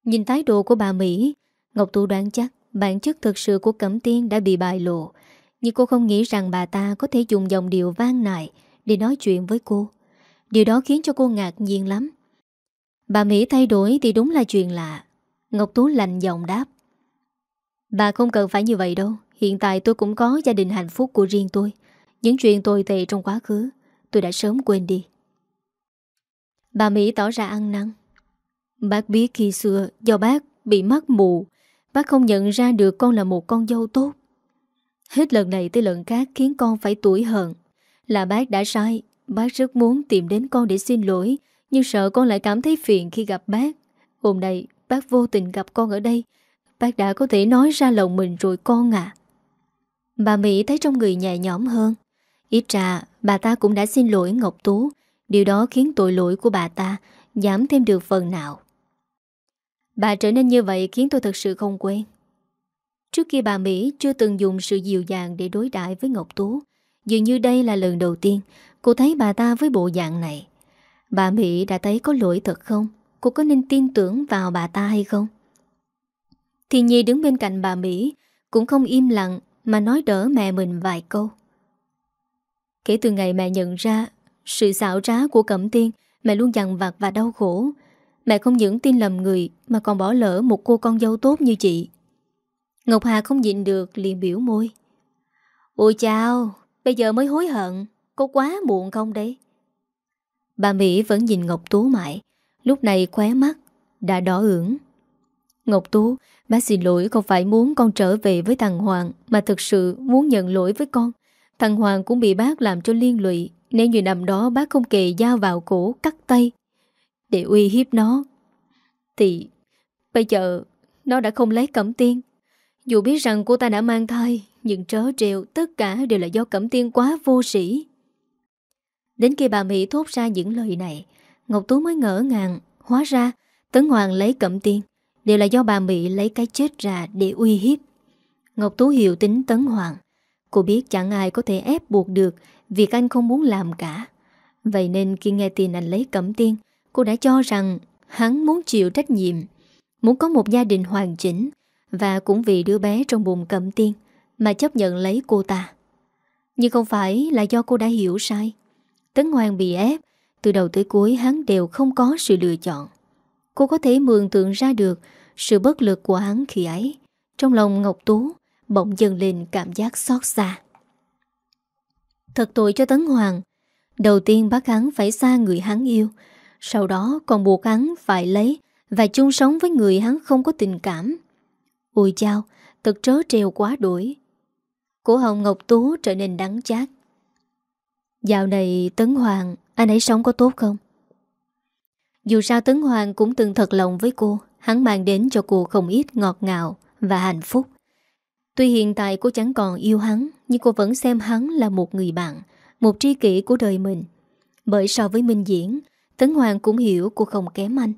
Nhìn thái độ của bà Mỹ, Ngọc Tú đoán chắc bản chất thực sự của Cẩm Tiên đã bị bại lộ. Nhưng cô không nghĩ rằng bà ta có thể dùng dòng điệu vang nại để nói chuyện với cô. Điều đó khiến cho cô ngạc nhiên lắm. Bà Mỹ thay đổi thì đúng là chuyện lạ. Ngọc Tú lành giọng đáp. Bà không cần phải như vậy đâu. Hiện tại tôi cũng có gia đình hạnh phúc của riêng tôi. Những chuyện tồi tệ trong quá khứ, tôi đã sớm quên đi. Bà Mỹ tỏ ra ăn năn. Bác biết khi xưa do bác bị mắt mù, bác không nhận ra được con là một con dâu tốt. Hết lần này tới lần khác khiến con phải tuổi hận. Là bác đã sai, bác rất muốn tìm đến con để xin lỗi, nhưng sợ con lại cảm thấy phiền khi gặp bác. Hôm nay bác vô tình gặp con ở đây, bác đã có thể nói ra lòng mình rồi con à. Bà Mỹ thấy trong người nhẹ nhõm hơn. Ít ra, bà ta cũng đã xin lỗi Ngọc Tú. Điều đó khiến tội lỗi của bà ta giảm thêm được phần nào. Bà trở nên như vậy khiến tôi thật sự không quen. Trước kia bà Mỹ chưa từng dùng sự dịu dàng để đối đãi với Ngọc Tú. Dường như đây là lần đầu tiên cô thấy bà ta với bộ dạng này. Bà Mỹ đã thấy có lỗi thật không? Cô có nên tin tưởng vào bà ta hay không? Thì Nhi đứng bên cạnh bà Mỹ cũng không im lặng mà nói đỡ mẹ mình vài câu. Kể từ ngày mẹ nhận ra sự xảo trá của Cẩm Tiên, mẹ luôn dằn vặt và đau khổ. Mẹ không những tin lầm người mà còn bỏ lỡ một cô con dâu tốt như chị. Ngọc Hà không nhịn được liền biểu môi. Ôi chào, bây giờ mới hối hận, có quá muộn không đấy? Bà Mỹ vẫn nhìn Ngọc Tú mãi, lúc này khóe mắt, đã đỏ ửng. Ngọc Tú, bác xin lỗi không phải muốn con trở về với thằng Hoàng mà thực sự muốn nhận lỗi với con. Thằng Hoàng cũng bị bác làm cho liên lụy Nếu như năm đó bác không kề dao vào cổ cắt tay Để uy hiếp nó Thì bây giờ Nó đã không lấy cẩm tiên dù biết rằng cô ta đã mang thai, Nhưng trớ trêu, tất cả đều là do cẩm tiên quá vô sĩ Đến khi bà Mỹ thốt ra những lời này, Ngọc Tú mới ngỡ ngàng, Hóa ra Tấn Hoàng lấy cẩm tiên, Đều là do bà Mỹ lấy cái chết ra để uy hiếp. Ngọc Tú hiểu tính Tấn Hoàng, Cô biết chẳng ai có thể ép buộc được Việc anh không muốn làm cả. Vậy nên khi nghe tin anh lấy cẩm tiên, Cô đã cho rằng hắn muốn chịu trách nhiệm, Muốn có một gia đình hoàn chỉnh và cũng vì đứa bé trong bụng cẩm tiên Mà chấp nhận lấy cô ta. Nhưng không phải là do cô đã hiểu sai. Tấn Hoàng bị ép, Từ đầu tới cuối hắn đều không có sự lựa chọn. Cô có thể mường tượng ra được Sự bất lực của hắn khi ấy. Trong lòng Ngọc Tú Bỗng dần lên cảm giác xót xa. Thật tội cho Tấn Hoàng. Đầu tiên bác hắn phải xa người hắn yêu, Sau đó còn buộc hắn phải lấy Và chung sống với người hắn không có tình cảm. Ôi chao Thật trớ treo quá đuổi. Cổ hồng Ngọc Tú trở nên đắng chát. Dạo này Tấn Hoàng, Anh ấy sống có tốt không? Dù sao Tấn Hoàng cũng từng thật lòng với cô, Hắn mang đến cho cô không ít ngọt ngào Và hạnh phúc. Tuy hiện tại cô chẳng còn yêu hắn, Nhưng cô vẫn xem hắn là một người bạn, Một tri kỷ của đời mình. Bởi so với Minh Diễn, Tấn Hoàng cũng hiểu cô không kém anh.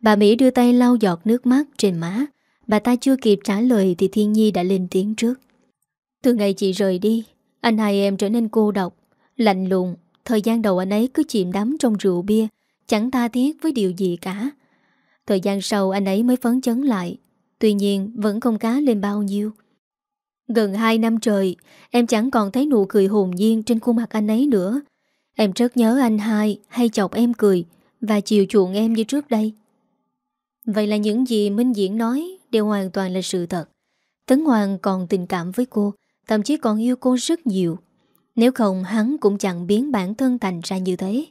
Bà Mỹ đưa tay lau giọt nước mắt trên má Bà ta chưa kịp trả lời Thì Thiên Nhi đã lên tiếng trước. Từ ngày chị rời đi, Anh hai em trở nên cô độc, Lạnh lùng. Thời gian đầu anh ấy cứ chìm đắm trong rượu bia, Chẳng tha thiết với điều gì cả. Thời gian sau anh ấy mới phấn chấn lại, Tuy nhiên vẫn không cá lên bao nhiêu. Gần 2 năm trời, Em chẳng còn thấy nụ cười hồn nhiên Trên khuôn mặt anh ấy nữa. Em rất nhớ anh hai hay chọc em cười Và chiều chuộng em như trước đây. Vậy là những gì Minh Diễn nói Đều hoàn toàn là sự thật. Tấn Hoàng còn tình cảm với cô Thậm chí còn yêu cô rất nhiều. Nếu không hắn cũng chẳng biến bản thân thành ra như thế.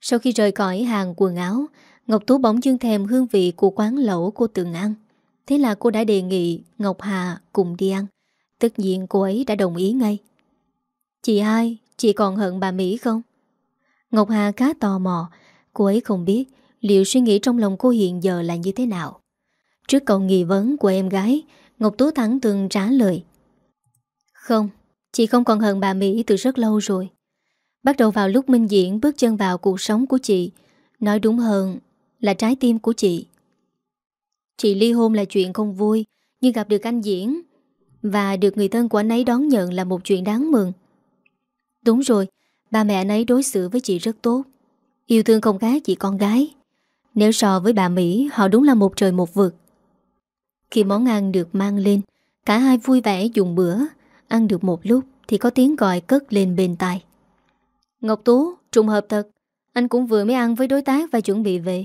Sau khi rời khỏi hàng quần áo Ngọc Tú bỗng dưng thèm hương vị của quán lẩu cô từng ăn. Thế là cô đã đề nghị Ngọc Hà cùng đi ăn. Tất nhiên cô ấy đã đồng ý ngay. Chị hai, chị còn hận bà Mỹ không? Ngọc Hà khá tò mò. Cô ấy không biết liệu suy nghĩ trong lòng cô hiện giờ là như thế nào. Trước câu nghi vấn của em gái Ngọc Tú thẳng từng trả lời. Không, chị không còn hận bà Mỹ từ rất lâu rồi. Bắt đầu vào lúc Minh Diễn bước chân vào cuộc sống của chị. Nói đúng hơn là trái tim của chị. Chị ly hôn là chuyện không vui Nhưng gặp được anh Diễn Và được người thân của anh ấy đón nhận là một chuyện đáng mừng. Đúng rồi Ba mẹ anh ấy đối xử với chị rất tốt. Yêu thương không khác chị con gái. Nếu so với bà Mỹ Họ đúng là một trời một vực. Khi món ăn được mang lên Cả hai vui vẻ dùng bữa. Ăn được một lúc Thì có tiếng gọi cất lên bên tai. Ngọc Tú, trùng hợp thật. Anh cũng vừa mới ăn với đối tác và chuẩn bị về.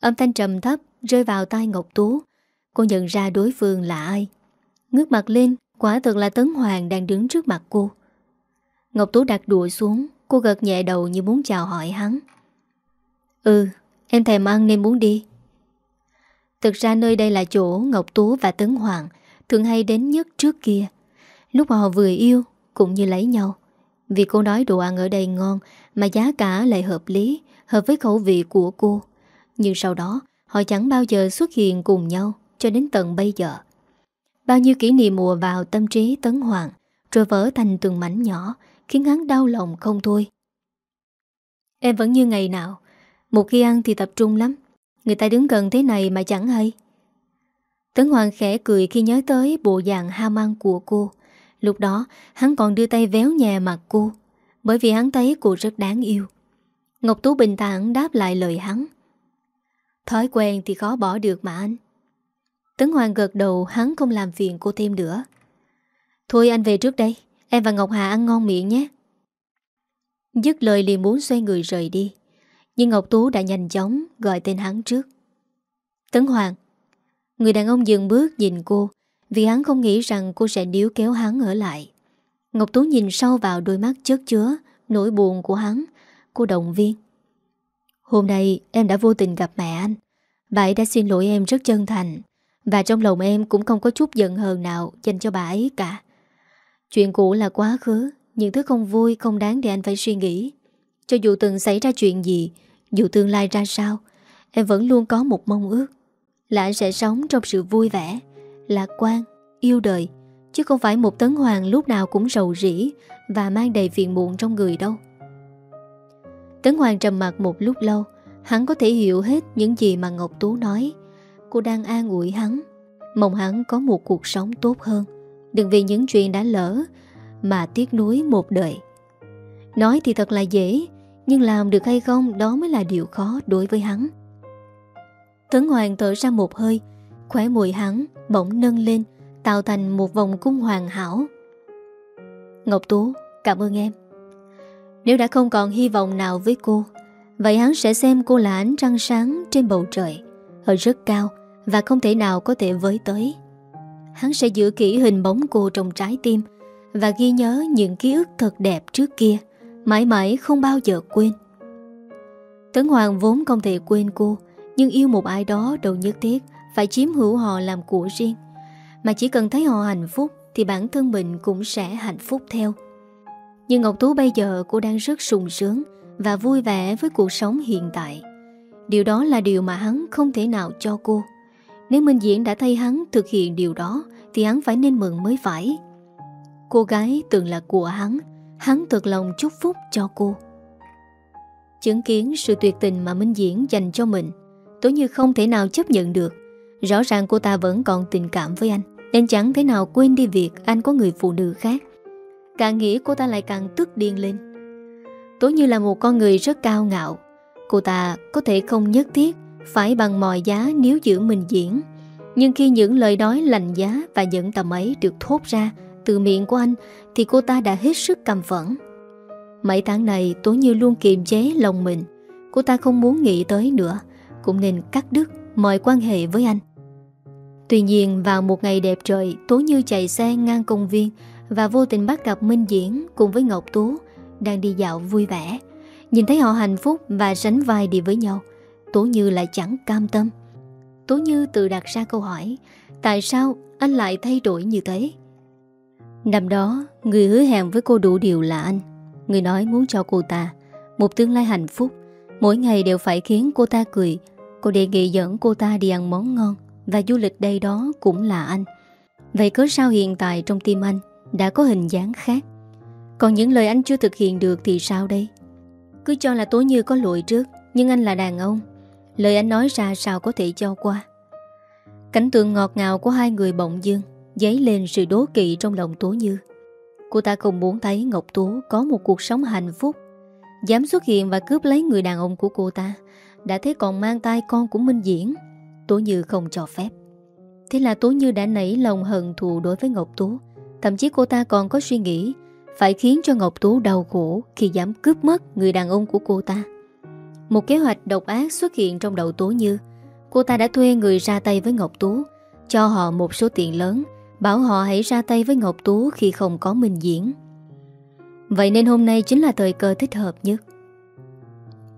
Âm thanh trầm thấp Rơi vào tai Ngọc Tú. Cô nhận ra đối phương là ai. Ngước mặt lên Quả thật là Tấn Hoàng đang đứng trước mặt cô. Ngọc Tú đặt đùa xuống Cô gật nhẹ đầu như muốn chào hỏi hắn. Ừ Em thèm ăn nên muốn đi. Thực ra nơi đây là chỗ Ngọc Tú và Tấn Hoàng Thường hay đến nhất trước kia. Lúc họ vừa yêu Cũng như lấy nhau. Vì cô nói đồ ăn ở đây ngon Mà giá cả lại hợp lý, Hợp với khẩu vị của cô. Nhưng sau đó, họ chẳng bao giờ xuất hiện cùng nhau Cho đến tận bây giờ. Bao nhiêu kỷ niệm mùa vào tâm trí Tấn Hoàng Rồi vỡ thành từng mảnh nhỏ, Khiến hắn đau lòng không thôi. Em vẫn như ngày nào. Một khi ăn thì tập trung lắm. Người ta đứng gần thế này mà chẳng hay. Tấn Hoàng khẽ cười khi nhớ tới bộ dạng ham ăn của cô. Lúc đó, hắn còn đưa tay véo nhẹ mặt cô, Bởi vì hắn thấy cô rất đáng yêu. Ngọc Tú bình thản đáp lại lời hắn. Thói quen thì khó bỏ được mà anh. Tấn Hoàng gật đầu, hắn không làm phiền cô thêm nữa. Thôi anh về trước đây, Em và Ngọc Hà ăn ngon miệng nhé. Dứt lời liền muốn xoay người rời đi. Nhưng Ngọc Tú đã nhanh chóng Gọi tên hắn trước. Tấn Hoàng, Người đàn ông dừng bước nhìn cô, Vì hắn không nghĩ rằng cô sẽ níu kéo hắn ở lại. Ngọc Tú nhìn sâu vào đôi mắt chất chứa Nỗi buồn của hắn. Cô động viên, Hôm nay em đã vô tình gặp mẹ anh. Bà ấy đã xin lỗi em rất chân thành, Và trong lòng em cũng không có chút giận hờn nào Dành cho bà ấy cả. Chuyện cũ là quá khứ, Những thứ không vui không đáng để anh phải suy nghĩ. Cho dù từng xảy ra chuyện gì Dù tương lai ra sao Em vẫn luôn có một mong ước. Là anh sẽ sống trong sự vui vẻ Lạc quan, yêu đời Chứ không phải một tấn hoàng lúc nào cũng rầu rĩ Và mang đầy phiền muộn trong người đâu. Tấn Hoàng trầm mặt một lúc lâu Hắn có thể hiểu hết những gì mà Ngọc Tú nói. Cô đang an ủi hắn Mong hắn có một cuộc sống tốt hơn. Đừng vì những chuyện đã lỡ Mà tiếc nuối một đời. Nói thì thật là dễ, Nhưng làm được hay không Đó mới là điều khó đối với hắn. Tấn Hoàng thở ra một hơi Khỏe mùi hắn bỗng nâng lên, Tạo thành một vòng cung hoàn hảo. Ngọc Tú, Cảm ơn em. Nếu đã không còn hy vọng nào với cô, Vậy hắn sẽ xem cô là ánh trăng sáng Trên bầu trời, Ở rất cao Và không thể nào có thể với tới. Hắn sẽ giữ kỹ hình bóng cô trong trái tim Và ghi nhớ những ký ức thật đẹp trước kia. Mãi mãi không bao giờ quên. Tấn Hoàng vốn không thể quên cô, Nhưng yêu một ai đó đâu nhất thiết Phải chiếm hữu họ làm của riêng. Mà chỉ cần thấy họ hạnh phúc Thì bản thân mình cũng sẽ hạnh phúc theo. Nhưng Ngọc Tú bây giờ cô đang rất sung sướng Và vui vẻ với cuộc sống hiện tại. Điều đó là điều mà hắn không thể nào cho cô. Nếu Minh Diễn đã thay hắn thực hiện điều đó Thì hắn phải nên mừng mới phải. Cô gái từng là của hắn Hắn thật lòng chúc phúc cho cô. Chứng kiến sự tuyệt tình mà Minh Diễn dành cho mình tối như không thể nào chấp nhận được. Rõ ràng cô ta vẫn còn tình cảm với anh, Nên chẳng thể nào quên đi việc anh có người phụ nữ khác. Càng nghĩ cô ta lại càng tức điên lên. Tối như là một con người rất cao ngạo. Cô ta có thể không nhất thiết phải bằng mọi giá nếu giữ Minh diễn, Nhưng khi những lời nói lành giá Và những tầm ấy được thốt ra Từ miệng của anh thì cô ta đã hết sức cầm phẫn. Mấy tháng này Tố Như luôn kiềm chế lòng mình. Cô ta không muốn nghĩ tới nữa, Cũng nên cắt đứt mọi quan hệ với anh. Tuy nhiên, vào một ngày đẹp trời Tố Như chạy xe ngang công viên Và vô tình bắt gặp Minh Diễn Cùng với Ngọc Tú, Đang đi dạo vui vẻ. Nhìn thấy họ hạnh phúc và sánh vai đi với nhau Tố Như lại chẳng cam tâm. Tố Như tự đặt ra câu hỏi, Tại sao anh lại thay đổi như thế? Năm đó, Người hứa hẹn với cô đủ điều là anh. Người nói muốn cho cô ta Một tương lai hạnh phúc. Mỗi ngày đều phải khiến cô ta cười. Cô đề nghị dẫn cô ta đi ăn món ngon Và du lịch đây đó cũng là anh. Vậy cớ sao hiện tại trong tim anh Đã có hình dáng khác? Còn những lời anh chưa thực hiện được thì sao đây? Cứ cho là tối Như có lỗi trước, Nhưng anh là đàn ông. Lời anh nói ra sao có thể cho qua? Cảnh tượng ngọt ngào của hai người bỗng dương Dấy lên sự đố kỵ trong lòng Tố Như. Cô ta không muốn thấy Ngọc Tú có một cuộc sống hạnh phúc. Dám xuất hiện và cướp lấy người đàn ông của cô ta, Đã thấy còn mang tay con của Minh Diễn. Tố Như không cho phép. Thế là Tố Như đã nảy lòng hận thù đối với Ngọc Tú Thậm chí cô ta còn có suy nghĩ Phải khiến cho Ngọc Tú đau khổ Khi dám cướp mất người đàn ông của cô ta. Một kế hoạch độc ác xuất hiện trong đầu Tố Như. Cô ta đã thuê người ra tay với Ngọc Tú Cho họ một số tiền lớn Bảo họ hãy ra tay với Ngọc Tú Khi không có Minh Diễn. Vậy nên hôm nay chính là thời cơ thích hợp nhất.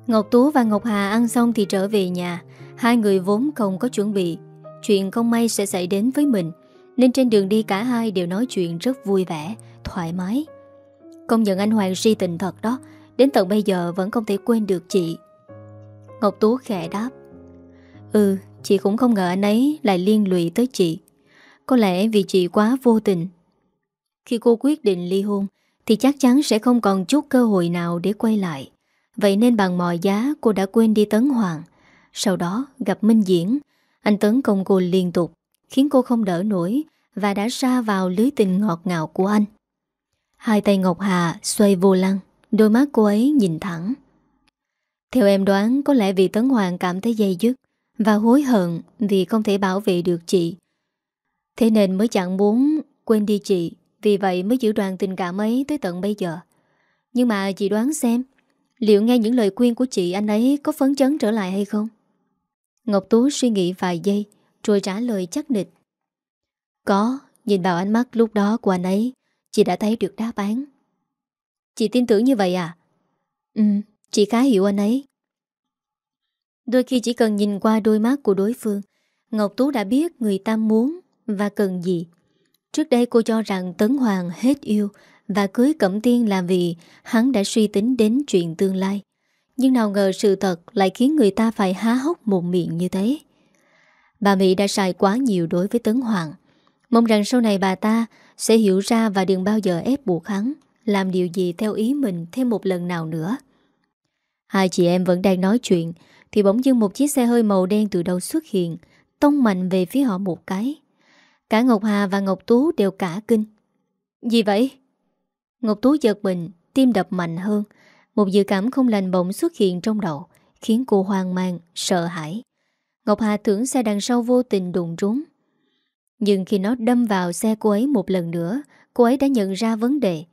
Ngọc Tú và Ngọc Hà ăn xong thì trở về nhà. Hai người vốn không có chuẩn bị. Chuyện không may sẽ xảy đến với mình, Nên trên đường đi cả hai đều nói chuyện rất vui vẻ, Thoải mái. Công nhận anh Hoàng si tình thật đó, Đến tận bây giờ vẫn không thể quên được chị. Ngọc Tú khẽ đáp Ừ Chị cũng không ngờ anh ấy lại liên lụy tới chị. Có lẽ vì chị quá vô tình. Khi cô quyết định ly hôn, Thì chắc chắn sẽ không còn chút cơ hội nào để quay lại. Vậy nên bằng mọi giá, cô đã quên đi Tấn Hoàng. Sau đó, gặp Minh Diễn. Anh tấn công cô liên tục, Khiến cô không đỡ nổi Và đã xa vào lưới tình ngọt ngào của anh. Hai tay Ngọc Hà xoay vô lăng, Đôi mắt cô ấy nhìn thẳng. Theo em đoán, có lẽ vì Tấn Hoàng cảm thấy dây dứt Và hối hận vì không thể bảo vệ được chị Thế nên mới chẳng muốn quên đi chị Vì vậy mới giữ đoàn tình cảm ấy tới tận bây giờ Nhưng mà chị đoán xem Liệu nghe những lời khuyên của chị anh ấy có phấn chấn trở lại hay không? Ngọc Tú suy nghĩ vài giây Rồi trả lời chắc nịch Có, nhìn vào ánh mắt lúc đó của anh ấy Chị đã thấy được đáp án Chị tin tưởng như vậy à? Ừ, chị khá hiểu anh ấy Đôi khi chỉ cần nhìn qua đôi mắt của đối phương Ngọc Tú đã biết người ta muốn và cần gì Trước đây cô cho rằng Tấn Hoàng hết yêu Và cưới Cẩm Tiên là vì hắn đã suy tính đến chuyện tương lai Nhưng nào ngờ sự thật lại khiến người ta phải há hốc một miệng như thế Bà Mỹ đã sai quá nhiều đối với Tấn Hoàng Mong rằng sau này bà ta sẽ hiểu ra và đừng bao giờ ép buộc hắn làm điều gì theo ý mình thêm một lần nào nữa. Hai chị em vẫn đang nói chuyện thì bỗng dưng một chiếc xe hơi màu đen từ đâu xuất hiện, tông mạnh về phía họ một cái. Cả Ngọc Hà và Ngọc Tú đều cả kinh. Gì vậy? Ngọc Tú giật mình, tim đập mạnh hơn. Một dự cảm không lành bỗng xuất hiện trong đầu, khiến cô hoang mang, sợ hãi. Ngọc Hà tưởng xe đằng sau vô tình đụng trúng. Nhưng khi nó đâm vào xe cô ấy một lần nữa, cô ấy đã nhận ra vấn đề.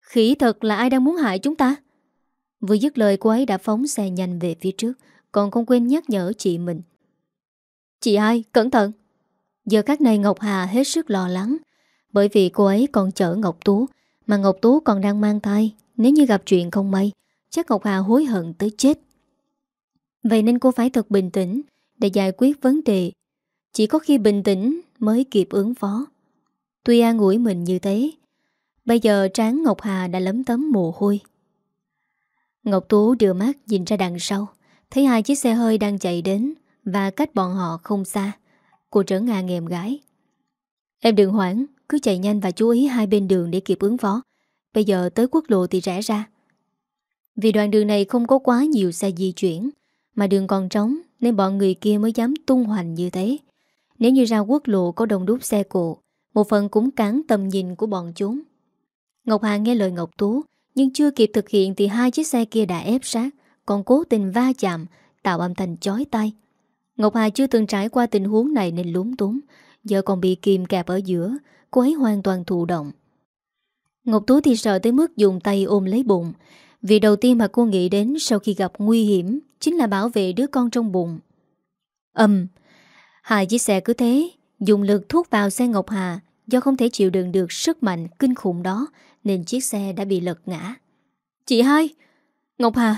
Khỉ thật là ai đang muốn hại chúng ta? Vừa dứt lời cô ấy đã phóng xe nhanh về phía trước, còn không quên nhắc nhở chị mình. Chị hai, cẩn thận! Giờ các này Ngọc Hà hết sức lo lắng, bởi vì cô ấy còn chở Ngọc Tú, mà Ngọc Tú còn đang mang thai. Nếu như gặp chuyện không may, chắc Ngọc Hà hối hận tới chết. Vậy nên cô phải thật bình tĩnh để giải quyết vấn đề. Chỉ có khi bình tĩnh mới kịp ứng phó. Tuy an ủi mình như thế, bây giờ trán Ngọc Hà đã lấm tấm mồ hôi. Ngọc Tú đưa mắt nhìn ra đằng sau, thấy hai chiếc xe hơi đang chạy đến và cách bọn họ không xa. Cô trở ngang em gái. Em đừng hoảng, cứ chạy nhanh và chú ý hai bên đường để kịp ứng phó. Bây giờ tới quốc lộ thì rẽ ra. Vì đoạn đường này không có quá nhiều xe di chuyển, mà đường còn trống nên bọn người kia mới dám tung hoành như thế. Nếu như ra quốc lộ có đông đúc xe cộ Một phần cũng cản tầm nhìn của bọn chúng Ngọc Hà nghe lời Ngọc Tú Nhưng chưa kịp thực hiện Thì hai chiếc xe kia đã ép sát Còn cố tình va chạm Tạo âm thanh chói tay Ngọc Hà chưa từng trải qua tình huống này nên lúng túng. Giờ còn bị kìm kẹp ở giữa, Cô ấy hoàn toàn thụ động. Ngọc Tú thì sợ tới mức dùng tay ôm lấy bụng. Vì đầu tiên mà cô nghĩ đến Sau khi gặp nguy hiểm Chính là bảo vệ đứa con trong bụng. Âm Hai chiếc xe cứ thế, Dùng lực thuốc vào xe Ngọc Hà, Do không thể chịu đựng được sức mạnh kinh khủng đó, Nên chiếc xe đã bị lật ngã. Chị hai, Ngọc Hà.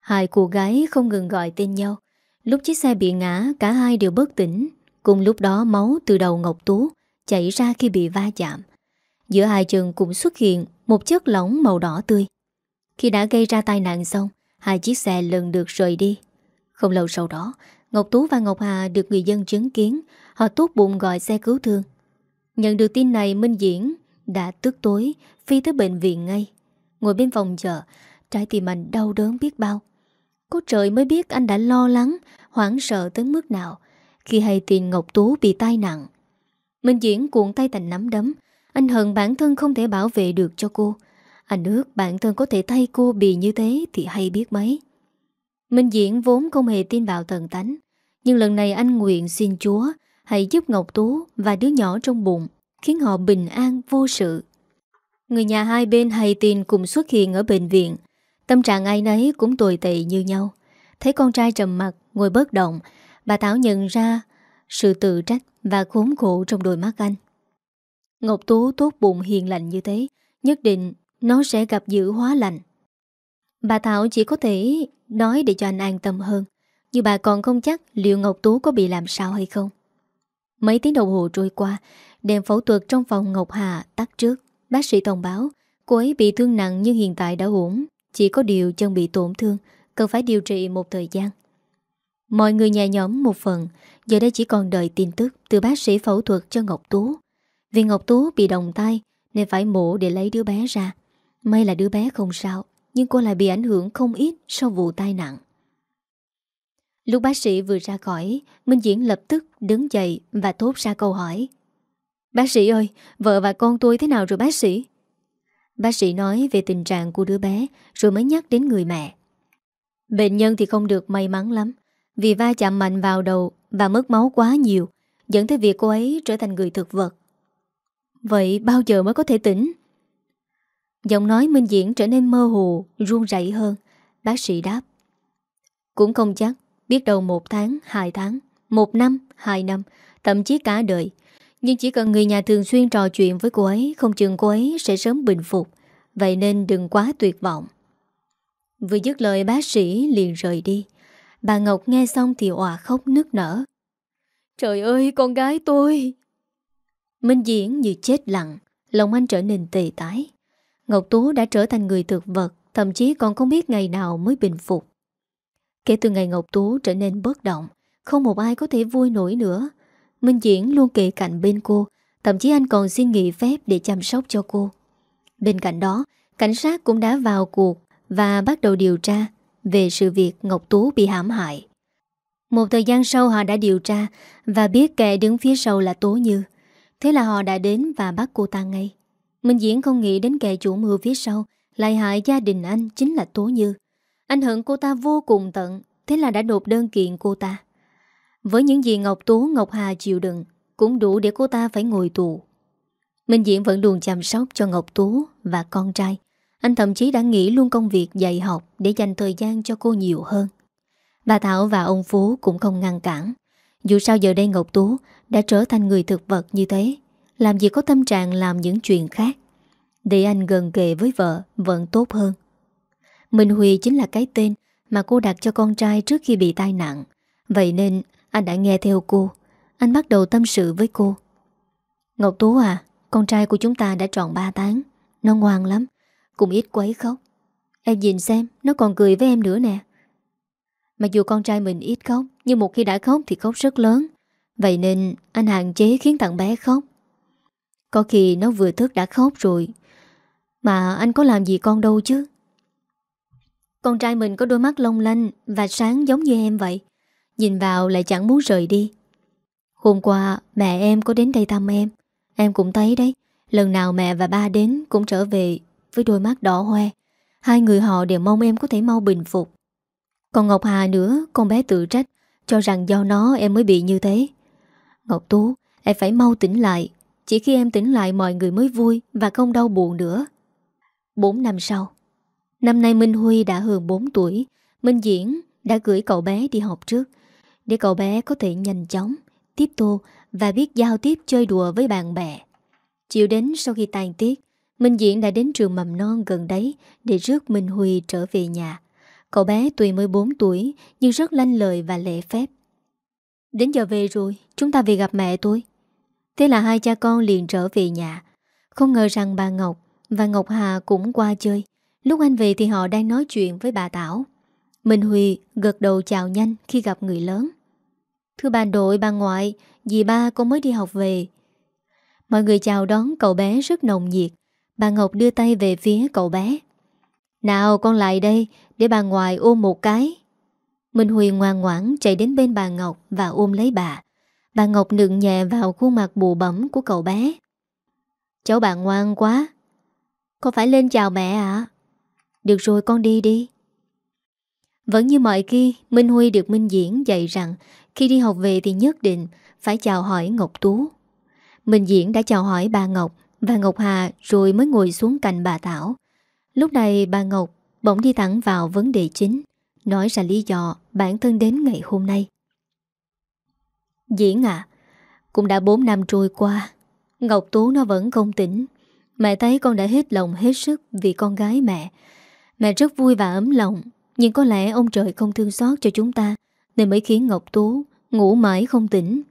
Hai cô gái không ngừng gọi tên nhau. Lúc chiếc xe bị ngã, Cả hai đều bất tỉnh. Cùng lúc đó, máu từ đầu Ngọc Tú Chảy ra khi bị va chạm. Giữa hai chân cũng xuất hiện Một chất lỏng màu đỏ tươi. Khi đã gây ra tai nạn xong, Hai chiếc xe lần được rời đi. Không lâu sau đó, Ngọc Tú và Ngọc Hà được người dân chứng kiến. Họ tốt bụng gọi xe cứu thương. Nhận được tin này, Minh Diễn Đã tức tối, Phi tới bệnh viện ngay. Ngồi bên phòng chờ Trái tim anh đau đớn biết bao. Có trời mới biết anh đã lo lắng, Hoảng sợ tới mức nào Khi hay tin Ngọc Tú bị tai nạn. Minh Diễn cuộn tay thành nắm đấm. Anh hận bản thân không thể bảo vệ được cho cô. Anh ước bản thân có thể thay cô bị như thế Thì hay biết mấy. Minh Diễn vốn không hề tin vào thần tánh Nhưng lần này anh nguyện xin Chúa Hãy giúp Ngọc Tú và đứa nhỏ trong bụng, Khiến họ bình an vô sự. Người nhà hai bên hay tin cùng xuất hiện ở bệnh viện. Tâm trạng ai nấy cũng tồi tệ như nhau Thấy con trai trầm mặt Ngồi bất động Bà Thảo nhận ra sự tự trách và khốn khổ trong đôi mắt anh. Ngọc Tú tốt bụng hiền lành như thế, nhất định nó sẽ gặp dữ hóa lành. Bà Thảo chỉ có thể nói để cho anh an tâm hơn, nhưng bà còn không chắc liệu Ngọc Tú có bị làm sao hay không. Mấy tiếng đồng hồ trôi qua, đèn phẫu thuật trong phòng Ngọc Hà tắt trước. Bác sĩ thông báo cô ấy bị thương nặng nhưng hiện tại đã ổn, chỉ có điều chân bị tổn thương, cần phải điều trị một thời gian. Mọi người nhà nhóm một phần Giờ đây chỉ còn đợi tin tức Từ bác sĩ phẫu thuật cho Ngọc Tú Vì Ngọc Tú bị đồng tay Nên phải mổ để lấy đứa bé ra May là đứa bé không sao Nhưng cô lại bị ảnh hưởng không ít sau vụ tai nạn Lúc bác sĩ vừa ra khỏi Minh Diễn lập tức đứng dậy Và thốt ra câu hỏi Bác sĩ ơi, vợ và con tôi thế nào rồi bác sĩ? Bác sĩ nói về tình trạng của đứa bé Rồi mới nhắc đến người mẹ. Bệnh nhân thì không được may mắn lắm vì va chạm mạnh vào đầu Và mất máu quá nhiều Dẫn tới việc cô ấy trở thành người thực vật. Vậy bao giờ mới có thể tỉnh? Giọng nói Minh Diễn trở nên mơ hồ Run rẩy hơn. Bác sĩ đáp. Cũng không chắc Biết đâu một tháng, hai tháng Một năm, hai năm Thậm chí cả đời. Nhưng chỉ cần người nhà thường xuyên trò chuyện với cô ấy Không chừng cô ấy sẽ sớm bình phục Vậy nên đừng quá tuyệt vọng Vừa dứt lời bác sĩ liền rời đi Bà Ngọc nghe xong thì òa khóc nức nở. Trời ơi con gái tôi! Minh Diễn như chết lặng, lòng anh trở nên tề tái. Ngọc Tú đã trở thành người thực vật, thậm chí còn không biết ngày nào mới bình phục. Kể từ ngày Ngọc Tú trở nên bất động, không một ai có thể vui nổi nữa. Minh Diễn luôn kề cạnh bên cô, thậm chí anh còn xin nghỉ phép để chăm sóc cho cô. Bên cạnh đó, cảnh sát cũng đã vào cuộc và bắt đầu điều tra về sự việc Ngọc Tú bị hãm hại. Một thời gian sau họ đã điều tra và biết kẻ đứng phía sau là Tố Như. Thế là họ đã đến và bắt cô ta ngay. Minh Diễn không nghĩ đến kẻ chủ mưu phía sau lại hại gia đình anh chính là Tố Như. Anh hận cô ta vô cùng tận, thế là đã nộp đơn kiện cô ta. Với những gì Ngọc Tú, Ngọc Hà chịu đựng, cũng đủ để cô ta phải ngồi tù. Minh Diễn vẫn luôn chăm sóc cho Ngọc Tú và con trai. Anh thậm chí đã nghỉ luôn công việc dạy học để dành thời gian cho cô nhiều hơn. Bà Thảo và ông Phú cũng không ngăn cản. Dù sao giờ đây Ngọc Tú đã trở thành người thực vật như thế, làm gì có tâm trạng làm những chuyện khác. Để anh gần kề với vợ vẫn tốt hơn. Minh Huy chính là cái tên mà cô đặt cho con trai trước khi bị tai nạn. Vậy nên anh đã nghe theo cô. Anh bắt đầu tâm sự với cô. Ngọc Tú à, con trai của chúng ta đã tròn 3 tháng. Nó ngoan lắm. Cũng ít quấy khóc Em nhìn xem Nó còn cười với em nữa nè Mặc dù con trai mình ít khóc Nhưng một khi đã khóc thì khóc rất lớn Vậy nên anh hạn chế khiến thằng bé khóc Có khi nó vừa thức đã khóc rồi Mà anh có làm gì con đâu chứ Con trai mình có đôi mắt long lanh Và sáng giống như em vậy Nhìn vào lại chẳng muốn rời đi Hôm qua mẹ em có đến đây thăm em Em cũng thấy đấy Lần nào mẹ và ba đến cũng trở về với đôi mắt đỏ hoe. Hai người họ đều mong em có thể mau bình phục. Còn Ngọc Hà nữa, con bé tự trách, cho rằng do nó em mới bị như thế. Ngọc Tú, em phải mau tỉnh lại. Chỉ khi em tỉnh lại mọi người mới vui và không đau buồn nữa. 4 năm sau, năm nay Minh Huy đã hơn 4 tuổi. Minh Diễn đã gửi cậu bé đi học trước để cậu bé có thể nhanh chóng tiếp thu và biết giao tiếp chơi đùa với bạn bè. Chiều đến sau khi tan tiết, Minh Diễn đã đến trường mầm non gần đấy để rước Minh Huy trở về nhà. Cậu bé tuy mới 4 tuổi nhưng rất lanh lời và lễ phép. Đến giờ về rồi, chúng ta về gặp mẹ tôi. Thế là hai cha con liền trở về nhà. Không ngờ rằng bà Ngọc và Ngọc Hà cũng qua chơi. Lúc anh về thì họ đang nói chuyện với bà Tảo. Minh Huy gật đầu chào nhanh khi gặp người lớn. Thưa bà đội, bà ngoại, dì ba con mới đi học về. Mọi người chào đón cậu bé rất nồng nhiệt. Bà Ngọc đưa tay về phía cậu bé. Nào con lại đây Để bà ngoại ôm một cái. Minh Huy ngoan ngoãn chạy đến bên bà Ngọc Và ôm lấy bà. Bà Ngọc nựng nhẹ vào khuôn mặt bù bẩm của cậu bé. Cháu bạn ngoan quá. Con phải lên chào mẹ ạ? Được rồi con đi đi. Vẫn như mọi khi, Minh Huy được Minh Diễn dạy rằng Khi đi học về thì nhất định Phải chào hỏi Ngọc Tú. Minh Diễn đã chào hỏi bà Ngọc Và Ngọc Hà rồi mới ngồi xuống cạnh bà Thảo. Lúc này bà Ngọc bỗng đi thẳng vào vấn đề chính, Nói ra lý do bản thân đến ngày hôm nay. Diễn à Cũng đã 4 năm trôi qua, Ngọc Tú nó vẫn không tỉnh. Mẹ thấy con đã hết lòng hết sức Vì con gái mẹ. Mẹ rất vui và ấm lòng nhưng có lẽ ông trời không thương xót cho chúng ta, Nên mới khiến Ngọc Tú Ngủ mãi không tỉnh.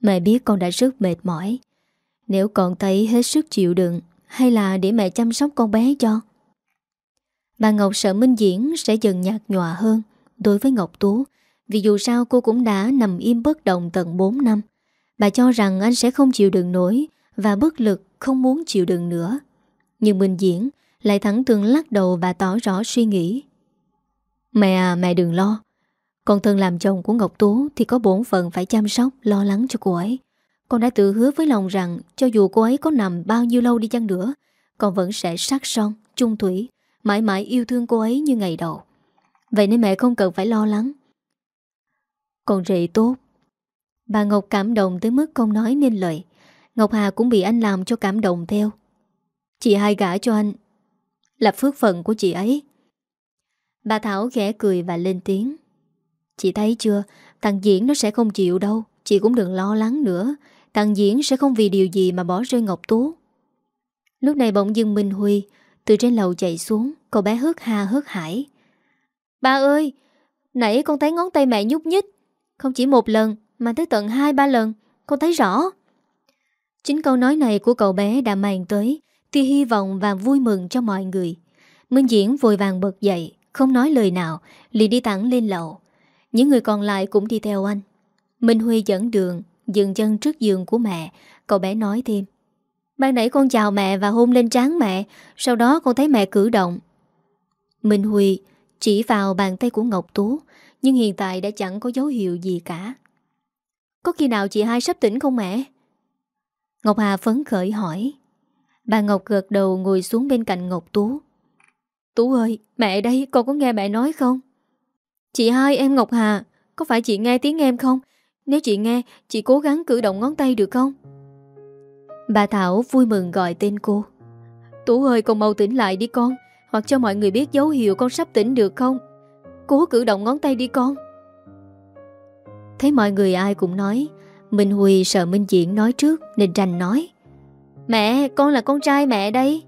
Mẹ biết con đã rất mệt mỏi. Nếu còn thấy hết sức chịu đựng, Hay là để mẹ chăm sóc con bé cho? Bà Ngọc sợ Minh Diễn sẽ dần nhạt nhòa hơn Đối với Ngọc Tú, Vì dù sao cô cũng đã nằm im bất động tận 4 năm. Bà cho rằng anh sẽ không chịu đựng nổi Và bất lực không muốn chịu đựng nữa. Nhưng Minh Diễn lại thẳng thường lắc đầu và tỏ rõ suy nghĩ. Mẹ à mẹ đừng lo. Con thân làm chồng của Ngọc Tú Thì có bổn phận phải chăm sóc Lo lắng cho cô ấy. Con đã tự hứa với lòng rằng Cho dù cô ấy có nằm bao nhiêu lâu đi chăng nữa Con vẫn sẽ sát son, chung thủy Mãi mãi yêu thương cô ấy như ngày đầu. Vậy nên mẹ không cần phải lo lắng. Con rể tốt. Bà Ngọc cảm động tới mức không nói nên lời. Ngọc Hà cũng bị anh làm cho cảm động theo. Chị hai gã cho anh Là phước phận của chị ấy. Bà Thảo ghé cười và lên tiếng. Chị thấy chưa, Thằng Diễn nó sẽ không chịu đâu, Chị cũng đừng lo lắng nữa. Thằng Diễn sẽ không vì điều gì mà bỏ rơi Ngọc Tú. Lúc này bỗng dưng Minh Huy Từ trên lầu chạy xuống, Cậu bé hớt ha hớt hải. Ba ơi, Nãy con thấy ngón tay mẹ nhúc nhích. Không chỉ một lần, mà tới tận hai ba lần. Con thấy rõ. Chính câu nói này của cậu bé đã mang tới Tia hy vọng và vui mừng cho mọi người. Minh Diễn vội vàng bật dậy. Không nói lời nào liền đi thẳng lên lầu. Những người còn lại cũng đi theo anh. Minh Huy dẫn đường, Dừng chân trước giường của mẹ. Cậu bé nói thêm. Ban nãy con chào mẹ và hôn lên trán mẹ, Sau đó con thấy mẹ cử động. Minh Huy chỉ vào bàn tay của Ngọc Tú, Nhưng hiện tại đã chẳng có dấu hiệu gì cả. Có khi nào chị hai sắp tỉnh không mẹ? Ngọc Hà phấn khởi hỏi. Bà Ngọc gật đầu ngồi xuống bên cạnh Ngọc Tú. Tú ơi, mẹ đây, con có nghe mẹ nói không? Chị hai em Ngọc Hà, có phải chị nghe tiếng em không? Nếu chị nghe, chị cố gắng cử động ngón tay được không? Bà Thảo vui mừng gọi tên cô Tú ơi con mau tỉnh lại đi con Hoặc cho mọi người biết dấu hiệu con sắp tỉnh được không Cố cử động ngón tay đi con Thấy mọi người ai cũng nói Minh Huy sợ Minh Diễn nói trước Nên rành nói Mẹ con là con trai mẹ đây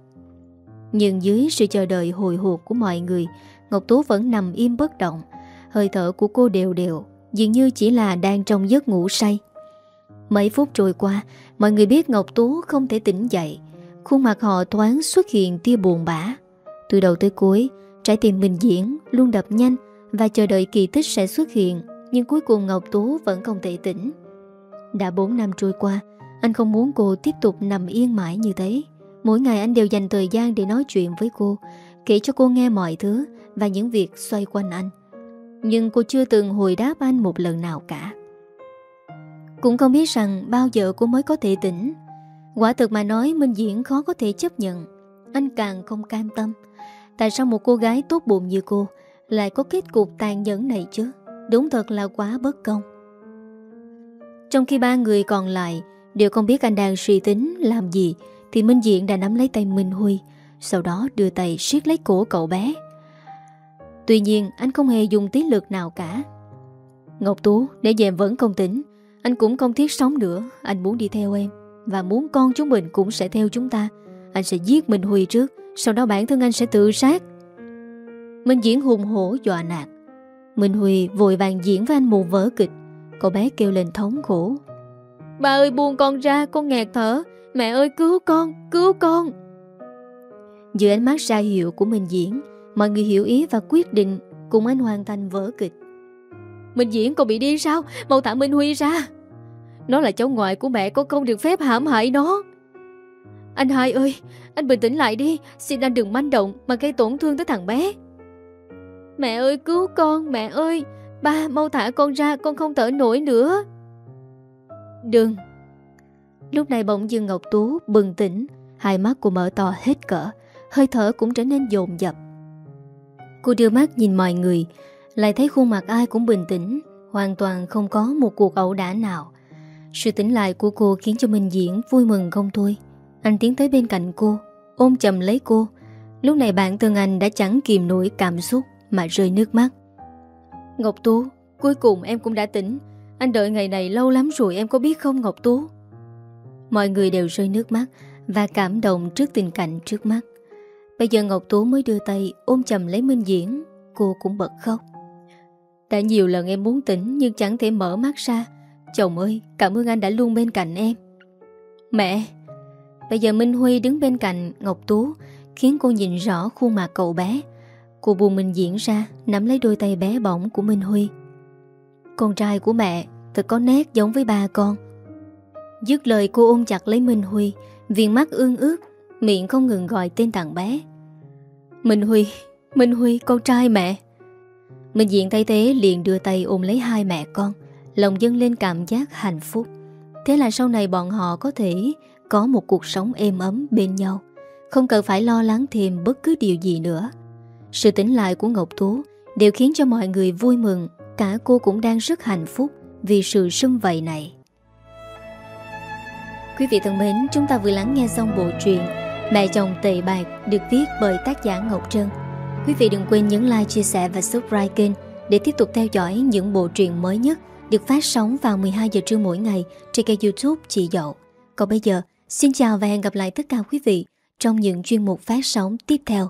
nhưng dưới sự chờ đợi hồi hộp của mọi người, Ngọc Tú vẫn nằm im bất động. Hơi thở của cô đều đều, Dường như chỉ là đang trong giấc ngủ say. Mấy phút trôi qua, Mọi người biết Ngọc Tú không thể tỉnh dậy. Khuôn mặt họ thoáng xuất hiện tia buồn bã. Từ đầu tới cuối, Trái tim mình Diễn, luôn đập nhanh Và chờ đợi kỳ tích sẽ xuất hiện, Nhưng cuối cùng Ngọc Tú vẫn không thể tỉnh. Đã 4 năm trôi qua, Anh không muốn cô tiếp tục nằm yên mãi như thế. Mỗi ngày anh đều dành thời gian để nói chuyện với cô, Kể cho cô nghe mọi thứ Và những việc xoay quanh anh. Nhưng cô chưa từng hồi đáp anh một lần nào cả. Cũng không biết rằng bao giờ cô mới có thể tỉnh. Quả thực mà nói, Minh Diễn khó có thể chấp nhận. Anh càng không cam tâm. Tại sao một cô gái tốt bụng như cô Lại có kết cục tàn nhẫn này chứ? Đúng thật là quá bất công. Trong khi ba người còn lại Đều không biết anh đang suy tính Làm gì thì Minh Diện đã nắm lấy tay Minh Huy, Sau đó đưa tay siết lấy cổ cậu bé. Tuy nhiên, anh không hề dùng tí lực nào cả. Ngọc Tú, Để em vẫn không tỉnh Anh cũng không thiết sống nữa. Anh muốn đi theo em, Và muốn con chúng mình cũng sẽ theo chúng ta. Anh sẽ giết Minh Huy trước, Sau đó bản thân anh sẽ tự sát. Minh Diễn hùng hổ dọa nạt. Minh Huy vội vàng diễn với anh một vở kịch. Cậu bé kêu lên thống khổ. Bà ơi, buông con ra, Con nghẹt thở. Mẹ ơi cứu con Cứu con. Giữa ánh mắt ra hiệu của Minh Diễn Mọi người hiểu ý và quyết định Cùng anh hoàn thành vở kịch. Minh Diễn con bị điên sao? Mau thả Minh Huy ra. Nó là cháu ngoại của mẹ Con không được phép hãm hại nó. Anh hai ơi Anh bình tĩnh lại đi. Xin anh đừng manh động Mà gây tổn thương tới thằng bé. Mẹ ơi cứu con Mẹ ơi. Ba mau thả con ra Con không thở nổi nữa. Đừng Lúc này bỗng dưng Ngọc Tú bừng tỉnh, Hai mắt cô mở to hết cỡ, Hơi thở cũng trở nên dồn dập. Cô đưa mắt nhìn mọi người, Lại thấy khuôn mặt ai cũng bình tĩnh, Hoàn toàn không có một cuộc ẩu đả nào. Sự tỉnh lại của cô khiến cho Minh Diễn vui mừng không thôi. Anh tiến tới bên cạnh cô, Ôm chầm lấy cô. Lúc này bạn thân anh đã chẳng kìm nổi cảm xúc Mà rơi nước mắt. Ngọc Tú, Cuối cùng em cũng đã tỉnh. Anh đợi ngày này lâu lắm rồi em có biết không, Ngọc Tú? Mọi người đều rơi nước mắt Và cảm động trước tình cảnh trước mắt. Bây giờ Ngọc Tú mới đưa tay Ôm chầm lấy Minh Diễn. Cô cũng bật khóc. Đã nhiều lần em muốn tỉnh Nhưng chẳng thể mở mắt ra. Chồng ơi, cảm ơn anh đã luôn bên cạnh em. Mẹ, Bây giờ Minh Huy đứng bên cạnh Ngọc Tú, Khiến cô nhìn rõ khuôn mặt cậu bé. Cô buồn mình diễn ra, Nắm lấy đôi tay bé bỏng của Minh Huy. Con trai của mẹ, Thật có nét giống với ba con. Dứt lời cô ôm chặt lấy Minh Huy Viên mắt ương ướt Miệng không ngừng gọi tên thằng bé. Minh Huy Minh Huy, con trai mẹ. Minh Diện tay thế liền đưa tay ôm lấy hai mẹ con, Lòng dâng lên cảm giác hạnh phúc. Thế là sau này bọn họ có thể Có một cuộc sống êm ấm bên nhau, Không cần phải lo lắng thêm bất cứ điều gì nữa. Sự tỉnh lại của Ngọc Tú Đều khiến cho mọi người vui mừng, Cả cô cũng đang rất hạnh phúc Vì sự sưng vầy này. Quý vị thân mến, chúng ta vừa lắng nghe xong bộ truyện Mẹ chồng tệ bạc được viết bởi tác giả Ngọc Trân. Quý vị đừng quên nhấn like, chia sẻ và subscribe kênh để tiếp tục theo dõi những bộ truyện mới nhất được phát sóng vào 12 giờ trưa mỗi ngày trên kênh youtube Chị Dậu. Còn bây giờ, xin chào và hẹn gặp lại tất cả quý vị trong những chuyên mục phát sóng tiếp theo.